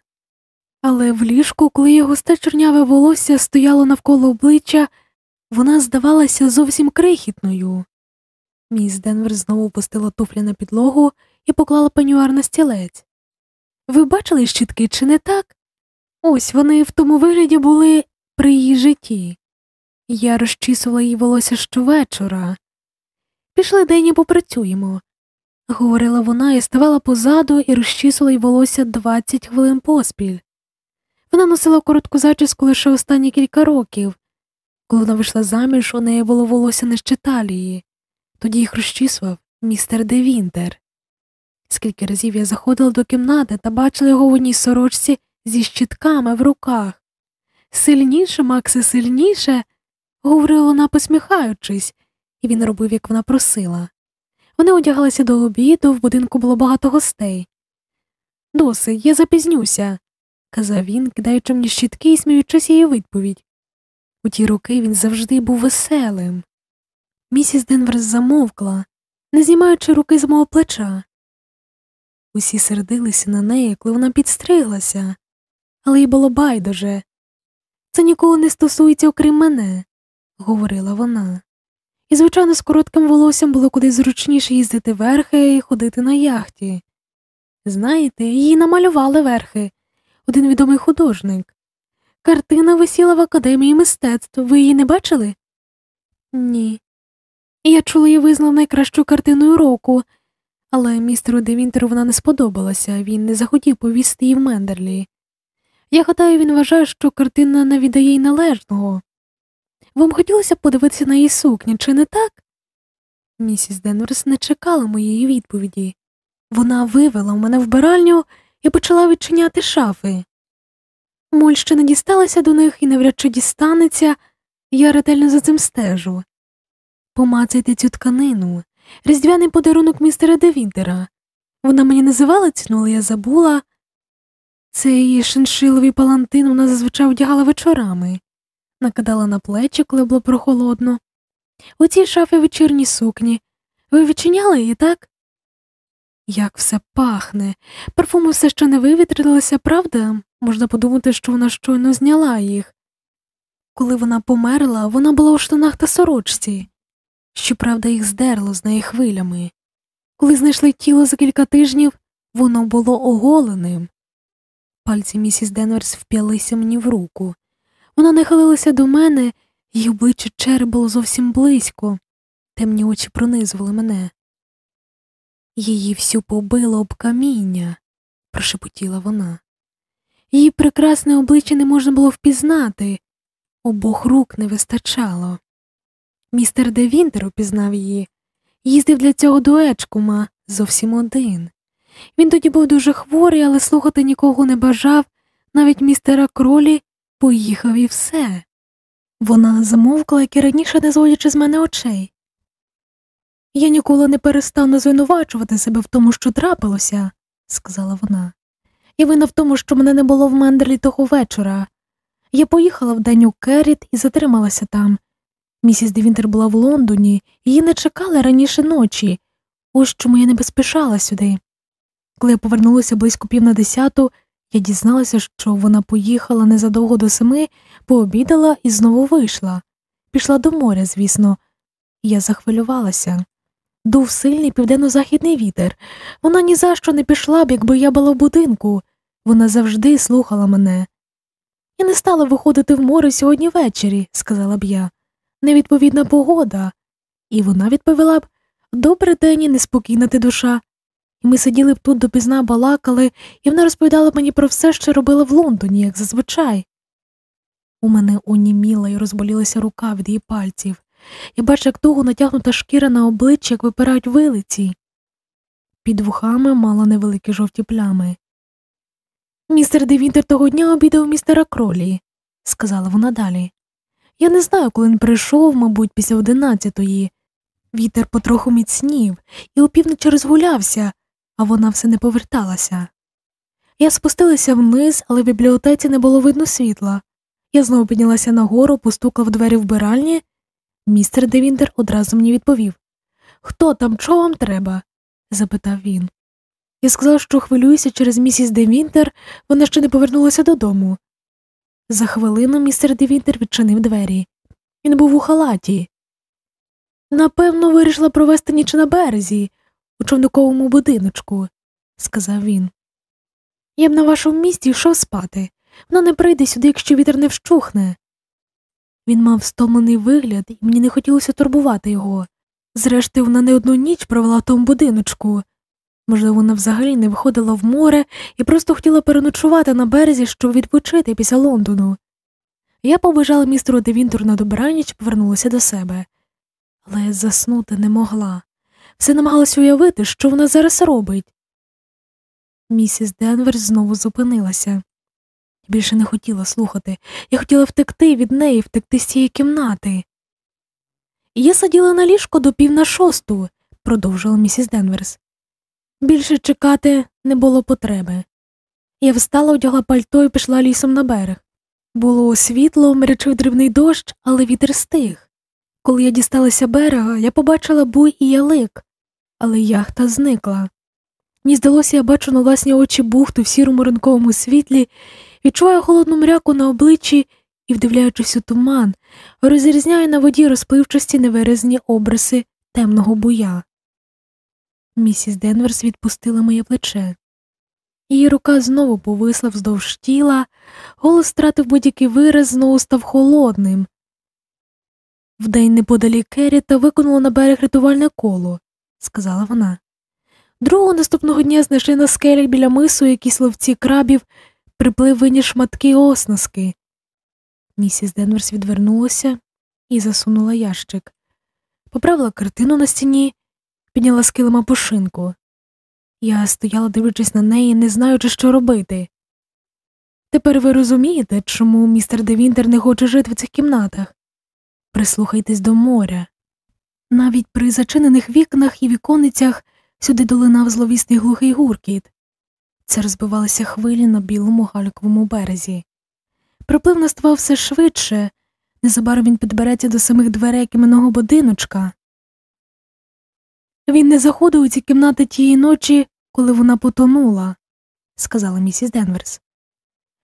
Але в ліжку, коли його густе чорняве волосся стояло навколо обличчя, вона здавалася зовсім крихітною. Міс Денвер знову опустила туфлі на підлогу і поклала пенюар на стілець. Ви бачили щітки, чи не так? Ось вони в тому вигляді були при її житті. Я розчісувала їй волосся щовечора. Пішли день і попрацюємо, говорила вона і ставала позаду і розчісувала їй волосся 20 хвилин поспіль. Вона носила коротку зачіску лише останні кілька років. Коли вона вийшла заміж, у неї було волосся нижче талії. Тоді їх розчісував містер Де Вінтер. Скільки разів я заходила до кімнати та бачила його в одній сорочці зі щитками в руках. Сильніше, Максе, сильніше, говорила вона, посміхаючись, і він робив, як вона просила. Вони одягалися до обіду, в будинку було багато гостей. Досить, я запізнюся, казав він, кидаючи мені щітки і сміючись її відповідь. У ті роки він завжди був веселим. Місіс Денверс замовкла, не знімаючи руки з мого плеча. Усі сердилися на неї, коли вона підстриглася, але їй було байдуже. Це ніколи не стосується, окрім мене, говорила вона. І, звичайно, з коротким волоссям було куди зручніше їздити верхи і ходити на яхті. Знаєте, її намалювали верхи, один відомий художник. Картина висіла в академії мистецтв. Ви її не бачили? Ні. Я чула її визнав найкращою картиною року, але містеру Девінтеру вона не сподобалася, він не захотів повісти її в Мендерлі. Я гадаю, він вважає, що картина не віддає їй належного. Вам хотілося б подивитися на її сукні, чи не так? Місіс Денверс не чекала моєї відповіді. Вона вивела мене в биральню і почала відчиняти шафи. Моль ще не дісталася до них і навряд чи дістанеться, я ретельно за цим стежу. Помацайте цю тканину, різдвяний подарунок містера Девінтера. Вона мені називала ціну, але я забула. Цей шиншиловий палантин вона зазвичай одягала вечорами, накидала на плечі, коли було прохолодно. У цій шафі вечірні сукні. Ви відчиняли її, так? Як все пахне. Парфуми все ще не вивітрилися, правда? Можна подумати, що вона щойно зняла їх. Коли вона померла, вона була у штанах та сорочці. Щоправда, їх здерло з неї хвилями. Коли знайшли тіло за кілька тижнів, воно було оголеним. Пальці місіс Денверс вп'ялися мені в руку. Вона нахилилася до мене, її обличчя череп було зовсім близько, темні очі пронизували мене. Її всю побило об каміння, прошепотіла вона. Її прекрасне обличчя не можна було впізнати, обох рук не вистачало. Містер Де Вінтер упізнав її, їздив для цього до Ечкума зовсім один. Він тоді був дуже хворий, але слухати нікого не бажав, навіть містера кролі поїхав і все. Вона замовкла, як і раніше не зводячи з мене очей. Я ніколи не перестану звинувачувати себе в тому, що трапилося, сказала вона. І вина в тому, що мене не було в Мендерлі того вечора. Я поїхала в день у Керріт і затрималася там. Місіс Девінтер була в Лондоні, її не чекали раніше ночі, ось чому я не поспішала сюди. Коли я повернулася близько пів на десяту, я дізналася, що вона поїхала незадовго до семи, пообідала і знову вийшла. Пішла до моря, звісно, я захвилювалася. Дув сильний південно-західний вітер. Вона ні за що не пішла б, якби я була в будинку. Вона завжди слухала мене. Я не стала виходити в море сьогодні ввечері, сказала б я. Невідповідна погода. І вона відповіла б добрий день і неспокійна ти душа. І ми сиділи б тут допізна балакали, і вона розповідала мені про все, що робила в Лондоні, як зазвичай. У мене оніміла і розболілася рука від її пальців. Я бачу, як туго натягнута шкіра на обличчі, як випирають вилиці. Під вухами мала невеликі жовті плями. Містер Девінтер того дня обідав містера кролі, сказала вона далі. Я не знаю, коли він прийшов, мабуть, після одинадцятої. Вітер потроху міцнів і опівночі розгулявся, а вона все не поверталася. Я спустилася вниз, але в бібліотеці не було видно світла. Я знову піднялася нагору, постукав двері вбиральні. Містер Девінтер одразу мені відповів Хто там, чого вам треба? запитав він. Я сказав, що хвилююся через місіс Девінтер, вона ще не повернулася додому. За хвилину містер Девінтер відчинив двері. Він був у халаті. Напевно, вирішила провести ніч на березі, у човниковому будиночку, сказав він. Я б на вашому місці йшов спати. Вона не прийде сюди, якщо вітер не вщухне. Він мав стомлений вигляд, і мені не хотілося турбувати його. Зрештою, вона не одну ніч провела в тому будиночку. Можливо, вона взагалі не виходила в море і просто хотіла переночувати на березі, щоб відпочити після Лондону. Я побажала містеру Девінтуру на добраніч повернулася до себе, але заснути не могла. Все намагалася уявити, що вона зараз робить. Місіс Денвер знову зупинилася. Більше не хотіла слухати. Я хотіла втекти від неї, втекти з цієї кімнати. Я сиділа на ліжко до пів на шосту, продовжила місіс Денверс. Більше чекати не було потреби. Я встала, одягла пальто і пішла лісом на берег. Було світло, меречив дрібний дощ, але вітер стих. Коли я дісталася берега, я побачила буй і ялик, але яхта зникла. Мені здалося, я бачу на власні очі бухту в сірому ранковому світлі, відчуваю холодну мряку на обличчі і, вдивляючись у туман, розрізняю на воді розпливчасті невиразні обриси темного буя. Місіс Денверс відпустила моє плече. Її рука знову повисла вздовж тіла, голос стратив будь-який вираз, знову став холодним. Вдень неподалік Керріта виконала на берег рятувальне коло, сказала вона. Другого наступного дня знайшли на скелях біля мису якісь ловці крабів, припливені шматки оснаски. Місіс Денверс відвернулася і засунула ящик, поправила картину на стіні, підняла з килима пушинку. Я стояла, дивлячись на неї, не знаючи, що робити. Тепер ви розумієте, чому містер Девінтер не хоче жити в цих кімнатах? Прислухайтесь до моря. Навіть при зачинених вікнах і віконицях сюди долинав зловісний глухий гуркіт. Це розбивалися хвилі на білому гальковому березі. Приплив наставав все швидше, незабаром він підбереться до самих дверей кіменного будиночка. Він не заходив у ці кімнати тієї ночі, коли вона потонула, сказала місіс Денверс.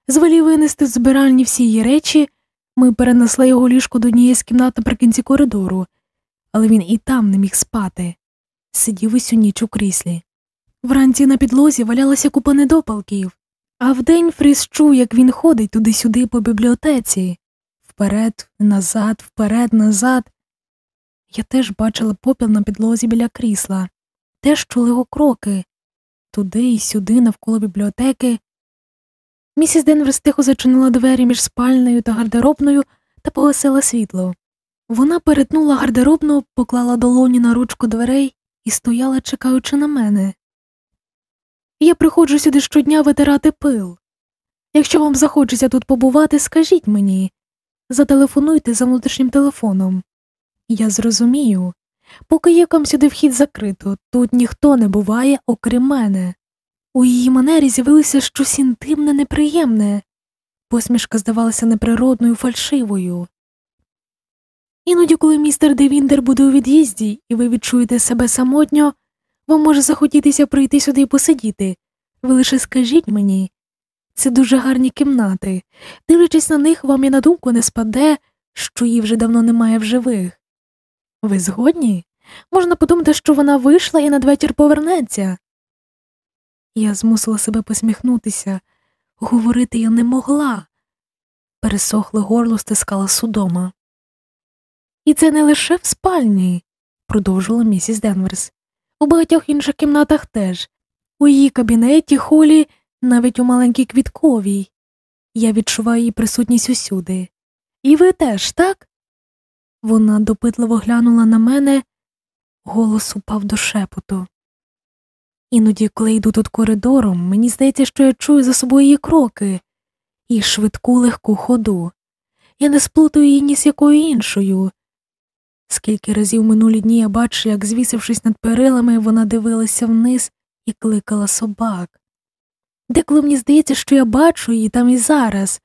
Звелів винести з збиральні всі її речі, ми перенесли його ліжко до однієї з кімнат наприкінці коридору, але він і там не міг спати, сидів усю ніч у кріслі. Вранці на підлозі валялася купа недопалків, а вдень Фріс чув, як він ходить туди-сюди по бібліотеці, вперед, назад, вперед, назад. Я теж бачила попіл на підлозі біля крісла, теж чули його кроки туди і сюди, навколо бібліотеки. Місіс Денверс тихо зачинила двері між спальною та гардеробною та погасила світло. Вона перетнула гардеробну, поклала долоні на ручку дверей і стояла, чекаючи на мене. Я приходжу сюди щодня витирати пил. Якщо вам захочеться тут побувати, скажіть мені зателефонуйте за внутрішнім телефоном. Я зрозумію, поки якам сюди вхід закрито, тут ніхто не буває, окрім мене. У її манері з'явилося щось інтимне неприємне. посмішка здавалася неприродною фальшивою. Іноді, коли містер Девіндер буде у від'їзді, і ви відчуєте себе самотньо, вам може захотітися прийти сюди і посидіти. Ви лише скажіть мені це дуже гарні кімнати. Дивлячись на них, вам і на думку не спаде, що її вже давно немає в живих. Ви згодні? Можна подумати, що вона вийшла і надвечір повернеться. Я змусила себе посміхнутися, говорити я не могла. Пересохле горло стискала судома. І це не лише в спальні, продовжувала місіс Денверс. У багатьох інших кімнатах теж, у її кабінеті, холі, навіть у маленькій квітковій. Я відчуваю її присутність усюди. І ви теж, так? Вона допитливо глянула на мене, голос упав до шепоту. Іноді, коли йду тут коридором, мені здається, що я чую за собою її кроки і швидку легку ходу. Я не сплутаю її ні з якою іншою. Скільки разів минулі дні я бачу, як, звісившись над перилами, вона дивилася вниз і кликала собак. Деколи мені здається, що я бачу її там і зараз,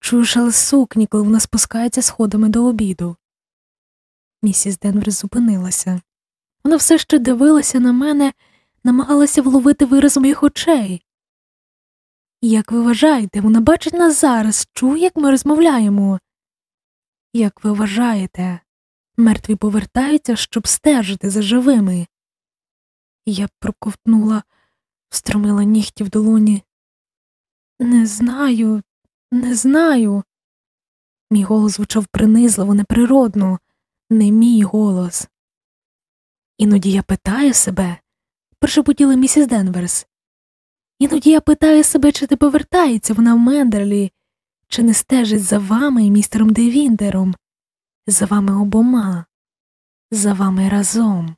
чую шелест сукні, коли вона спускається сходами до обіду. Місіс Денвер зупинилася. Вона все ще дивилася на мене, намагалася вловити вираз моїх очей. Як ви вважаєте, вона бачить нас зараз, чує, як ми розмовляємо? Як ви вважаєте, мертві повертаються, щоб стежити за живими? Я проковтнула, встромила нігті в долоні. Не знаю, не знаю. Мій голос звучав принизливо, неприродно, не мій голос. Іноді я питаю себе, прошепотіла місіс Денверс. Іноді я питаю себе, чи ти повертається вона в Мендерлі, чи не стежить за вами і містером Девіндером, за вами обома, за вами разом.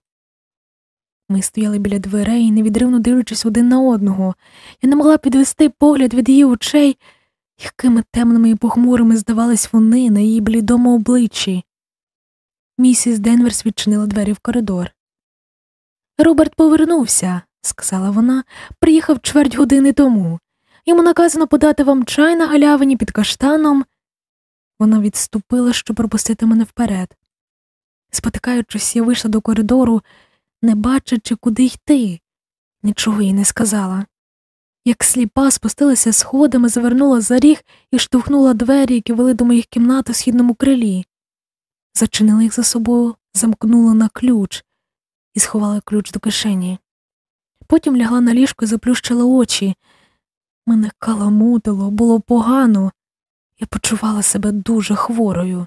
Ми стояли біля дверей, невідривно дивлячись один на одного. Я не могла підвести погляд від її очей, якими темними і похмурими здавались вони на її блідому обличчі. Місіс Денверс відчинила двері в коридор. Роберт повернувся, сказала вона, приїхав чверть години тому. Йому наказано подати вам чай на галявині під каштаном. Вона відступила, щоб пропустити мене вперед. Спотикаючись, я вийшла до коридору, не бачачи, куди йти, нічого їй не сказала. Як сліпа спустилася сходами, завернула за ріг і штовхнула двері, які вели до моїх кімнат у східному крилі. Зачинила їх за собою, замкнула на ключ і сховала ключ до кишені. Потім лягла на ліжко і заплющила очі. Мене каламутило, було погано, я почувала себе дуже хворою.